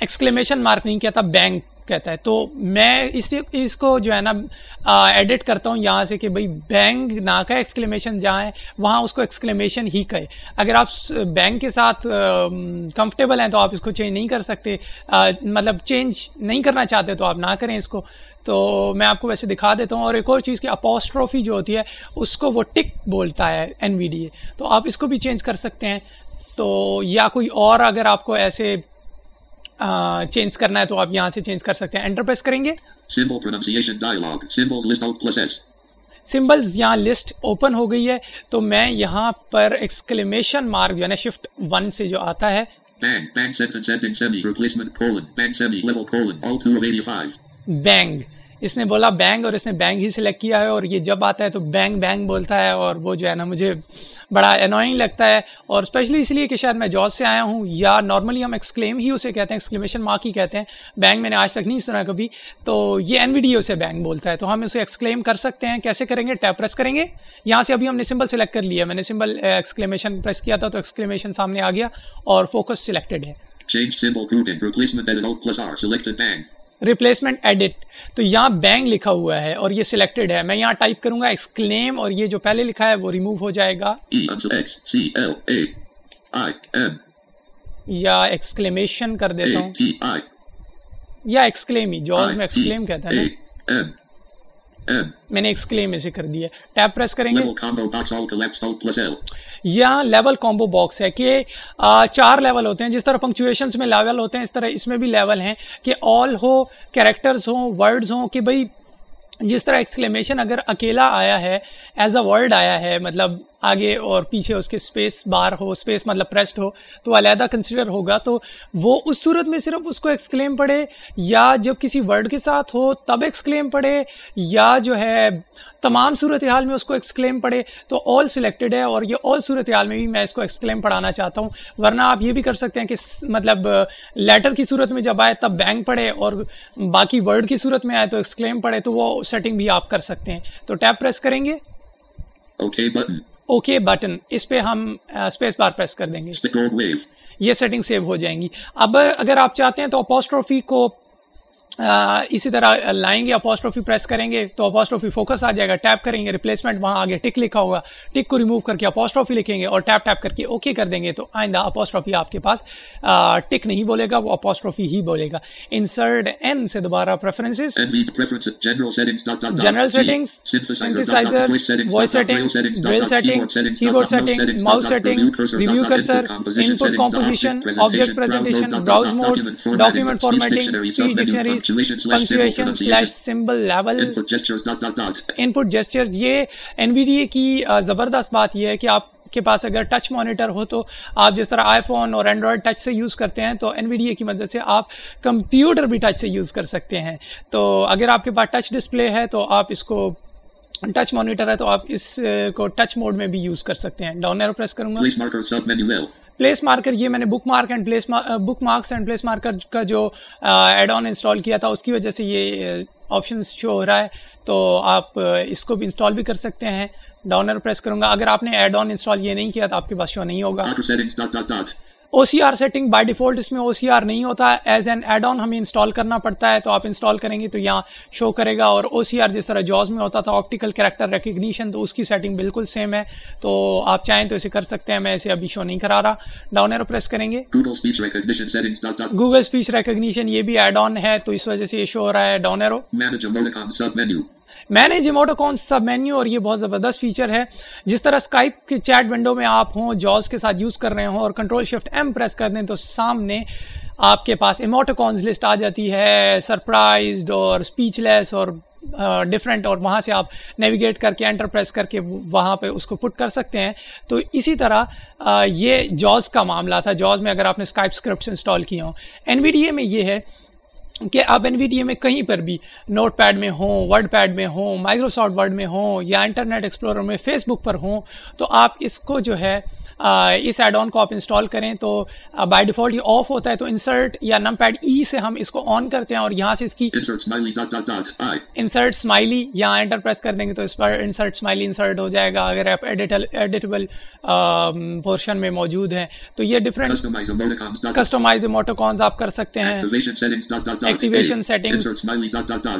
ایکسکلیمیشن مارک نہیں کہتا بینک کہتا ہے۔ تو میں اس اس کو جو ہے نا ایڈٹ کرتا ہوں یہاں سے کہ بھائی بینک نہ کا ایکسکلیمیشن جہاں ہے، وہاں اس کو ایکسکلیمیشن ہی کہے۔ اگر آپ بینک کے ساتھ کمفرٹیبل ہیں تو آپ اس کو چینج نہیں کر سکتے۔ مطلب چینج نہیں کرنا چاہتے تو آپ نہ کریں اس کو۔ تو میں آپ کو ویسے دکھا دیتا ہوں۔ اور ایک اور چیز کی اپوسٹروفی جو ہوتی ہے، اس کو وہ ٹک بولتا ہے این وی ڈی اے تو آپ اس کو بھی چینج کر سکتے ہیں۔ تو یا کوئی اور اگر آپ کو ایسے چینج کرنا ہے تو آپ یہاں سے چینج کر سکتے ہیں۔ انٹر پریس کریں گے۔ سمبلز یہاں لسٹ اوپن ہو گئی ہے۔ تو میں یہاں پر ایکسکلیمیشن مارک جو ہے نا شفٹ ون سے جو آتا ہے۔ بینگ اس نے بولا بینگ اور اس نے بینگ ہی سلیکٹ کیا ہے اور یہ جب آتا ہے تو بینگ بینگ بولتا ہے اور وہ جو ہے نا مجھے بڑا انوائنگ لگتا ہے اور اسپیشلی اس لیے کہ شاید میں جاز سے آیا ہوں یا نارملی ہم ایکسکلیم ہی اسے کہتے ہیں ایکسکلیمیشن مارک ہی کہتے ہیں۔ بینگ میں نے آج تک نہیں سنا کبھی۔ تو یہ این وی ڈی اسے بینگ بولتا ہے۔ تو ہم اسے ایکسکلیم کر سکتے ہیں۔ کیسے کریں گے؟ ٹیپ پریس کریں گے۔ یہاں سے ابھی ہم نے سمبل سلیکٹ کر لیا میں نے سمبل ایکسکلیمیشن پریس کیا تھا تو ایکسکلیمیشن سامنے آ گیا اور فوکس سلیکٹڈ ہے۔ ریپلیسمنٹ ایڈٹ تو یہاں بینگ لکھا ہوا ہے اور یہ سلیکٹڈ ہے. میں یہاں ٹائپ کروں گا ایکسکلیم اور یہ جو پہلے لکھا ہے وہ ریموو ہو جائے گا. یا ایکسکلیمیشن کر دیتا ہوں. یا ایکسکلیم ہی. جارج میں ایکسکلیم کہتا ہے نا. میں نے ایکسکلیم اسے کر دیا. ٹیپ پریس کریں گے؟ یا لیول کامبو باکس ہے کہ چار لیول ہوتے ہیں، جس طرح پنکچویشنس میں لیول ہوتے ہیں، اس طرح اس میں بھی لیول ہیں کہ آل ہو کیریکٹرز ہوں ورڈز ہوں، کہ بھائی جس طرح ایکسکلیمیشن اگر اکیلا آیا ہے ایز اے ورڈ آیا ہے مطلب آگے اور پیچھے اس کے اسپیس بار ہو اسپیس مطلب پریسڈ ہو، تو علیحدہ کنسیڈر ہوگا۔ تو وہ اس صورت میں صرف اس کو ایکسکلیم پڑھے، یا جب کسی ورڈ کے ساتھ ہو تب ایکسکلیم پڑھے، یا جو ہے تمام صورت حال میں اس کو ایکسکلیم پڑھے۔ تو آل سلیکٹڈ ہے اور یہ آل صورت حال میں بھی میں اس کو ایکسکلیم پڑھانا چاہتا ہوں۔ ورنہ آپ یہ بھی کر سکتے ہیں کہ مطلب لیٹر کی صورت میں جب آئے تب بینک پڑھے اور باقی ورڈ کی صورت میں آئے تو ایکسکلیم پڑھے، تو وہ سیٹنگ بھی آپ کر سکتے ہیں۔ تو ٹیپ پریس کریں گے۔ اوکے بٹن اس پہ ہم اسپیس بار پریس کر دیں گے. یہ سیٹنگ سیو ہو جائیں گی. اب اگر آپ چاہتے ہیں تو اپوسٹروفی کو اسی طرح لائیں گے اپوسٹروفی پریس کریں گے تو اپوسٹروفی فوکس آ جائے گا ٹیپ کریں گے ریپلیسمنٹ وہاں آگے ٹک لکھا ہوگا ٹک کو ریموو کر کے اپوسٹروفی لکھیں گے اور ٹیپ ٹیپ کر کے اوکے کر دیں گے تو آئندہ اپوسٹروفی آپ کے پاس ٹک نہیں بولے گا وہ اپوسٹروفی ہی بولے گا انسرٹ این سے دوبارہ preference general settings synthesizer voice setting braille setting keyboard setting mouse setting review cursor input composition object presentation browse mode document formatting dictionaries punctuation slash symbol level پٹ جیسچر یہ این وی ڈی اے کی زبردست بات یہ ہے کہ آپ کے پاس اگر ٹچ مانیٹر ہو تو آپ جس طرح آئی فون اور اینڈرائڈ ٹچ سے یوز کرتے ہیں تو این وی ڈی اے کی مدد سے آپ کمپیوٹر بھی ٹچ سے یوز کر سکتے ہیں تو اگر آپ کے پاس ٹچ ڈسپلے ہے تو آپ اس کو ٹچ مانیٹر ہے تو آپ اس کو ٹچ موڈ میں بھی یوز کر سکتے ہیں ڈاؤن ایرو پریس کروں گا پلیس مارکر یہ میں نے bookmark and place bookmarks and place marker کا جو ایڈ آن انسٹال کیا تھا، اس کی وجہ سے یہ uh, آپشن شو ہو رہا ہے۔ تو آپ uh, اس کو بھی انسٹال بھی کر سکتے ہیں۔ ڈاؤنر پریس کروں گا۔ اگر آپ نے ایڈ آن انسٹال یہ نہیں کیا تو آپ کے پاس شو نہیں ہوگا۔ O C R setting by default اس میں او سی آر نہیں ہوتا. ایز این ایڈ آن ہمیں انسٹال کرنا پڑتا ہے تو آپ انسٹال کریں گے تو یہاں شو کرے گا اور او سی آر جس طرح جوز میں ہوتا تھا آپٹیکل کریکٹر ریکگنیشن تو اس کی سیٹنگ بالکل سیم ہے. تو آپ چاہیں تو اسے کر سکتے ہیں. میں اسے ابھی شو نہیں کرا رہا. ڈاؤن ایرو پریس کریں گے. گوگل اسپیچ ریکگنیشن یہ بھی ایڈ آن ہے تو اس وجہ سے یہ شو ہو رہا ہے. Down arrow manage emoticon submenu اور یہ بہت زبردست فیچر ہے۔ جس طرح اسکائپ کے چیٹ ونڈو میں آپ ہوں جوز کے ساتھ یوز کر رہے ہوں اور کنٹرول شفٹ ایم پریس کر دیں تو سامنے آپ کے پاس اموٹوکونز لسٹ آ جاتی ہے سرپرائزڈ اور اسپیچ لیس اور ڈفرینٹ اور وہاں سے آپ نیویگیٹ کر کے انٹر پریس کر کے وہاں پہ اس کو پٹ کر سکتے ہیں۔ تو اسی طرح یہ جوز کا معاملہ تھا۔ جوز میں اگر آپ نے اسکائپ اسکرپٹس انسٹال کیے ہوں این وی ڈی اے میں یہ ہے کہ آپ این وی ڈی اے میں کہیں پر بھی نوٹ پیڈ میں ہوں، ورڈ پیڈ میں ہوں مائکروسافٹ ورڈ میں ہوں یا انٹرنیٹ ایکسپلورر میں فیس بک پر ہوں، تو آپ اس کو جو ہے اس ایڈ آن کو آپ انسٹال کریں تو بائی ڈیفالٹ یہ آف ہوتا ہے تو انسرٹ یا نم پیڈ ای سے ہم اس کو آن کرتے ہیں اور یہاں سے اس کی انسرٹ اسمائلی یہاں انٹر پریس کر دیں گے تو اس پر انسرٹ اسمائلی انسرٹ ہو جائے گا اگر آپ ایڈیٹیبل پورشن میں موجود ہیں۔ تو یہ ڈفرینٹ کسٹمائز موٹوکونز آپ کر سکتے ہیں۔ Activation setting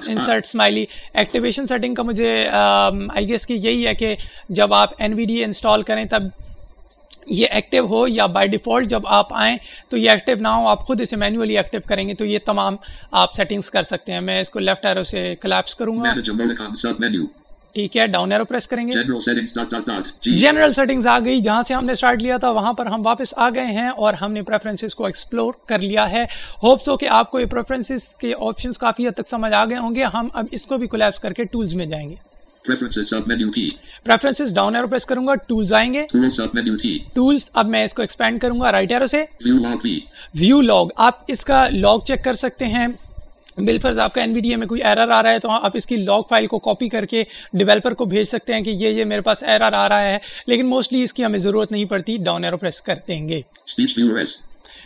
insert smiley activation setting کا مجھے آئی گیس کہ یہی ہے کہ جب آپ این وی ڈی انسٹال کریں تب یہ ایکٹیو ہو یا بائی ڈیفالٹ جب آپ آئیں تو یہ ایکٹیو نہ ہو آپ خود اسے مینولی ایکٹیو کریں گے تو یہ تمام آپ سیٹنگز کر سکتے ہیں۔ میں اس کو لیفٹ ایرو سے کلیپس کروں گا۔ ٹھیک ہے ڈاؤن ایرو پریس کریں گے۔ جنرل سیٹنگز آ گئی جہاں سے ہم نے اسٹارٹ لیا تھا وہاں پر ہم واپس آ گئے ہیں اور ہم نے پریفرنسز کو ایکسپلور کر لیا ہے۔ ہوپس ہو کہ آپ کو یہ پریفرنسز کے آپشنز کافی حد تک سمجھ آ گئے ہوں گے۔ ہم اب اس کو بھی کولیپس کر کے ٹولز میں جائیں گے۔ پریفرنسز ڈاؤن ایرو پریس کروں گا ٹولز آئیں گے ٹولز اب میں اس کو ایکسپینڈ کروں گا رائٹ ایرو سے ویو لاگ آپ اس کا لاگ چیک کر سکتے ہیں بلفرز آپ کا این وی ڈی اے میں کوئی ایرر آ رہا ہے تو آپ اس کی لاگ فائل کو کاپی کر کے ڈیولپر کو بھیج سکتے ہیں کہ یہ یہ میرے پاس ایرر آ رہا ہے لیکن موسٹلی اس کی ہمیں ضرورت نہیں پڑتی ڈاؤن ایرو پریس کر دیں گے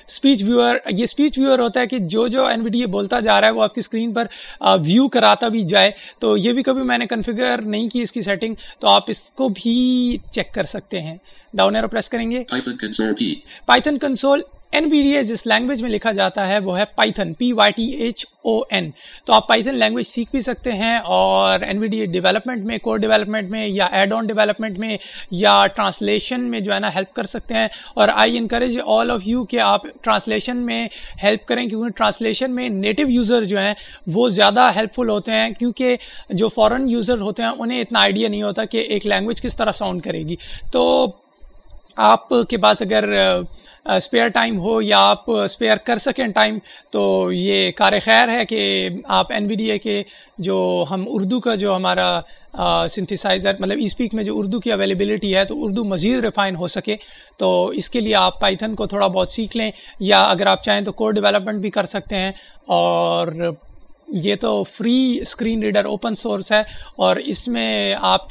اسپیچ ویور یہ اسپیچ ویور ہوتا ہے کہ جو جو این اے بولتا جا رہا ہے وہ آپ کی اسکرین پر ویو کراتا بھی جائے. تو یہ بھی کبھی میں نے کنفیگر نہیں کی اس کی سیٹنگ تو آپ اس کو بھی چیک کر سکتے ہیں. ڈاؤن ایرو پریس کریں گے. Python console N D A جس لینگویج میں لکھا جاتا ہے وہ ہے Python P Y T H O N تو آپ پائتھن لینگویج سیکھ بھی سکتے ہیں اور N V D A development میں کوڈ ڈیولپمنٹ میں یا ایڈ آن ڈیولپمنٹ میں یا ٹرانسلیشن میں جو ہے نا ہیلپ کر سکتے ہیں. اور I encourage all of you کہ آپ ٹرانسلیشن میں ہیلپ کریں کیونکہ ٹرانسلیشن میں نیٹو یوزر جو ہیں وہ زیادہ ہیلپ فل ہوتے ہیں کیونکہ جو فورن یوزر ہوتے ہیں انہیں اتنا آئیڈیا نہیں ہوتا کہ ایک لینگویج کس طرح ساؤنڈ کرے گی. تو آپ کے پاس اگر اسپیئر ٹائم ہو یا آپ اسپیئر کر سکیں ٹائم تو یہ کار خیر ہے کہ آپ این وی ڈی اے کے جو ہم اردو کا جو ہمارا سنتھیسائزر مطلب اسپیک میں جو اردو کی اویلیبلٹی ہے تو اردو مزید ریفائن ہو سکے۔ تو اس کے لیے آپ پائتھن کو تھوڑا بہت سیکھ لیں، یا اگر آپ چاہیں تو کوڈ ڈیولپمنٹ بھی کر سکتے ہیں، اور یہ تو free screen reader open source ہے اور اس میں آپ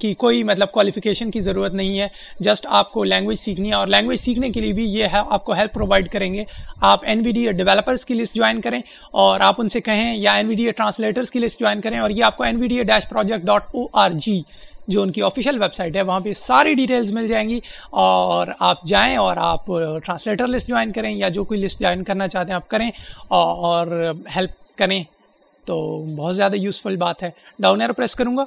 کی کوئی مطلب کوالیفیکیشن کی ضرورت نہیں ہے جسٹ آپ کو لینگویج سیکھنی ہے اور لینگویج سیکھنے کے لیے بھی یہ ہے، آپ کو ہیلپ پرووائڈ کریں گے۔ آپ این وی ڈی ڈیولپرس کی لسٹ جوائن کریں اور آپ ان سے کہیں یا این وی ڈی ٹرانسلیٹرس کی لسٹ جوائن کریں اور یہ آپ کو N V D dash project dot O R G جو ان کی آفیشیل ویب سائٹ ہے، وہاں پہ ساری ڈیٹیلز مل جائیں گی۔ اور آپ جائیں اور آپ ٹرانسلیٹر لسٹ جوائن کریں یا جو کوئی لسٹ جوائن کرنا چاہتے ہیں آپ کریں اور ہیلپ کریں تو بہت زیادہ یوزفل بات ہے۔ ڈاؤن ایرو پریس کروں گا.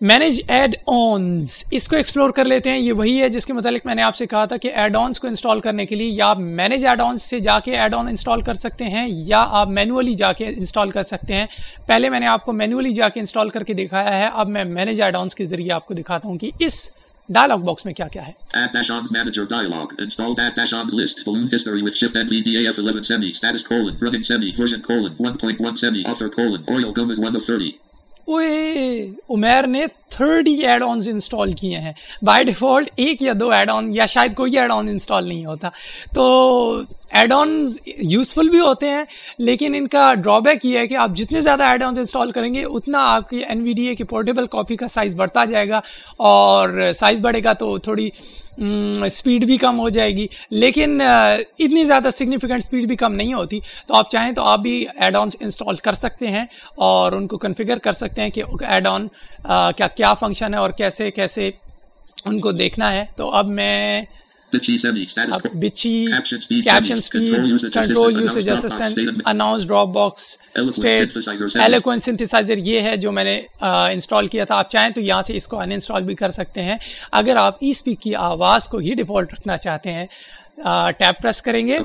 مینج ایڈ آنز اس کو ایکسپلور کر لیتے ہیں۔ یہ وہی ہے جس کے متعلق میں نے آپ سے کہا تھا کہ ایڈ آنس کو انسٹال کرنے کے لیے یا آپ مینج ایڈ آنس سے جا کے ایڈ آن انسٹال کر سکتے ہیں یا آپ مینولی جا کے انسٹال کر سکتے ہیں۔ پہلے میں نے آپ کو مینولی جا کے انسٹال کر کے دکھایا ہے۔ اب میں مینج ایڈ آنس کے ذریعے آپ کو دکھاتا ہوں کہ اس ڈائلگ باکس میں کیا کیا ہے؟ Add dash ons manager dialog install add dash ons list balloon history which shift M B D F 11 semi status colon running semi version colon 1.1 semi author colon oil گم از 1 of 30 اوے عمر نے 30 add owns install کیے ہیں۔ By default ایک یا دو add آن یا شاید کوئی ایڈ آن انسٹال نہیں ہوتا۔ تو ایڈ آنز یوزفل بھی ہوتے ہیں، لیکن ان کا ڈرا بیک یہ ہے کہ آپ جتنے زیادہ ایڈ آنز انسٹال کریں گے، اتنا آپ کی این وی ڈی اے کی پورٹیبل کاپی کا سائز بڑھتا جائے گا اور سائز بڑھے گا تو تھوڑی اسپیڈ بھی کم ہو جائے گی۔ لیکن اتنی زیادہ سگنیفیکنٹ اسپیڈ بھی کم نہیں ہوتی۔ تو آپ چاہیں تو آپ بھی ایڈ آنس انسٹال کر سکتے ہیں اور ان کو کنفیگر کر سکتے ہیں کہ ایڈ آن کیا کیا فنکشن ہے اور کیسے کیسے ان کو دیکھنا ہے۔ تو اب میں اب. بچی caption settings, control usage control usage assistant announce drop box Eloquent synthesizer settings. Eloquence synthesizer یہ ہے جو میں نے انسٹال کیا تھا آپ چاہیں تو یہاں سے اس کو ان انسٹال بھی کر سکتے ہیں اگر آپ ای اسپیک کی آواز کو ہی ڈیفالٹ رکھنا چاہتے ہیں ٹیپ پریس کریں گے.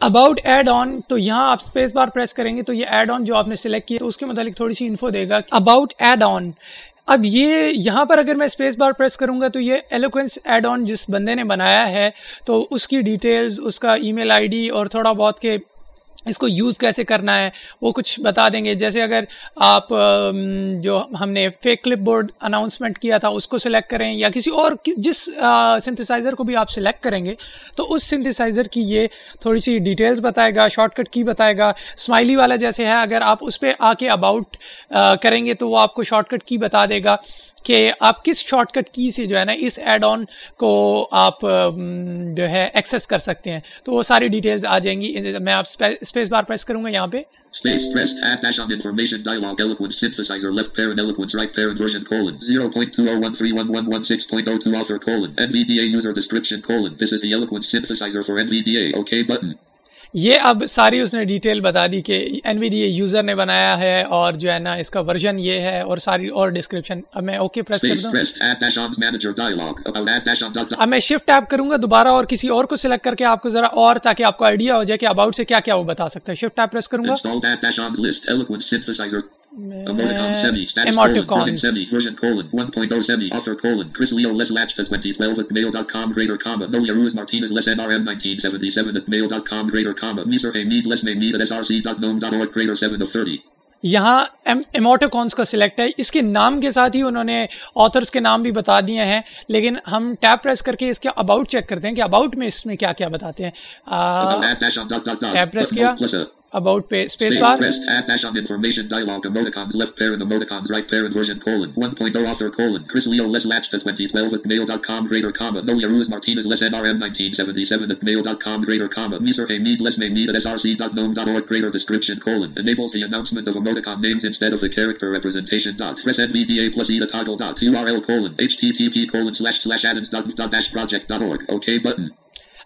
اباؤٹ ایڈ آن تو یہاں آپ اسپیس بار پریس کریں گے تو یہ ایڈ آن جو آپ نے سلیکٹ کیا تو اس کے متعلق تھوڑی سی انفو دے گا اباؤٹ ایڈ آن اب یہ یہاں پر اگر میں اسپیس بار پریس کروں گا تو یہ ایلوکوینس ایڈ آن جس بندے نے بنایا ہے تو اس کی ڈیٹیلز اس کا ای میل آئی ڈی اور تھوڑا بہت کے اس کو یوز کیسے کرنا ہے، وہ کچھ بتا دیں گے۔ جیسے اگر آپ جو ہم نے فیک کلپ بورڈ اناؤنسمنٹ کیا تھا، اس کو سلیکٹ کریں یا کسی اور جس سنتھسائزر کو بھی آپ سلیکٹ کریں گے، تو اس سنتھسائزر کی یہ تھوڑی سی ڈیٹیلز بتائے گا شارٹ کٹ کی بتائے گا۔ اسمائلی والا جیسے ہے، اگر آپ اس پہ آ کے اباؤٹ کریں گے تو وہ آپ کو شارٹ کٹ کی بتا دے گا۔ کہ آپ کس شارٹ کٹ کی سے جو ہے نا اس ایڈ آن کو آپ جو ہے ایکسیس کر سکتے ہیں تو وہ ساری ڈیٹیلز آ جائیں گی میں آپ اسپیس بار پریس کروں گا یہاں پہ Space pressed. Add dash on information dialog. Eloquent synthesizer. Left parent. Eloquent right parent. Version colon. 0.2013111.6.02 author colon. NVDA user description colon. This is the Eloquent synthesizer for NVDA. OK button. یہ اب ساری اس نے detail بتا دی کہ N V D A user نے بنایا ہے اور جو ہے نا اس کا ورژن یہ ہے اور ساری اور ڈسکرپشن اب میں اوکے پریس کر دوں. اب میں شفٹ ٹیپ کروں گا دوبارہ اور کسی اور کو سلیکٹ کر کے آپ کو ذرا اور تاکہ آپ کو آئیڈیا ہو جائے کہ اباؤٹ سے کیا کیا وہ بتا سکتا ہے. شفٹ ٹیپ پریس کروں گا. Installed add dash on's list. Eloquent synthesizer. Emoticon میں semi. Status colon. Running emoticons semi. Version colon. 1.0 semi. Author colon. Chris Leo Les Latched at 2012 at mail.com. Greater comma. Nolia Ruiz Martinez Les NRM 1977 at mail.com. Greater comma. Miser A Mead Les May Mead at src.gnome.org. Greater 7 of 30. یہاں ایموٹوکونس کا select ہے اس کے نام کے ساتھ ہی انہوں نے authors کے نام بھی بتا دیے ہیں لیکن ہم ٹیپ پریس کر کے اس کے اباؤٹ چیک کرتے ہیں کہ اباؤٹ میں اس میں کیا کیا بتاتے ہیں. ٹیپ پریس کیا mode plus a. اباؤٹ پہ space Space bar pressed. Add dash on information dialog. Emoticons left parent. Emoticons right parent. Version colon. 1.0 author colon. Chris Leo Les Latched at 2012 at mail.com. Greater comma. Nolia Ruiz Martinez Les NRM 1977 at mail.com. Greater comma. Miser A Mead Les May Mead at src.gnome.org. Greater description colon. Enables the announcement of emoticon names instead of the character representation dot. Press NVDA plus E to toggle dot. URL colon. HTTP colon slash slash addons dot dot dash project dot org. OK button.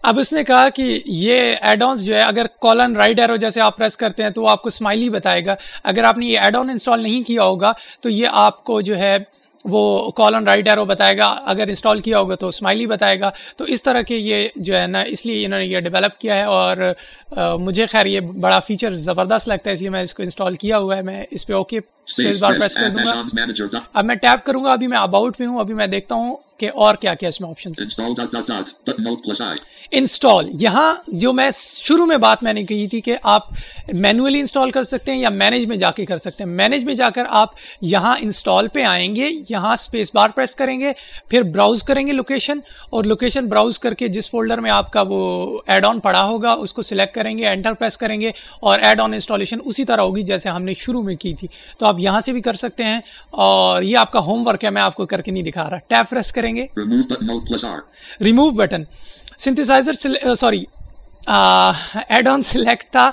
اب اس نے کہا کہ یہ add آنس جو ہے اگر Colin right arrow جیسے آپ پریس کرتے ہیں تو وہ آپ کو اسمائلی بتائے گا۔ اگر آپ نے یہ ایڈ آن انسٹال نہیں کیا ہوگا تو یہ آپ کو جو ہے وہ کالن رائٹ ایرو بتائے گا۔ اگر انسٹال کیا ہوگا تو اسمائلی بتائے گا۔ تو اس طرح کے یہ جو ہے نا اس لیے انہوں نے یہ ڈیولپ کیا ہے اور مجھے خیر یہ بڑا فیچر زبردست لگتا ہے اس لیے میں اس کو انسٹال کیا ہوا ہے۔ میں اس پہ اوکے اسپیس بار پریس کر دوں گا. اب میں ٹیپ کروں گا ابھی میں اباؤٹ پہ ہوں ابھی میں دیکھتا ہوں کہ اور کیا کیا اس میں آپشن انسٹال۔ یہاں جو میں شروع میں بات میں نے کہی تھی کہ آپ مینولی انسٹال کر سکتے ہیں یا مینج میں جا کے کر سکتے ہیں۔ مینج میں جا کر آپ یہاں انسٹال پہ آئیں گے یہاں اسپیس بار پریس کریں گے پھر براؤز کریں گے لوکیشن اور لوکیشن براؤز کر کے جس فولڈر میں آپ کا وہ ایڈ آن پڑا ہوگا اس کو سلیکٹ کریں گے انٹر پریس کریں گے اور ایڈ آن انسٹالیشن اسی طرح ہوگی جیسے ہم نے شروع میں کی تھی۔ تو آپ یہاں سے بھی کر سکتے ہیں اور یہ آپ کا ہوم ورک ہے میں آپ کو کر کے نہیں دکھا رہا۔ ٹیپ پریس کریں گے. Remove button synthesizer sorry add on select تھا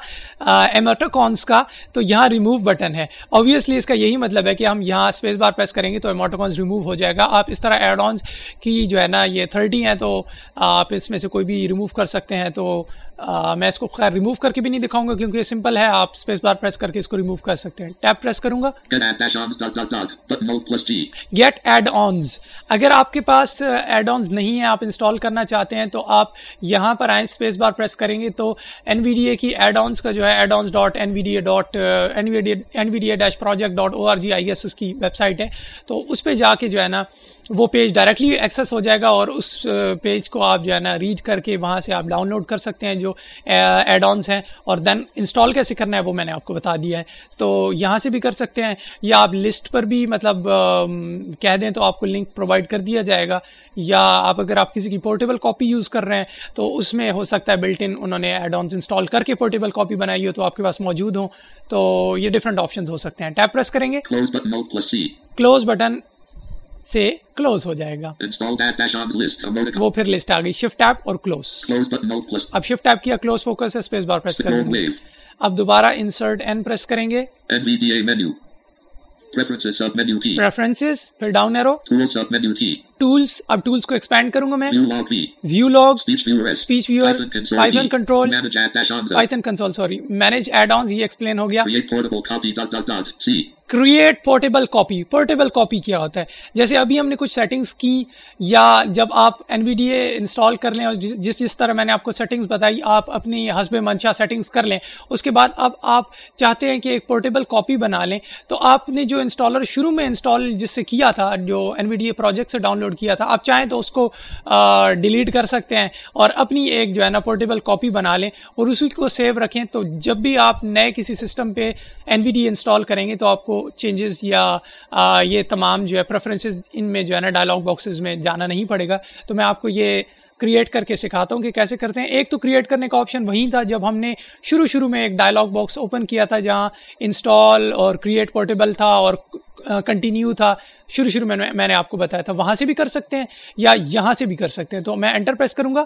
ایموٹوکونس کا تو یہاں ریموو بٹن ہے اوبیسلی اس کا یہی مطلب ہے کہ ہم یہاں اسپیس بار پریس کریں گے تو ایموٹوکونس ریموو ہو جائے گا آپ اس طرح ایڈ آنس کی جو ہے نا یہ تھرٹی ہیں تو آپ اس میں سے کوئی بھی ریموو کر سکتے ہیں تو میں اس کو خیر ریموو کر کے بھی نہیں دکھاؤں گا کیونکہ یہ سمپل ہے آپ اسپیس بار پریس کر کے اس کو ریموو کر سکتے ہیں۔ ٹیپ پریس کروں گا۔ گیٹ ایڈ آنز اگر آپ کے پاس ایڈ آنز نہیں ہے آپ انسٹال کرنا چاہتے ہیں تو آپ یہاں پر آئیں اسپیس بار پریس کریں گے تو این وی ڈی اے کی ایڈ آنس کا جو ہے add ons dot N V D A dot N V D A dash project dot O R G is اس کی ویب سائٹ ہے۔ تو اس پہ جا کے جو ہے نا وہ پیج ڈائریکٹلی ایکسیس ہو جائے گا اور اس پیج کو آپ جو ہے نا ریڈ کر کے وہاں سے آپ ڈاؤن لوڈ کر سکتے ہیں جو ایڈ آنس ہیں اور دین انسٹال کیسے کرنا ہے وہ میں نے آپ کو بتا دیا ہے۔ تو یہاں سے بھی کر سکتے ہیں یا آپ لسٹ پر بھی مطلب کہہ دیں تو آپ کو لنک پرووائڈ کر دیا جائے گا۔ یا آپ اگر آپ کسی کی پورٹیبل کاپی یوز کر رہے ہیں تو اس میں ہو سکتا ہے بلٹ ان انہوں نے ایڈ آنس انسٹال کر کے پورٹیبل کاپی بنائی ہو تو آپ کے پاس موجود ہوں۔ تو یہ ڈفرنٹ آپشن ہو سکتے ہیں۔ ٹیپ پریس کریں گے۔ کلوز بٹن سے کلوز ہو جائے گا۔ وہ پھر لسٹ آ گئی۔ شفٹ ایپ اور کلوز اب شفٹ ایپ کیا کلوز فوکس ہے؟ اسپیس بار پریس کریں گے۔ اب دوبارہ انسرٹ این پریس کریں گے۔ پریفرنسز پھر ڈاؤن ایرو ٹولس اب ٹولس کو ایکسپینڈ کروں گا میں. View log speech viewer Python control Python console sorry manage add ons یہ ایکسپلین ہو گیا. Create portable copy portable copy کیا ہوتا ہے؟ جیسے ابھی ہم نے کچھ سیٹنگز کی یا جب آپ N V D A install کر لیں اور جس جس طرح میں نے آپ کو سیٹنگز بتائی آپ اپنی حسب منشا سیٹنگز کر لیں اس کے بعد اب آپ چاہتے ہیں کہ ایک پورٹیبل کاپی بنا لیں تو آپ نے جو انسٹالر شروع میں انسٹال جس سے کیا تھا جو N V D A project سے ڈاؤن لوڈ کیا تھا۔ آپ چاہیں تو اس کو ڈیلیٹ کر سکتے ہیں اور اپنی ایک جو ہے نا پورٹیبل کاپی بنا لیں اور اسی کو سیو رکھیں۔ تو جب بھی آپ نئے کسی سسٹم پہ این وی ڈی انسٹال کریں گے تو آپ کو چینجز یا یہ تمام جو ہے پریفرنسز ان میں جو ہے نا ڈائلاگ باکسز میں جانا نہیں پڑے گا۔ تو میں آپ کو یہ کریٹ کر کے سکھاتا ہوں کہ کیسے کرتے ہیں۔ ایک تو کریٹ کرنے کا آپشن وہیں تھا جب ہم نے شروع شروع میں ایک ڈائلاگ باکس اوپن کیا تھا جہاں انسٹال اور کریٹ پورٹیبل تھا اور کنٹینیو تھا۔ شروع شروع میں میں نے آپ کو بتایا تھا۔ وہاں سے بھی کر سکتے ہیں یا یہاں سے بھی کر سکتے ہیں۔ تو میں انٹر پریس کروں گا۔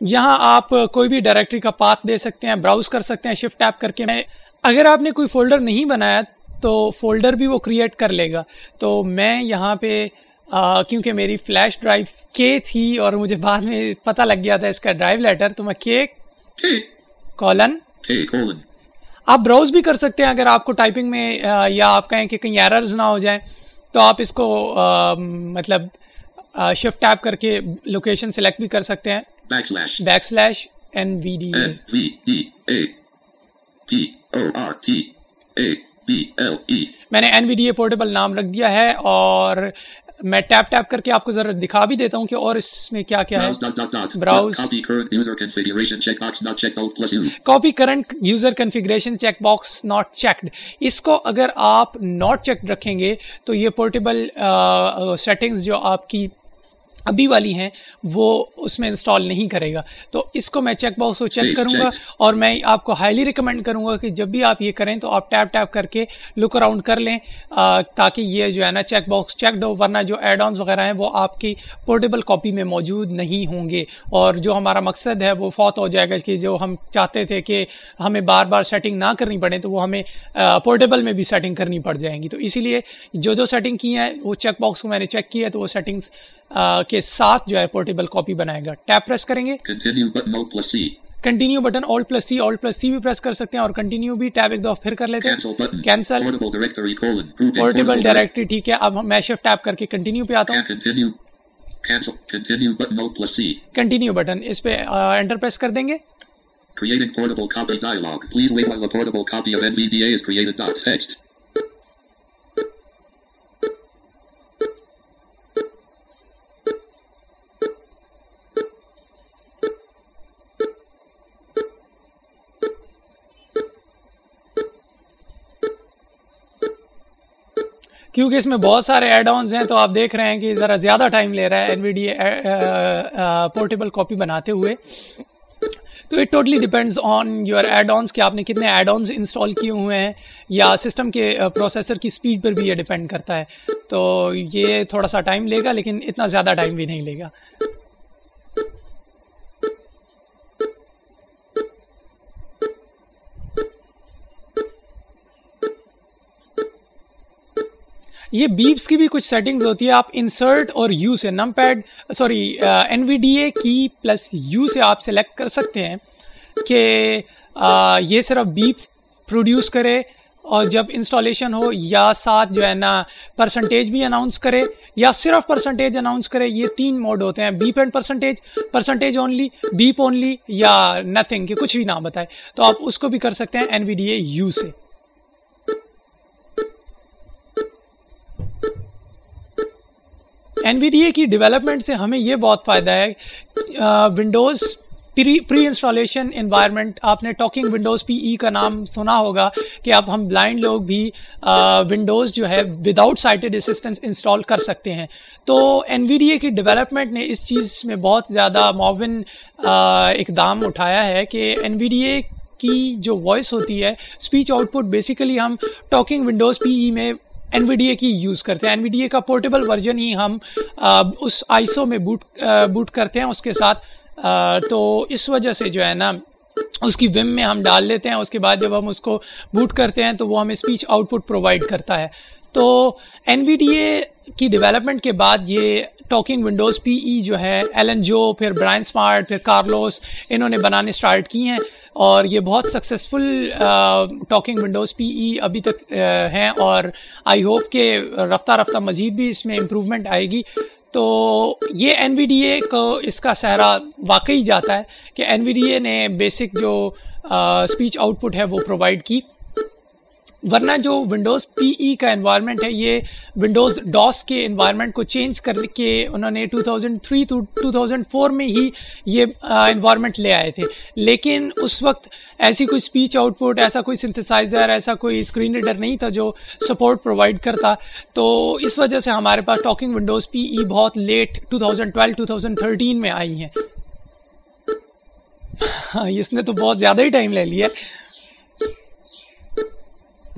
یہاں آپ کوئی بھی ڈائریکٹری کا پاتھ دے سکتے ہیں براؤز کر سکتے ہیں شفٹ ٹیپ کر کے میں اگر آپ نے کوئی فولڈر نہیں بنایا تو فولڈر بھی وہ کریٹ کر لے گا۔ تو میں یہاں پہ کیونکہ میری فلیش ڈرائیو کے تھی اور مجھے بعد میں پتہ لگ گیا تھا اس کا ڈرائیو لیٹر تو میں کے کالن آپ براؤز بھی کر سکتے ہیں اگر آپ کو ٹائپنگ میں یا آپ کہیں کہ کہیں ایررز نہ ہو جائیں تو آپ اس کو مطلب شفٹ ٹیپ کر کے لوکیشن سلیکٹ بھی کر سکتے ہیں۔ Back slash N V D میں نے N V D A portable نام رکھ دیا ہے اور میں ٹیپ ٹیپ کر کے آپ کو ذرا دکھا بھی دیتا ہوں کہ اور اس میں کیا کیا ہے۔ Browse copy current user configuration check box not checked اس کو اگر آپ ناٹ چیک رکھیں گے تو یہ پورٹیبل سیٹنگز جو آپ کی ابھی والی ہیں وہ اس میں انسٹال نہیں کرے گا۔ تو اس کو میں چیک باکس کو چیک کروں گا اور میں آپ کو ہائیلی ریکمینڈ کروں گا کہ جب بھی آپ یہ کریں تو آپ ٹیپ ٹیپ کر کے لک اراؤنڈ کر لیں تاکہ یہ جو ہے نا چیک باکس چیک ہو ورنہ جو ایڈ آنس وغیرہ ہیں وہ آپ کی پورٹیبل کاپی میں موجود نہیں ہوں گے۔ اور جو ہمارا مقصد ہے وہ فوت ہو جائے گا کہ جو ہم چاہتے تھے کہ ہمیں بار بار سیٹنگ نہ کرنی پڑے تو وہ ہمیں پورٹیبل میں بھی سیٹنگ کرنی پڑ جائیں گی۔ تو اسی لیے جو جو سیٹنگ کی ہیں وہ چیک باکس کو میں نے چیک کیا ہے تو وہ سیٹنگس کے ساتھ جو ہے پورٹیبل کاپی بنائے گا۔ ٹیپ پریس کریں گے۔ Continue button alt plus C alt plus C بھی پریس کر سکتے ہیں اور کنٹینیو بھی ٹیپ ایک دو پھر کر لیتے ہیں۔ کینسل پورٹیبل ڈائریکٹری ٹھیک ہے اب میں شفٹ ٹیپ کر کے کنٹینیو پہ آتا ہوں کنٹینیو بٹن اس پہ انٹر پریس کر دیں گے Creating portable copy dialog. Please wait while the portable copy of NVDA is created. Text. کیونکہ اس میں بہت سارے ایڈ آنز ہیں تو آپ دیکھ رہے ہیں کہ ذرا زیادہ ٹائم لے رہا ہے N V D portable copy بناتے ہوئے۔ تو it totally depends on your add ons کہ آپ نے کتنے ایڈ آنس انسٹال کیے ہوئے ہیں یا سسٹم کے uh, پروسیسر کی اسپیڈ پر بھی یہ ڈیپینڈ کرتا ہے۔ تو یہ تھوڑا سا ٹائم لے گا لیکن اتنا زیادہ ٹائم بھی نہیں لے گا۔ یہ بیپس کی بھی کچھ سیٹنگز ہوتی ہے آپ انسرٹ اور یو سے num pad sorry N V D A کی پلس یو سے آپ سلیکٹ کر سکتے ہیں کہ uh, یہ صرف بیپ پروڈیوس کرے اور جب انسٹالیشن ہو یا ساتھ جو ہے نا پرسنٹیج بھی اناؤنس کرے یا صرف پرسنٹیج اناؤنس کرے، یہ تین موڈ ہوتے ہیں beep and percentage percentage only beep only یا نتھنگ کہ کچھ بھی نہ بتائے۔ تو آپ اس کو بھی کر سکتے ہیں N V D A U سے۔ این وی ڈی اے کی ڈیولپمنٹ سے ہمیں یہ بہت فائدہ ہے۔ ونڈوز پری انسٹالیشن انوائرمنٹ آپ نے ٹاکنگ ونڈوز پی ای کا نام سنا ہوگا کہ اب ہم بلائنڈ لوگ بھی ونڈوز جو ہے وداؤٹ سائٹڈ اسسٹنس انسٹال کر سکتے ہیں۔ تو این وی ڈی اے کی ڈیولپمنٹ نے اس چیز میں بہت زیادہ معاون اقدام اٹھایا ہے کہ این وی ڈی اے کی جو وائس ہوتی ہے اسپیچ آؤٹ پٹ بیسیکلی ہم ٹاکنگ ونڈوز پی ای میں این وی ڈی اے کی یوز کرتے ہیں. این وی ڈی اے کا پورٹیبل ورژن ہی ہم اس آئیسو میں بوٹ بوٹ کرتے ہیں اس کے ساتھ. تو اس وجہ سے جو ہے نا، اس کی وم میں ہم ڈال لیتے ہیں. اس کے بعد جب ہم اس کو بوٹ کرتے ہیں تو وہ ہمیں اسپیچ آؤٹ پٹ پرووائڈ کرتا ہے. تو این وی ڈی اے کی ڈیولپمنٹ کے بعد یہ ٹاکنگ ونڈوز پی ای جو ہے ایلن جو پھر برائن اسمارٹ پھر کارلوس انہوں نے بنانے اسٹارٹ کی ہیں. اور یہ بہت successful talking Windows P E ابھی تک ہیں اور آئی ہوپ کہ رفتہ رفتہ مزید بھی اس میں امپروومنٹ آئے گی۔ تو یہ این وی ڈی اے کو اس کا سہرا واقعی جاتا ہے کہ این وی ڈی اے نے بیسک جو اسپیچ آؤٹ پٹ ہے وہ پرووائڈ کی۔ ورنہ جو ونڈوز پی ای کا انوائرمنٹ ہے، یہ ونڈوز ڈاس کے انوائرمنٹ کو چینج کر کے انہوں نے 2003 ٹو 2004 میں ہی یہ انوائرمنٹ لے آئے تھے۔ لیکن اس وقت ایسی کوئی اسپیچ آؤٹ پٹ ایسا کوئی سنتھسائزر ایسا کوئی اسکرین ریڈر نہیں تھا جو سپورٹ پرووائڈ کرتا۔ تو اس وجہ سے ہمارے پاس ٹاکنگ ونڈوز پی ای بہت لیٹ 2012 2013 میں آئی ہیں۔ ہاں، اس نے تو بہت زیادہ ہی ٹائم لے لیا۔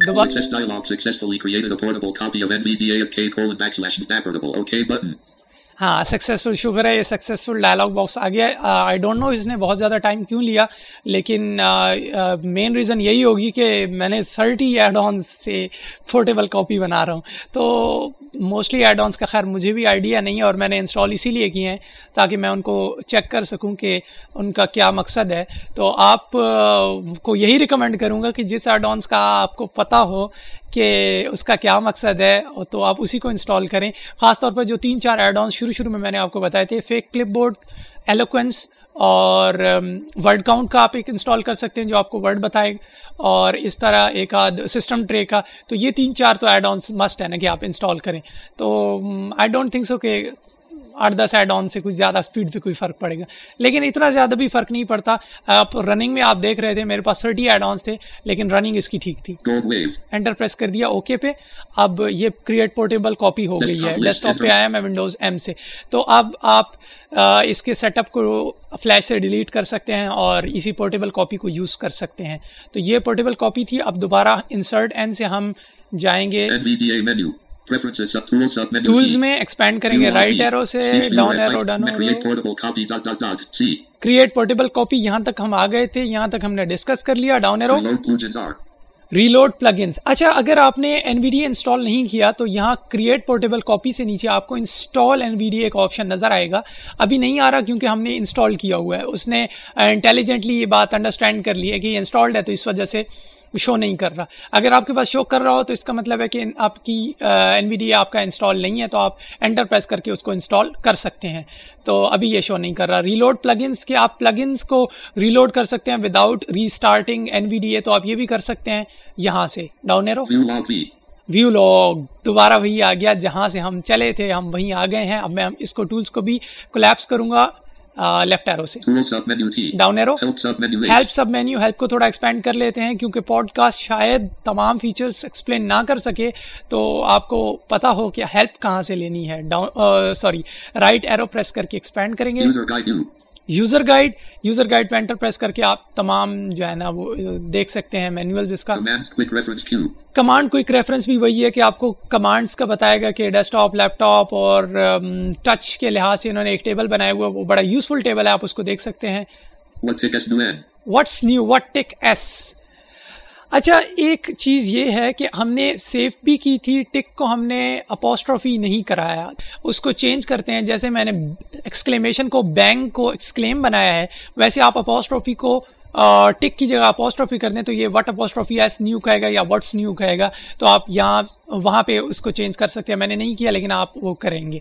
Success dialog successfully created a portable copy of NVDA of K colon backslash portable OK button. ہاں سکسیزفل شکر ہے، یہ سکسیزفل ڈائلاگ باکس آ گیا آئی ڈونٹ نو اس نے بہت زیادہ ٹائم کیوں لیا؟ لیکن مین ریزن یہی ہوگی کہ میں نے تھرٹی ایڈ آنس سے پورٹیبل کاپی بنا رہا ہوں۔ تو موسٹلی ایڈ آنس کا خیر مجھے بھی آئیڈیا نہیں ہے اور میں نے انسٹال اسی لیے کیے ہیں تاکہ میں ان کو چیک کر سکوں کہ ان کا کیا مقصد ہے۔ تو آپ کو یہی ریکمینڈ کروں گا کہ جس ایڈ آنس کا آپ کو پتہ ہو کہ اس کا کیا مقصد ہے، تو آپ اسی کو انسٹال کریں۔ خاص طور پر جو تین چار ایڈ آنس شروع شروع میں میں نے آپ کو بتائے تھے فیک کلپ بورڈ ایلوکوینس اور ورڈ کاؤنٹ کا آپ ایک انسٹال کر سکتے ہیں جو آپ کو ورڈ بتائے۔ اور اس طرح ایک آدھ سسٹم ٹرے کا۔ تو یہ تین چار تو ایڈ آنس مسٹ ہے نا کہ آپ انسٹال کریں۔ تو آئی ڈونٹ تھنک سو کہ آٹھ دس ایڈ آن سے کچھ زیادہ اسپیڈ پہ کوئی فرق پڑے گا۔ لیکن اتنا زیادہ بھی فرق نہیں پڑتا۔ آپ رننگ میں آپ دیکھ رہے تھے میرے پاس تھرٹی ایڈ آنس تھے لیکن رننگ اس کی ٹھیک تھی۔ انٹر پریس کر دیا اوکے پہ۔ اب یہ کریٹ پورٹیبل کاپی ہو گئی ہے۔ ڈیسک ٹاپ پہ آیا میں ونڈوز ایم سے۔ تو اب آپ اس کے سیٹ اپ کو فلیش سے ڈیلیٹ کر سکتے ہیں اور اسی پورٹیبل کاپی کو یوز کر سکتے ہیں۔ تو یہ پورٹیبل کاپی تھی اب دوبارہ انسرٹ این سے ہم جائیں گے۔ ٹولز میں ایکسپینڈ کریں گے رائٹ ایرو سے down arrow create portable copy یہاں تک ہم آ گئے تھے. یہاں تک ہم نے ڈسکس کر لیا. Down arrow reload plugins اچھا اگر آپ نے این وی ڈی انسٹال نہیں کیا تو یہاں کریٹ پورٹیبل کاپی سے نیچے آپ کو انسٹال این وی ڈی ایک آپشن نظر آئے گا. ابھی نہیں آ رہا کیونکہ ہم نے انسٹال کیا ہوا ہے. اس نے انٹیلیجنٹلی یہ بات انڈرسٹینڈ کر لی ہے کہ یہ انسٹالڈ ہے تو اس وجہ سے شو نہیں کر رہا۔ اگر آپ کے پاس شو کر رہا ہو تو اس کا مطلب ہے کہ آپ کی این وی ڈی آپ کا انسٹال نہیں ہے تو آپ انٹر پریس کر کے اس کو انسٹال کر سکتے ہیں۔ تو ابھی یہ شو نہیں کر رہا۔ ریلوڈ پلگنس کے آپ پلگنس کو ریلوڈ کر سکتے ہیں without restarting N V D A تو آپ یہ بھی کر سکتے ہیں یہاں سے۔ ڈاؤن ایرو ویو لاگ دوبارہ وہی آ گیا جہاں سے ہم چلے تھے ہم وہیں آ گئے ہیں۔ اب میں اس کو ٹولس کو بھی کولیپس کروں گا۔ لیفٹ ایرو سے۔ Down arrow help submenu help کو تھوڑا ایکسپینڈ کر لیتے ہیں کیونکہ پوڈ کاسٹ شاید تمام فیچرز ایکسپلین نہ کر سکے تو آپ کو پتا ہو کہ ہیلپ کہاں سے لینی ہے۔ سوری رائٹ ایرو پریس کر کے ایکسپینڈ کریں گے۔ یوزر گائیڈ یوزر گائیڈ پہ انٹر پریس کر کے آپ تمام جو ہے نا وہ دیکھ سکتے ہیں مینوئلز اس کا. کمانڈ کوئک ریفرنس بھی وہی ہے کہ آپ کو کمانڈس کا بتائے گا کہ ڈیسک ٹاپ لیپ ٹاپ اور ٹچ کے لحاظ سے انہوں نے ایک ٹیبل بنایا ہوا وہ بڑا یوزفل ٹیبل ہے آپ اس کو دیکھ سکتے ہیں? What's new what tech S اچھا ایک چیز یہ ہے کہ ہم نے سیو بھی کی تھی، ٹک کو ہم نے اپوسٹرافی نہیں کرایا۔ اس کو چینج کرتے ہیں، جیسے میں نے ایکسکلیمیشن کو بینک کو ایکسکلیم بنایا ہے، ویسے آپ اپوسٹرافی کو ٹک کی جگہ اپوسٹرافی کر دیں تو یہ وٹ اپوسٹرافی ایس نیو کہے گا یا وٹس نیو کہے گا۔ تو آپ یہاں، وہاں پہ اس کو چینج کر سکتے ہیں۔ میں نے نہیں کیا، لیکن آپ وہ کریں گے،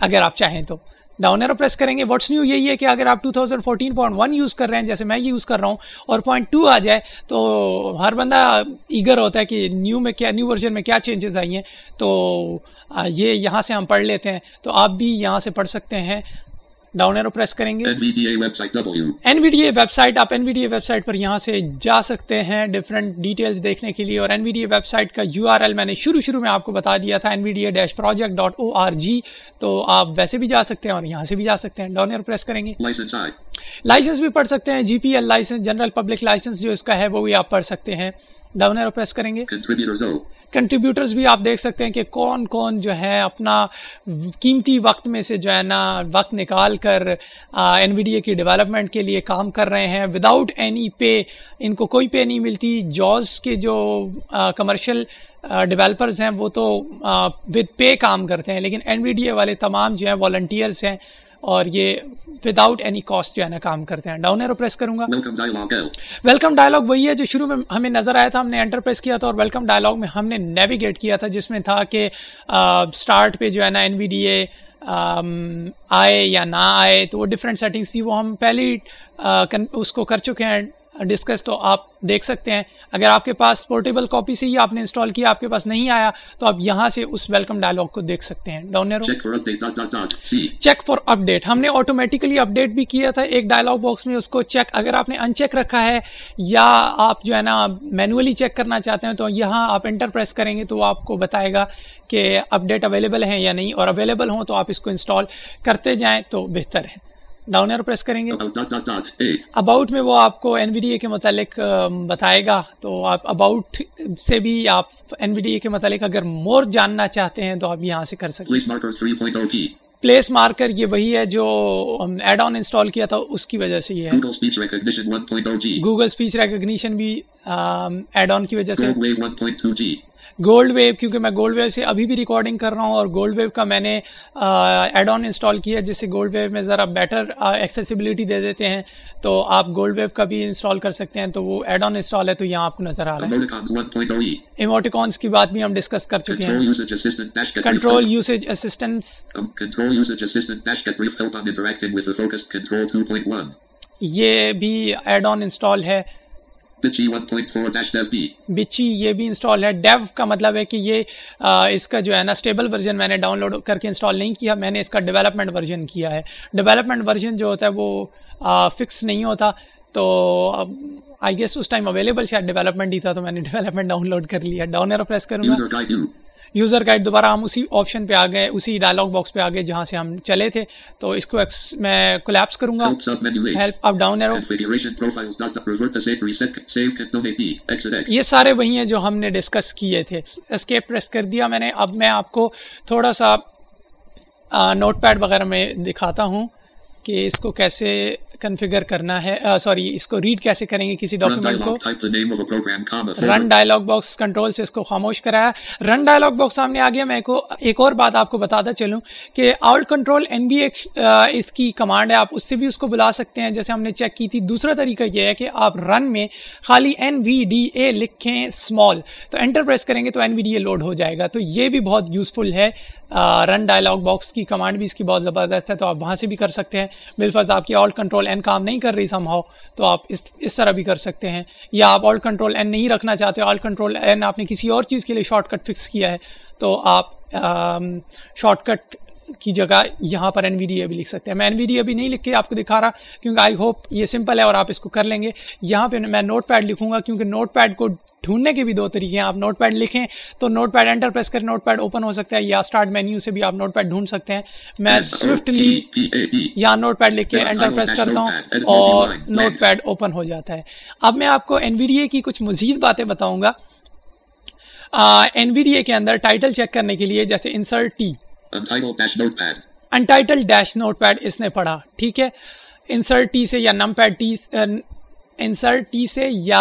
اگر آپ چاہیں تو۔ ڈاؤن ایرو پریس کریں گے. واٹس نیو یہی ہے کہ اگر آپ 2014.1 یوز کر رہے ہیں، جیسے میں یوز کر رہا ہوں، اور پوائنٹ ٹو آ جائے، تو ہر بندہ ایگر ہوتا ہے کہ نیو میں کیا نیو ورژن میں کیا چینجز آئی ہیں. تو یہ یہاں سے ہم پڑھ لیتے ہیں. تو آپ بھی یہاں سے پڑھ سکتے ہیں. ڈاؤن ایرو پریس کریں گے. N V D A website آپ N V D A website پر یہاں سے جا سکتے ہیں ڈفرینٹ ڈیٹیلز دیکھنے کے لیے اور N V D A website کا یو آر ایل میں نے شروع شروع میں آپ کو بتا دیا تھا N V D A dash project dot O R G تو آپ ویسے بھی جا سکتے ہیں اور یہاں سے بھی جا سکتے ہیں ڈاؤن ایئر پریس کریں گے. لائسنس بھی پڑھ سکتے ہیں G P L licence general public licence جو اس کا ہے وہ بھی آپ پڑھ سکتے ہیں ڈاؤن ایرو پریس کریں گے. کنٹریبیوٹرز بھی آپ دیکھ سکتے ہیں کہ کون کون جو ہے اپنا قیمتی وقت میں سے جو ہے نا وقت نکال کر این وی ڈی اے کی ڈیولپمنٹ کے لیے کام کر رہے ہیں۔ وداؤٹ اینی پے ان کو کوئی پے نہیں ملتی۔ جوز کے جو کمرشل ڈیولپرز ہیں، وہ تو ود پے کام کرتے ہیں۔ لیکن این وی ڈی اے والے تمام جو ہیں والنٹیئرس ہیں اور یہ وداؤٹ اینی کاسٹ جو ہے نا کام کرتے ہیں. ڈاؤن ایرو پریس کروں گا. ویلکم ڈائلاگ وہی ہے جو شروع میں ہمیں نظر آیا تھا ہم نے انٹر پریس کیا تھا اور ویلکم ڈائلاگ میں ہم نے نیویگیٹ کیا تھا جس میں تھا کہ اسٹارٹ پہ جو ہے نا این وی ڈی اے آئے یا نہ آئے تو وہ ڈفرینٹ سیٹنگس تھی وہ ہم پہلے اس کو کر چکے ہیں ڈسکس تو آپ دیکھ سکتے ہیں۔ اگر آپ کے پاس پورٹیبل کاپی سے ہی آپ نے انسٹال کیا آپ کے پاس نہیں آیا تو آپ یہاں سے اس ویلکم ڈائلاگ کو دیکھ سکتے ہیں۔ Down. Check for update ہم نے آٹومیٹیکلی اپ ڈیٹ بھی کیا تھا ایک ڈائلاگ باکس میں اس کو چیک اگر آپ نے ان چیک رکھا ہے یا آپ جو ہے نا مینولی چیک کرنا چاہتے ہیں تو یہاں آپ انٹر پریس کریں گے تو آپ کو بتائے گا کہ اپ ڈیٹ اویلیبل ہیں یا نہیں اور اویلیبل ہوں تو آپ اس کو انسٹال کرتے جائیں تو بہتر ہے۔ ڈاؤن ایرو پریس کریں گے. اباؤٹ میں وہ آپ کو این وی ڈی اے کے متعلق بتائے گا۔ تو آپ اباؤٹ سے بھی آپ این وی ڈی اے کے متعلق اگر مور جاننا چاہتے ہیں تو آپ یہاں سے کر سکتے ہیں۔ Place markers 3.0 P. Place marker یہ وہی ہے جو ایڈ آن انسٹال کیا tha اس کی وجہ سے یہ ہے۔ Google speech recognition 1.0 G. Google speech recognition بھی ایڈ آن کی وجہ سے۔ Gold wave 1.2 G. Gold wave کیونکہ میں گولڈ ویو سے ابھی بھی ریکارڈنگ کر رہا ہوں اور گولڈ ویو کا میں نے ایڈ آن انسٹال کیا جس سے گولڈ ویو میں ذرا بیٹر ایکسیسیبلٹی دے دیتے ہیں تو آپ گولڈ ویو کا بھی انسٹال کر سکتے ہیں تو وہ ایڈ آن انسٹال ہے تو یہاں آپ کو نظر آ رہا ہے Emoticons 1.0. ایموٹیکونس کی بات بھی ہم ڈسکس کر چکے ہیں control. Usage assistance control usage assistant dash get brief help on interacting with the focused control 2.1. یہ بھی ایڈ آن انسٹال ہے بچی یہ بھی انسٹال ہے۔ ڈیو کا مطلب ہے کہ یہ آ، اس کا جو ہے نا اسٹیبل ورژن میں نے ڈاؤن لوڈ کر کے انسٹال نہیں کیا میں نے اس کا ڈیولپمنٹ ورژن کیا ہے۔ ڈیولپمنٹ ورژن جو ہوتا ہے وہ فکس نہیں ہوتا۔ تو آئی گیس اس ٹائم اویلیبل شاید ڈیولپمنٹ ہی تھا تو میں نے ڈیولپمنٹ ڈاؤن لوڈ کر لیا۔ ڈاؤن ایرو پریس کروں گا. یوزر گائیڈ دوبارہ ہم اسی آپشن پہ آ گئے اسی ڈائلاگ باکس پہ آ گئے جہاں سے ہم چلے تھے۔ تو اس کو میں کولیپس کروں گا. Help up down. یہ سارے وہی ہیں جو ہم نے ڈسکس کیے تھے۔ اسکیپ پریس کر دیا میں نے۔ اب میں آپ کو تھوڑا سا نوٹ پیڈ وغیرہ میں دکھاتا ہوں کہ اس کو کیسے کنفیگر کرنا ہے سوری اس کو ریڈ کیسے کریں گے کسی Run ڈاکیومنٹ کو. رن. ڈائلاگ باکس کنٹرول سے اس کو خاموش کرایا. رن ڈائلاگ باکس سامنے آ گیا. میں ایک اور بات آپ کو بتاتا چلوں کہ آؤٹ کنٹرول این بی اس کی کمانڈ ہے. آپ اس سے بھی اس کو بلا سکتے ہیں. جیسے ہم نے چیک کی تھی. دوسرا طریقہ یہ ہے کہ آپ رن میں خالی این وی ڈی اے لکھیں اسمال تو انٹر پریس کریں گے تو N V D A load ہو جائے گا. تو یہ بھی بہت یوزفل ہے. رن ڈائلاگ باکس کی کمانڈ بھی اس کی بہت زبردست ہے. تو آپ وہاں سے بھی کر سکتے ہیں. بالفرض آپ کی آل کنٹرول کنٹرول این کام نہیں کر رہی سم ہاؤ تو آپ اس اس طرح بھی کر سکتے ہیں۔ یا آپ آل کنٹرول این نہیں رکھنا چاہتے آل کنٹرول این آپ نے کسی اور چیز کے لیے شارٹ کٹ فکس کیا ہے، تو آپ شارٹ کٹ کی جگہ یہاں پر این وی ڈی اے بھی لکھ سکتے ہیں۔ میں این وی ڈی اے بھی نہیں لکھ کے آپ کو دکھا رہا، کیونکہ آئی ہوپ یہ سمپل ہے اور آپ اس کو کر لیں گے۔ یہاں پہ میں نوٹ پیڈ لکھوں گا، کیونکہ نوٹ پیڈ کو ڈھونڈنے کے بھی دو طریقے ہیں۔ آپ نوٹ پیڈ لکھیں تو نوٹ پیڈ انٹر پریس کریں، نوٹ پیڈ اوپن ہو سکتا ہے یا اسٹارٹ مینیو سے بھی آپ نوٹ پیڈ ڈھونڈ سکتے ہیں۔ میں سوئفٹلی یا نوٹ پیڈ لکھ کے انٹر پریس کرتا ہوں اور نوٹ پیڈ اوپن ہو جاتا ہے۔ اب میں آپ کو این کی کچھ مزید باتیں بتاؤں گا۔ این کے اندر ٹائٹل چیک کرنے کے لیے جیسے insert T untitled dash notepad اس نے پڑھا، ٹھیک ہے۔ انسرٹ ٹی سے یا نم پیڈ ٹی انسر ٹی سے یا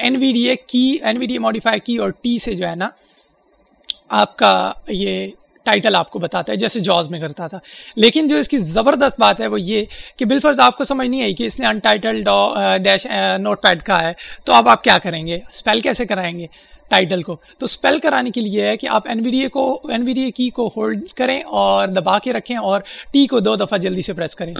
این وی ڈی اے کی N V D A modify کی اور ٹی سے جو ہے نا، آپ کا یہ ٹائٹل آپ کو بتاتا ہے، جیسے جوز میں کرتا تھا۔ لیکن جو اس کی زبردست بات ہے وہ یہ کہ بالفرض آپ کو سمجھ نہیں آئی کہ اس نے انٹائٹل ڈیش نوٹ پیڈ کا ہے، تو اب آپ کیا کریں گے؟ اسپیل کیسے کرائیں گے؟ ٹائٹل کو۔ تو اسپیل کرانے کے لیے ہے کہ آپ این وی اے کو این وی اے کی کو ہولڈ کریں اور دبا کے رکھیں اور ٹی کو دو دفعہ جلدی سے پریس کریں۔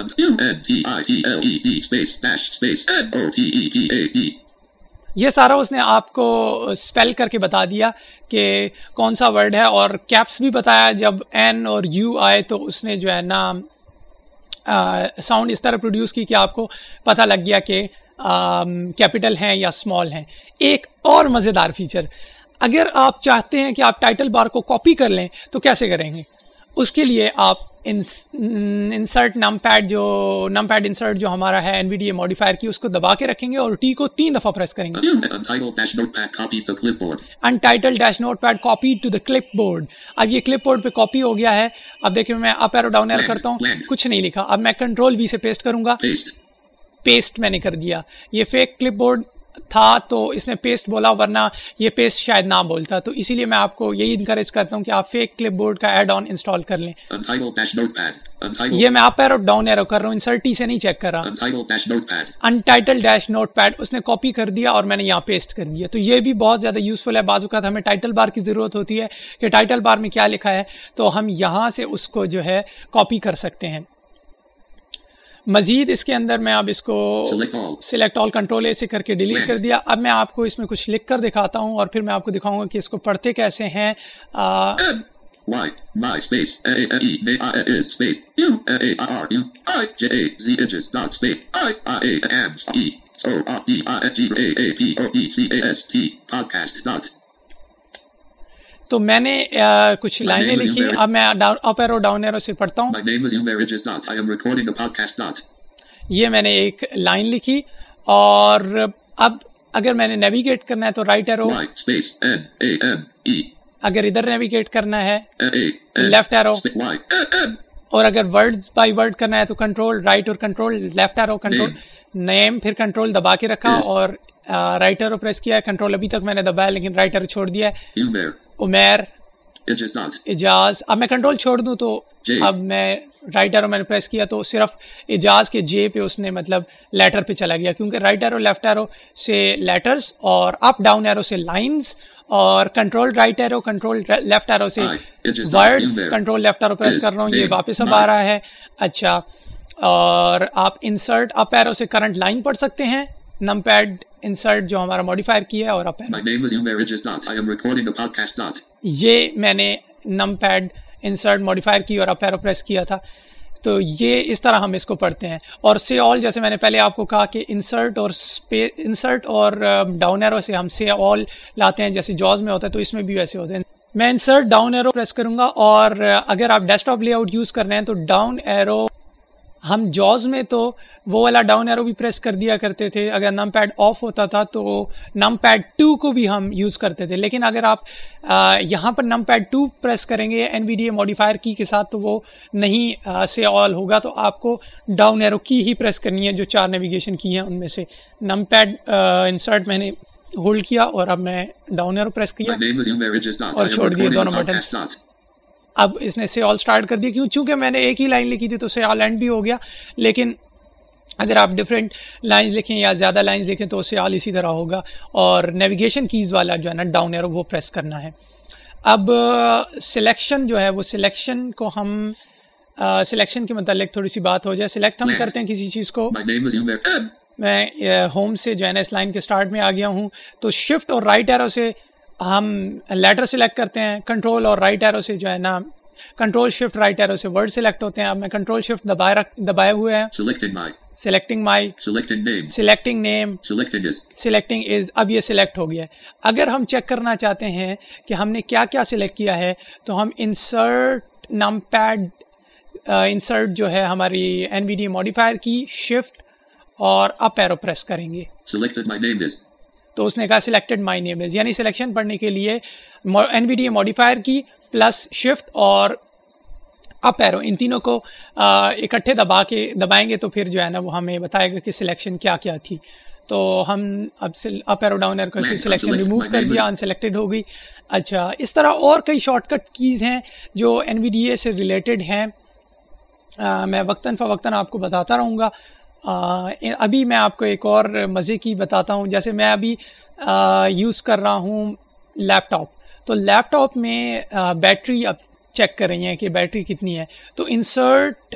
یہ سارا اس نے آپ کو اسپیل کر کے بتا دیا کہ کون سا ورڈ ہے اور کیپس بھی بتایا جب این اور یو آئے تو اس نے جو ہے نا ساؤنڈ اس طرح پروڈیوس کی کہ آپ کو پتہ لگ گیا کہ کیپٹل ہیں یا اسمال ہیں. ایک اور مزیدار فیچر اگر آپ چاہتے ہیں کہ آپ ٹائٹل بار کو کاپی کر لیں تو کیسے کریں گے؟ اس کے لیے آپ انسرٹ نم پیڈ جو نم پیڈ انسرٹ جو ہمارا ہے N V D A modifier key اس کو دبا کے رکھیں گے اور ٹی کو تین دفعہ پریس کریں گے. Untitled dash notepad copy to the clipboard اب یہ کلپ بورڈ پہ کاپی ہو گیا ہے. اب دیکھیں میں اپ ایرو ڈاؤن ایرو کرتا ہوں. کچھ نہیں لکھا. اب میں کنٹرول وی سے پیسٹ کروں گا. پیسٹ میں نے کر دیا۔ یہ فیک کلپ بورڈ تھا تو اس نے پیسٹ بولا ورنہ یہ پیسٹ شاید نہ بولتا۔ تو اسی لیے میں آپ کو یہی انکریج کرتا ہوں کہ آپ فیک کلپ بورڈ کا ایڈ آن انسٹال کر لیں۔ یہ میں آپ ایرو ڈاؤن ایرو کر رہا ہوں انسرٹی سے نہیں چیک کر رہا۔ انٹائٹل ڈیش نوٹ پیڈ اس نے کاپی کر دیا اور میں نے یہاں پیسٹ کر دیا۔ تو یہ بھی بہت زیادہ یوزفل ہے۔ بعض اوقات ہمیں ٹائٹل بار کی ضرورت ہوتی ہے کہ ٹائٹل بار میں کیا لکھا ہے۔ تو ہم یہاں سے اس کو جو ہے کاپی کر سکتے ہیں۔ مزید اس کے اندر میں اب اس کو سلیکٹ آل کنٹرول اے سے کر کے ڈیلیٹ کر دیا۔ اب میں آپ کو اس میں کچھ لکھ کر دکھاتا ہوں اور پھر میں آپ کو دکھاؤں گا کہ اس کو پڑھتے کیسے ہیں۔ تو میں نے کچھ لائنیں لکھی. اب میں اپ ایرو ڈاؤن ایرو سے پڑھتا ہوں. یہ میں نے ایک لائن لکھی. اور اب اگر میں نے نیویگیٹ کرنا ہے تو رائٹ ایرو اگر ادھر نیویگیٹ کرنا ہے لیفٹ ایرو اور اگر ورڈ بائی ورڈ کرنا ہے تو کنٹرول رائٹ اور control left arrow control name پھر کنٹرول دبا کے رکھا اور رائٹ ایرو پریس کیا ہے. کنٹرول ابھی تک میں نے دبایا لیکن رائٹ ایرو چھوڑ دیا ہے. عمیر اجاز. اب میں کنٹرول چھوڑ دوں تو اب میں رائٹ ایرو میں نے پریس کیا تو صرف اجاز کے جے پہ اس نے مطلب لیٹر پہ چلا گیا کیونکہ رائٹ ایرو لیفٹ ایرو سے لیٹرز اور اپ ڈاؤن ایرو سے لائنز اور control right arrow control left arrow سے words control left arrow press کر رہا ہوں یہ واپس اب آ رہا ہے اچھا اور آپ انسرٹ اپ ایرو سے کرنٹ لائن پڑھ سکتے ہیں نم پیڈ انسرٹ جو ہمارا ماڈیفائر کیا ہے اور اپ یہ میں نے نم پیڈ انسرٹ ماڈیفائر کی اور اپ ایرو پریس کیا تھا۔ تو یہ اس طرح ہم اس کو پڑھتے ہیں۔ اور سے آل جیسے میں نے پہلے آپ کو کہا کہ انسرٹ اور انسرٹ اور um, ڈاؤن ایرو سے ہم سے آل لاتے ہیں جیسے جوز میں ہوتا ہے تو اس میں بھی ویسے ہوتے ہیں۔ میں انسرٹ ڈاؤن ایرو پریس کروں گا اور uh, اگر آپ desktop layout use کر رہے ہیں تو ڈاؤن ایرو ہم جوز میں تو وہ والا ڈاؤن ایرو بھی پریس کر دیا کرتے تھے۔ اگر نم پیڈ آف ہوتا تھا تو نم پیڈ ٹو کو بھی ہم یوز کرتے تھے۔ لیکن اگر آپ یہاں پر نم پیڈ ٹو پریس کریں گے N V D A modifier key کے ساتھ تو وہ نہیں سے آل ہوگا۔ تو آپ کو ڈاؤن ایرو کی ہی پریس کرنی ہے جو چار نیویگیشن کی ہیں۔ ان میں سے نم پیڈ انسرٹ میں نے ہولڈ کیا اور اب میں ڈاؤن ایرو پریس کیا اور چھوڑ دیے دونوں بٹن اب اس نے سے آل اسٹارٹ کر دیا کیوں؟ چونکہ میں نے ایک ہی لائن لکھی تھی تو سے آل اینڈ بھی ہو گیا۔ لیکن اگر آپ ڈفرینٹ لائنز لکھیں یا زیادہ لائنز لکھیں تو اسے آل اسی طرح ہوگا۔ اور نیویگیشن کیز والا جو ہے نا ڈاؤن ایرو وہ پریس کرنا ہے۔ اب سلیکشن جو ہے وہ سلیکشن کو ہم سلیکشن کے متعلق تھوڑی سی بات ہو جائے۔ سلیکٹ ہم کرتے ہیں کسی چیز کو۔ میں ہوم سے جو ہے نا اس لائن کے سٹارٹ میں آ گیا ہوں۔ تو شفٹ اور رائٹ ایرو سے ہم لیٹر سلیکٹ کرتے ہیں کنٹرول اور رائٹ ایرو سے جو ہے نا کنٹرول شفٹ رائٹ ایرو سے ورڈ سلیکٹ ہوتے ہیں۔ اب میں کنٹرول شفٹ دبائے دبائے ہوئے ہیں۔ Selecting my selecting name selecting is اب یہ سلیکٹ ہو گیا ہے۔ اگر ہم چیک کرنا چاہتے ہیں کہ ہم نے کیا کیا سلیکٹ کیا ہے تو ہم انسرٹ نم پیڈ انسرٹ جو ہے ہماری N V D modifier key shift اور اپ ایرو پریس کریں گے۔ تو اس نے کہا سلیکٹڈ مائی نیم از یعنی سلیکشن پڑھنے کے لیے N V D A modifier key plus shift اور اپ ایرو ان تینوں کو اکٹھے دبا کے دبائیں گے تو پھر جو ہے نا وہ ہمیں بتائے گا کہ سلیکشن کیا کیا تھی۔ تو ہم اب اپ ایرو ڈاؤن ایرو کر سلیکشن ریموو کر دیا ان سلیکٹڈ ہو گئی۔ اچھا اس طرح اور کئی شارٹ کٹ کیز ہیں جو این وی ڈی اے سے ریلیٹڈ ہیں۔ میں وقتاً فوقتاً آپ کو بتاتا رہوں گا۔ ابھی میں آپ کو ایک اور مزے کی بتاتا ہوں۔ جیسے میں ابھی یوز کر رہا ہوں لیپ ٹاپ تو لیپ ٹاپ میں بیٹری اب چیک کر رہی ہیں کہ بیٹری کتنی ہے۔ تو انسرٹ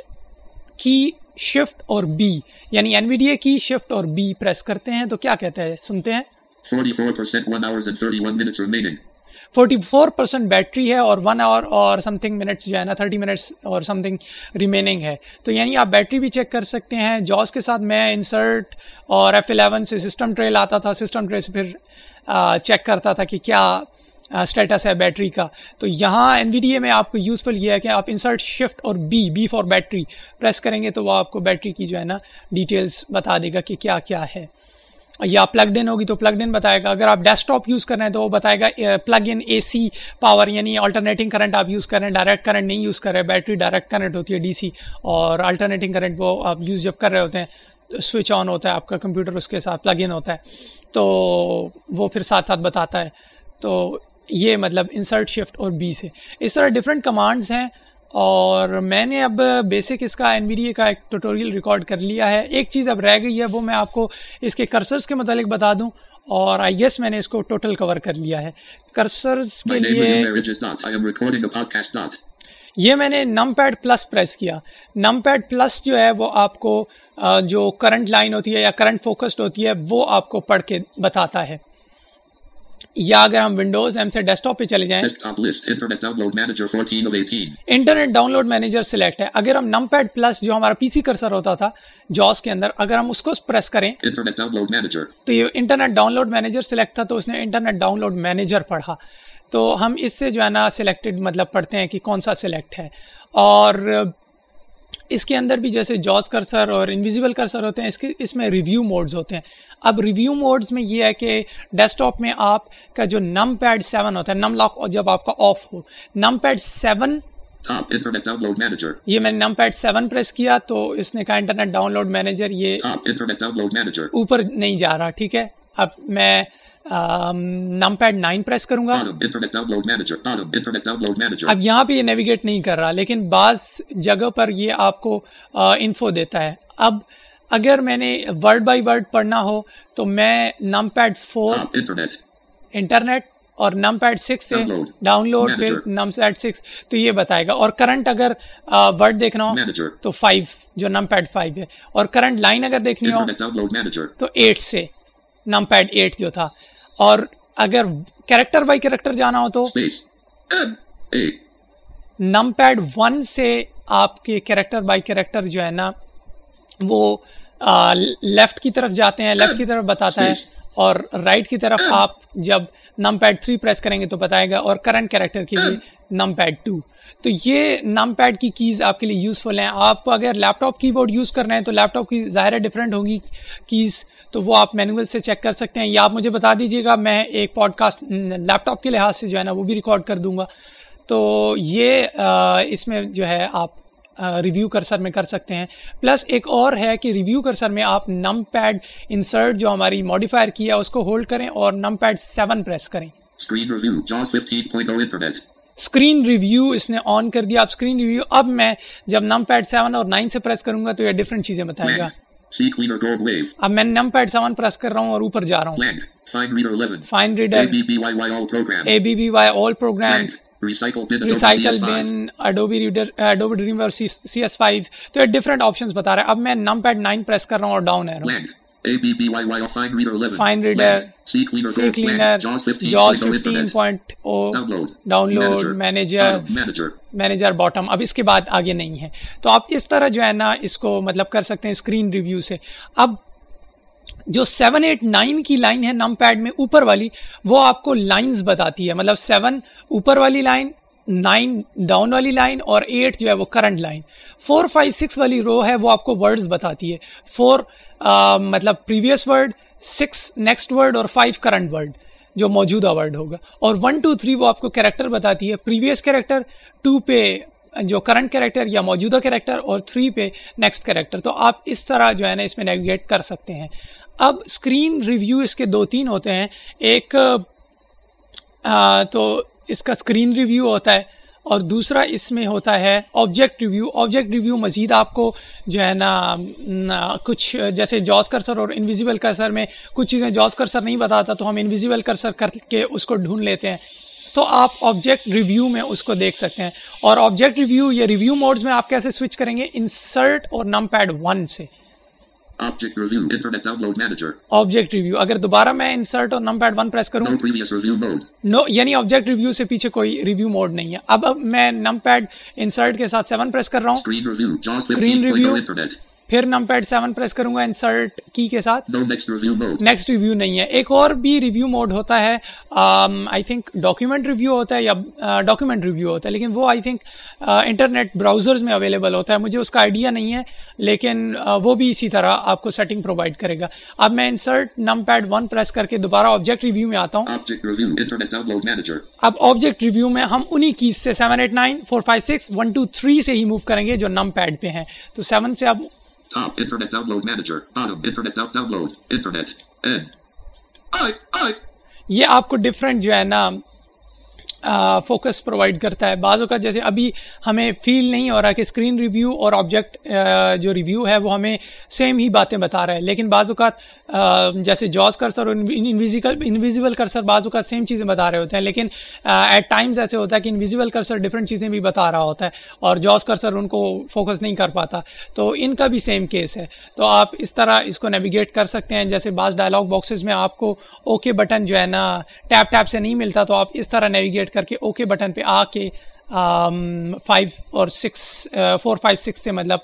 کی شفٹ اور بی یعنی این وی ڈی اے کی شفٹ اور بی پریس کرتے ہیں۔ تو کیا کہتا ہے سنتے ہیں؟ 44 فورٹی فور پرسینٹ بیٹری ہے اور ون آور اور سم تھنگ منٹس جو ہے نا تھرٹی منٹس اور سم تھنگ ریمیننگ ہے. تو یعنی آپ بیٹری بھی چیک کر سکتے ہیں. جوز کے ساتھ میں انسرٹ اور ایف الیون سے سسٹم ٹریل آتا تھا. سسٹم ٹریل سے پھر چیک کرتا تھا کہ کیا اسٹیٹس ہے بیٹری کا. تو یہاں این وی ڈی اے میں آپ کو یوزفل یہ ہے کہ آپ انسرٹ شفٹ اور B B for battery press کریں گے تو وہ آپ کو بیٹری کی جو ہے نا ڈیٹیلس بتا دے گا کہ کیا کیا ہے. یا پلگ ان ہوگی تو پلگ ان بتائے گا۔ اگر آپ ڈیسک ٹاپ یوز کر رہے ہیں تو وہ بتائے گا plug in A C power یعنی آلٹرنیٹنگ کرنٹ آپ یوز کر رہے ہیں ڈائریکٹ کرنٹ نہیں یوز کر رہے بیٹری ڈائریکٹ کرنٹ ہوتی ہے ڈی سی اور الٹرنیٹنگ کرنٹ وہ آپ یوز جب کر رہے ہوتے ہیں سوئچ آن ہوتا ہے، آپ کا کمپیوٹر اس کے ساتھ پلگ ان ہوتا ہے۔ تو وہ پھر ساتھ ساتھ بتاتا ہے۔ تو یہ مطلب انسرٹ شفٹ اور بی سے۔ اس طرح ڈفرینٹ کمانڈز ہیں۔ اور میں نے اب بیسک اس کا این وی کا ایک ٹوٹوریل ریکارڈ کر لیا ہے۔ ایک چیز اب رہ گئی ہے وہ میں آپ کو اس کے کرسرز کے متعلق بتا دوں۔ اور آئی گیس میں نے اس کو ٹوٹل کور کر لیا ہے۔ کرسرز کے لیے یہ میں نے نم پیڈ پلس پریس کیا۔ نم پیڈ پلس جو ہے وہ آپ کو جو کرنٹ لائن ہوتی ہے یا کرنٹ فوکسڈ ہوتی ہے وہ آپ کو پڑھ کے بتاتا ہے۔ یا اگر ہم ونڈوز ایم سے ڈیسک ٹاپ پہ چلے جائیں internet download manager select ہے۔ اگر ہم نم پیڈ پلس جو ہمارا پی سی کرسر ہوتا تھا جوس کے اندر اگر ہم اس کو پریس کریں تو یہ internet download manager select تھا تو اس نے انٹرنیٹ ڈاؤن لوڈ مینیجر پڑھا۔ تو ہم اس سے جو ہے نا سلیکٹڈ مطلب پڑھتے ہیں کہ کون سا سلیکٹ ہے۔ اور اس کے اندر بھی جیسے جاز کرسر اور انویزیبل کرسر ہوتے ہیں اس کے اس میں ریویو موڈز ہوتے ہیں۔ اب ریویو موڈز میں یہ ہے کہ ڈیسک ٹاپ میں آپ کا جو نم پیڈ سیون ہوتا ہے نم لاک جب آپ کا آف ہو۔ نم پیڈ سیون یہ میں نے نم پیڈ سیون پریس کیا تو اس نے کہا انٹرنیٹ ڈاؤن لوڈ مینیجر یہ اوپر نہیں جا رہا ٹھیک ہے۔ اب میں نم پیڈ نائن پریس کروں گا؟ اب یہاں پہ یہ نیویگیٹ نہیں کر رہا لیکن بعض جگہ پر یہ آپ کو انفو دیتا ہے۔ اب اگر میں نے ورڈ بائی ورڈ پڑھنا ہو تو میں نم پیڈ فور انٹرنیٹ اور نم پیڈ سکس سے ڈاؤن لوڈ پھر نم پیڈ سکس تو یہ بتائے گا۔ اور کرنٹ اگر ورڈ دیکھنا ہو تو فائیو جو نم پیڈ فائیو ہے۔ اور کرنٹ لائن اگر دیکھنی ہو تو ایٹ سے نم پیڈ ایٹ جو تھا۔ اور اگر کیریکٹر بائی کیریکٹر جانا ہو تو نم پیڈ ون سے آپ کے کیریکٹر بائی کیریکٹر جو ہے نا وہ لیفٹ کی طرف جاتے ہیں لیفٹ کی طرف بتاتا ہے اور رائٹ کی طرف آپ جب نم پیڈ تھری پریس کریں گے تو بتائے گا اور کرنٹ کیریکٹر کے لیے نم پیڈ ٹو تو یہ نم پیڈ کی کیز آپ کے لیے یوزفل ہیں. آپ اگر laptop keyboard use کر رہے ہیں تو لیپ ٹاپ کی ظاہر ڈفرینٹ ہوگی کیز تو وہ آپ مینول سے چیک کر سکتے ہیں یا آپ مجھے بتا دیجیے گا میں ایک پوڈ کاسٹ لیپ ٹاپ کے لحاظ سے جو ہے نا وہ بھی ریکارڈ کر دوں گا۔ تو یہ اس میں جو ہے آپ ریویو کرسر میں کر سکتے ہیں۔ پلس ایک اور ہے کہ ریویو کرسر میں آپ نم پیڈ انسرٹ جو ہماری ماڈیفائر کی ہے اس کو ہولڈ کریں اور نم پیڈ سیون پریس کریں اسکرین ریویو اس نے آن کر دیا۔ آپ اسکرین ریویو اب میں جب نم پیڈ سیون اور نائن سے پریس کروں گا تو یہ ڈفرینٹ چیزیں بتائے گا۔ اب میں نم پیڈ سیون پریس کر رہا ہوں اور اوپر جا رہا ہوں۔ Fine reader A B B Y all program recycle bin Adobe reader Adobe dream اور سی ایس فائیو تو یہ ڈفرنٹ آپشنس بتا رہا ہے۔ اب میں نم پیڈ نائن پریس کر رہا ہوں اور ڈاؤن ہے۔ ABBYY Find Reader 11. Find Reader. C Cleaner. C Cleaner. JAWS 15. JAWS 15.0. Download. Download. Manager. Manager. Manager bottom اب اس کے بعد آگے نہیں ہے تو آپ اس طرح جو ہے نا اس کو مطلب کر سکتے ہیں اسکرین ریویو سے اب جو 789 کی لائن ہے نم پیڈ میں اوپر والی وہ آپ کو لائنز بتاتی ہے مطلب سیون اوپر والی لائن نائن ڈاؤن والی لائن اور ایٹ جو ہے وہ کرنٹ لائن 4 5 6 والی رو ہے وہ آپ کو ورڈز بتاتی ہے 4 مطلب previous word six next word اور فائیو کرنٹ ورڈ جو موجودہ ورڈ ہوگا۔ اور ون ٹو تھری وہ آپ کو کریکٹر بتاتی ہے۔ پریویس کریکٹر ٹو پہ جو کرنٹ کریکٹر یا موجودہ کریکٹر اور تھری پہ نیکسٹ کریکٹر تو آپ اس طرح جو ہے نا اس میں نیویگیٹ کر سکتے ہیں۔ اب اسکرین ریویو اس کے دو تین ہوتے ہیں۔ ایک آ, تو اس کا اسکرین ریویو ہوتا ہے۔ اور دوسرا اس میں ہوتا ہے آبجیکٹ ریویو آبجیکٹ ریویو مزید آپ کو جو ہے نا کچھ جیسے جاز کرسر اور انویزیبل کرسر میں کچھ چیزیں جاز کرسر نہیں بتاتا، تو ہم انویزیبل کرسر کر کے اس کو ڈھونڈ لیتے ہیں۔ تو آپ آبجیکٹ ریویو میں اس کو دیکھ سکتے ہیں۔ اور آبجیکٹ ریویو یا ریویو موڈز میں آپ کیسے سوئچ کریں گے؟ انسرٹ اور نم پیڈ ون سے۔ Object Review. Internet Download Manager. Object review اگر دوبارہ میں انسرٹ اور نم پیڈ ون پریس کروں No previous review mode. No یعنی آبجیکٹ ریویو سے پیچھے کوئی ریویو موڈ نہیں ہے اب اب میں نم پیڈ انسرٹ کے ساتھ سیون کر رہا ہوں Screen Review. Jaws 15. Screen Window review. Internet. پھر نم پیڈ سیون پریس کروں گا انسرٹ کی کے ساتھ. نیکسٹ ریویو نہیں ہے. ایک اور بھی ریویو موڈ ہوتا ہے آئی تھنک ڈاکیومنٹ ریویو ہوتا ہے یا ڈاکیومنٹ ریویو ہوتا ہے لیکن وہ آئی تھنک انٹرنیٹ براؤزرز میں اویلیبل ہوتا ہے. مجھے اس کا آئیڈیا نہیں ہے لیکن آ, وہ بھی اسی طرح آپ کو سیٹنگ پرووائڈ کرے گا. اب میں انسرٹ نم پیڈ ون پریس کر کے دوبارہ آبجیکٹ ریویو میں آتا ہوں. اب آبجیکٹ ریویو میں ہم انہی کیز سے seven eight nine four five six one two three سے ہی موو کریں گے جو نم پیڈ پہ ہیں. تو سیون سے اب Top. Internet Download Manager. Bottom. Internet Download. Internet. N. I. I. یہ آپ کو ڈفرینٹ جو ہے نا فوکس پرووائڈ کرتا ہے بعض اوقات جیسے ابھی ہمیں فیل نہیں ہو رہا کہ اسکرین ریویو اور آبجیکٹ جو ریویو ہے وہ ہمیں سیم ہی باتیں بتا رہا ہے لیکن بعض اوقات جیسے جاز کرسر اور انویزیبل انویزیبل کرسر بعض اوقات سیم چیزیں بتا رہے ہوتے ہیں، لیکن ایٹ ٹائمز ایسے ہوتا ہے کہ انویزیبل کرسر ڈفرینٹ چیزیں بھی بتا رہا ہوتا ہے اور جاز کرسر ان کو فوکس نہیں کر پاتا، تو ان کا بھی سیم کیس ہے۔ تو آپ اس طرح اس کو نیویگیٹ کر سکتے ہیں، جیسے بعض ڈائلاگ باکسز میں آپ کو اوکے بٹن جو ہے نا ٹیپ ٹیپ سے نہیں ملتا، تو آپ اس طرح نیویگیٹ کر کے اوکے بٹن پہ آ کے فائیو اور سکس فور فائیو سکس سے مطلب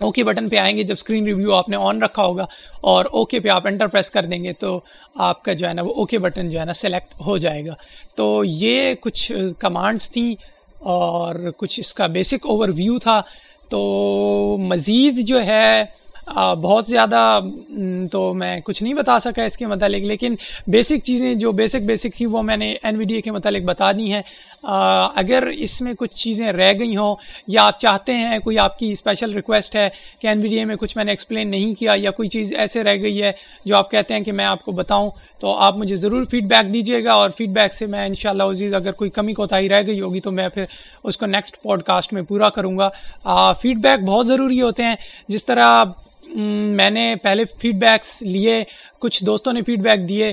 اوکے بٹن پہ آئیں گے جب اسکرین ریویو آپ نے آن رکھا ہوگا اور اوکے پہ آپ انٹر پریس کر دیں گے تو آپ کا جو ہے نا وہ اوکے بٹن جو ہے نا سلیکٹ ہو جائے گا۔ تو یہ کچھ کمانڈس تھیں اور کچھ اس کا بیسک اوور ویو تھا۔ تو مزید جو ہے بہت زیادہ تو میں کچھ نہیں بتا سکا اس کے متعلق، لیکن بیسک چیزیں جو بیسک بیسک تھی وہ میں نے این وی ڈی اے کے متعلق بتا دی ہیں۔ اگر اس میں کچھ چیزیں رہ گئی ہوں یا آپ چاہتے ہیں، کوئی آپ کی اسپیشل ریکویسٹ ہے کہ این وی ڈی اے میں کچھ میں نے ایکسپلین نہیں کیا یا کوئی چیز ایسے رہ گئی ہے جو آپ کہتے ہیں کہ میں آپ کو بتاؤں، تو آپ مجھے ضرور فیڈ بیک دیجیے گا اور فیڈ بیک سے میں ان شاء اللہ عزیز اگر کوئی کمی کوتاہی رہ گئی ہوگی تو میں پھر اس کو نیکسٹ پوڈ کاسٹ میں پورا کروں گا۔ فیڈ بیک بہت ضروری ہوتے ہیں۔ جس طرح میں نے پہلے فیڈ بیکس لیے، کچھ دوستوں نے فیڈ بیک دیے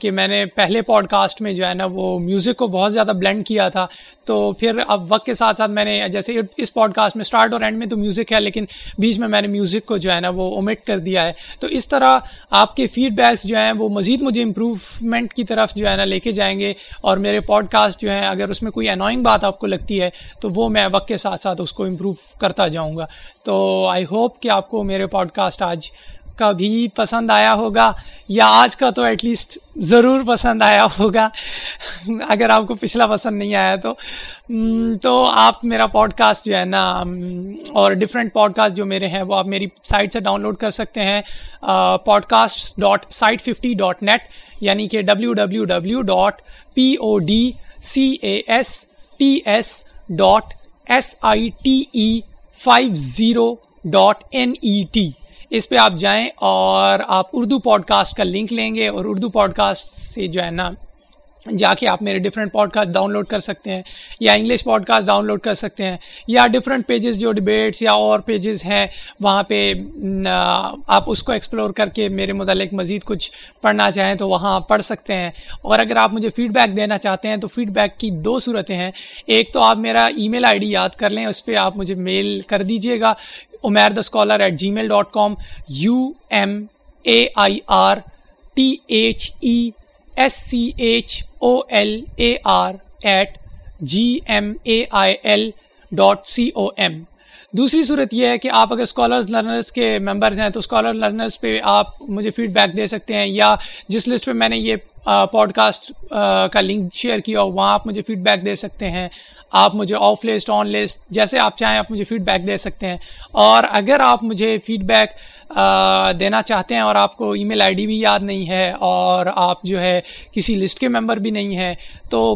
کہ میں نے پہلے پوڈ کاسٹ میں جو ہے نا وہ میوزک کو بہت زیادہ بلینڈ کیا تھا، تو پھر اب وقت کے ساتھ ساتھ میں نے جیسے اس پوڈ کاسٹ میں اسٹارٹ اور اینڈ میں تو میوزک ہے، لیکن بیچ میں میں نے میوزک کو جو ہے نا وہ اومٹ کر دیا ہے۔ تو اس طرح آپ کے فیڈ بیکس جو ہیں وہ مزید مجھے امپروومنٹ کی طرف جو ہے نا لے کے جائیں گے، اور میرے پوڈ کاسٹ جو ہیں اگر اس میں کوئی انوائنگ بات آپ کو لگتی ہے، تو وہ میں وقت کے ساتھ ساتھ اس کو امپروو کرتا جاؤں گا۔ تو آئی ہوپ کہ آپ کو میرے پوڈ کاسٹ آج کا بھی پسند آیا ہوگا یا آج کا تو ایٹ لیسٹ ضرور پسند آیا ہوگا۔ اگر آپ کو پچھلا پسند نہیں آیا تو تو آپ میرا پوڈ کاسٹ جو ہے نا اور ڈفرینٹ پوڈ کاسٹ جو میرے ہیں، وہ آپ میری سائٹ سے ڈاؤن لوڈ کر سکتے ہیں۔ Podcast dot site fifty dot net یعنی کہ W W W dot P O D C A S T S dot S I T E five zero dot N E T اس پہ آپ جائیں اور آپ اردو پوڈ کاسٹ کا link لیں گے اور اردو پوڈ کاسٹ سے جو ہے نا جا کے آپ میرے different podcast download کر سکتے ہیں، یا English podcast download کر سکتے ہیں، یا ڈفرینٹ پیجز جو ڈبیٹس یا اور پیجز ہیں، وہاں پہ آپ اس کو ایکسپلور کر کے میرے متعلق مزید کچھ پڑھنا چاہیں تو وہاں پڑھ سکتے ہیں۔ اور اگر آپ مجھے فیڈ بیک دینا چاہتے ہیں تو فیڈ بیک کی دو صورتیں ہیں۔ ایک تو آپ میرا ای میل آئی ڈی یاد کر لیں، اس پہ آپ مجھے میل کر دیجیے گا Umair the scholar at Gmail dot com U M A I R T H E S C H O L A R at G M A I L dot C O M دوسری صورت یہ ہے کہ آپ اگر scholars learners کے members ہیں تو اسکالر لرنرز پہ آپ مجھے فیڈ بیک دے سکتے ہیں یا جس لسٹ پہ میں نے یہ پوڈ کاسٹ کا لنک شیئر کیا ہو وہاں آپ مجھے فیڈ بیک دے سکتے ہیں۔ آپ مجھے آف لسٹ آن لسٹ جیسے آپ چاہیں آپ مجھے فیڈ بیک دے سکتے ہیں۔ اور اگر آپ مجھے فیڈ بیک دینا چاہتے ہیں اور آپ کو ای میل آئی ڈی بھی یاد نہیں ہے اور آپ جو ہے کسی لسٹ کے ممبر بھی نہیں ہیں، تو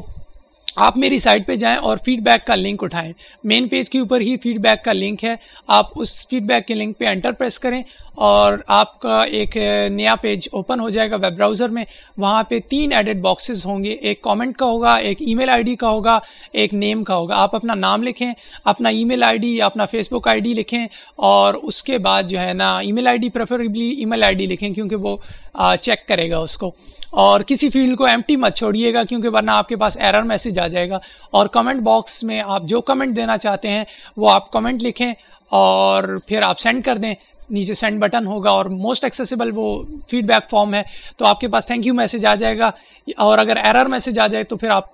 آپ میری سائٹ پہ جائیں اور فیڈ بیک کا لنک اٹھائیں۔ مین پیج کے اوپر ہی فیڈ بیک کا لنک ہے۔ آپ اس فیڈ بیک کے لنک پہ انٹر پریس کریں اور آپ کا ایک نیا پیج اوپن ہو جائے گا ویب براؤزر میں۔ وہاں پہ تین ایڈٹ باکسز ہوں گے۔ ایک کامنٹ کا ہوگا، ایک ای میل آئی ڈی کا ہوگا، ایک نیم کا ہوگا۔ آپ اپنا نام لکھیں، اپنا ای میل آئی ڈی یا اپنا فیس بک آئی ڈی لکھیں اور اس کے بعد جو ہے نا email I D preferably email I D لکھیں کیونکہ وہ چیک کرے گا اس کو۔ اور کسی فیلڈ کو ایمٹی مت چھوڑیے گا کیونکہ ورنہ آپ کے پاس ایرر میسج آ جائے گا۔ اور کمنٹ باکس میں آپ جو کمنٹ دینا چاہتے ہیں، وہ آپ کمنٹ لکھیں اور پھر آپ سینڈ کر دیں۔ نیچے سینڈ بٹن ہوگا اور موسٹ ایکسیسیبل وہ فیڈ بیک فارم ہے۔ تو آپ کے پاس تھینک یو میسج آ جائے گا۔ اور اگر ایرر میسج آ جائے تو پھر آپ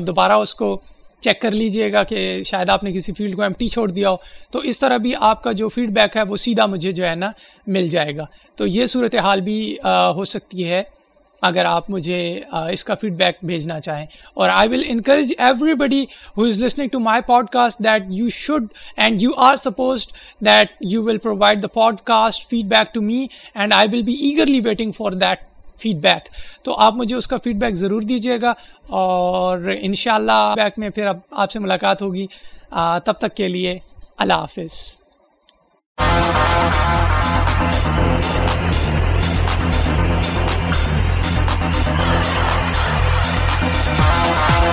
دوبارہ اس کو چیک کر لیجیے گا کہ شاید آپ نے کسی فیلڈ کو ایمٹی چھوڑ دیا ہو۔ تو اس طرح بھی آپ کا جو فیڈ بیک ہے وہ سیدھا مجھے جو ہے نا مل جائے گا۔ تو یہ صورت حال بھی ہو سکتی ہے۔ اگر آپ مجھے اس کا فیڈ بیک بھیجنا چاہیں۔ اور I will encourage everybody who is listening to my podcast that you should and you are supposed that you will provide the podcast feedback to me and I will be eagerly waiting for that feedback تو آپ مجھے اس کا feed back ضرور دیجیے گا۔ اور ان شاء اللہ back میں پھر اب آپ سے ملاقات ہوگی۔ تب تک کے لیے اللہ حافظ۔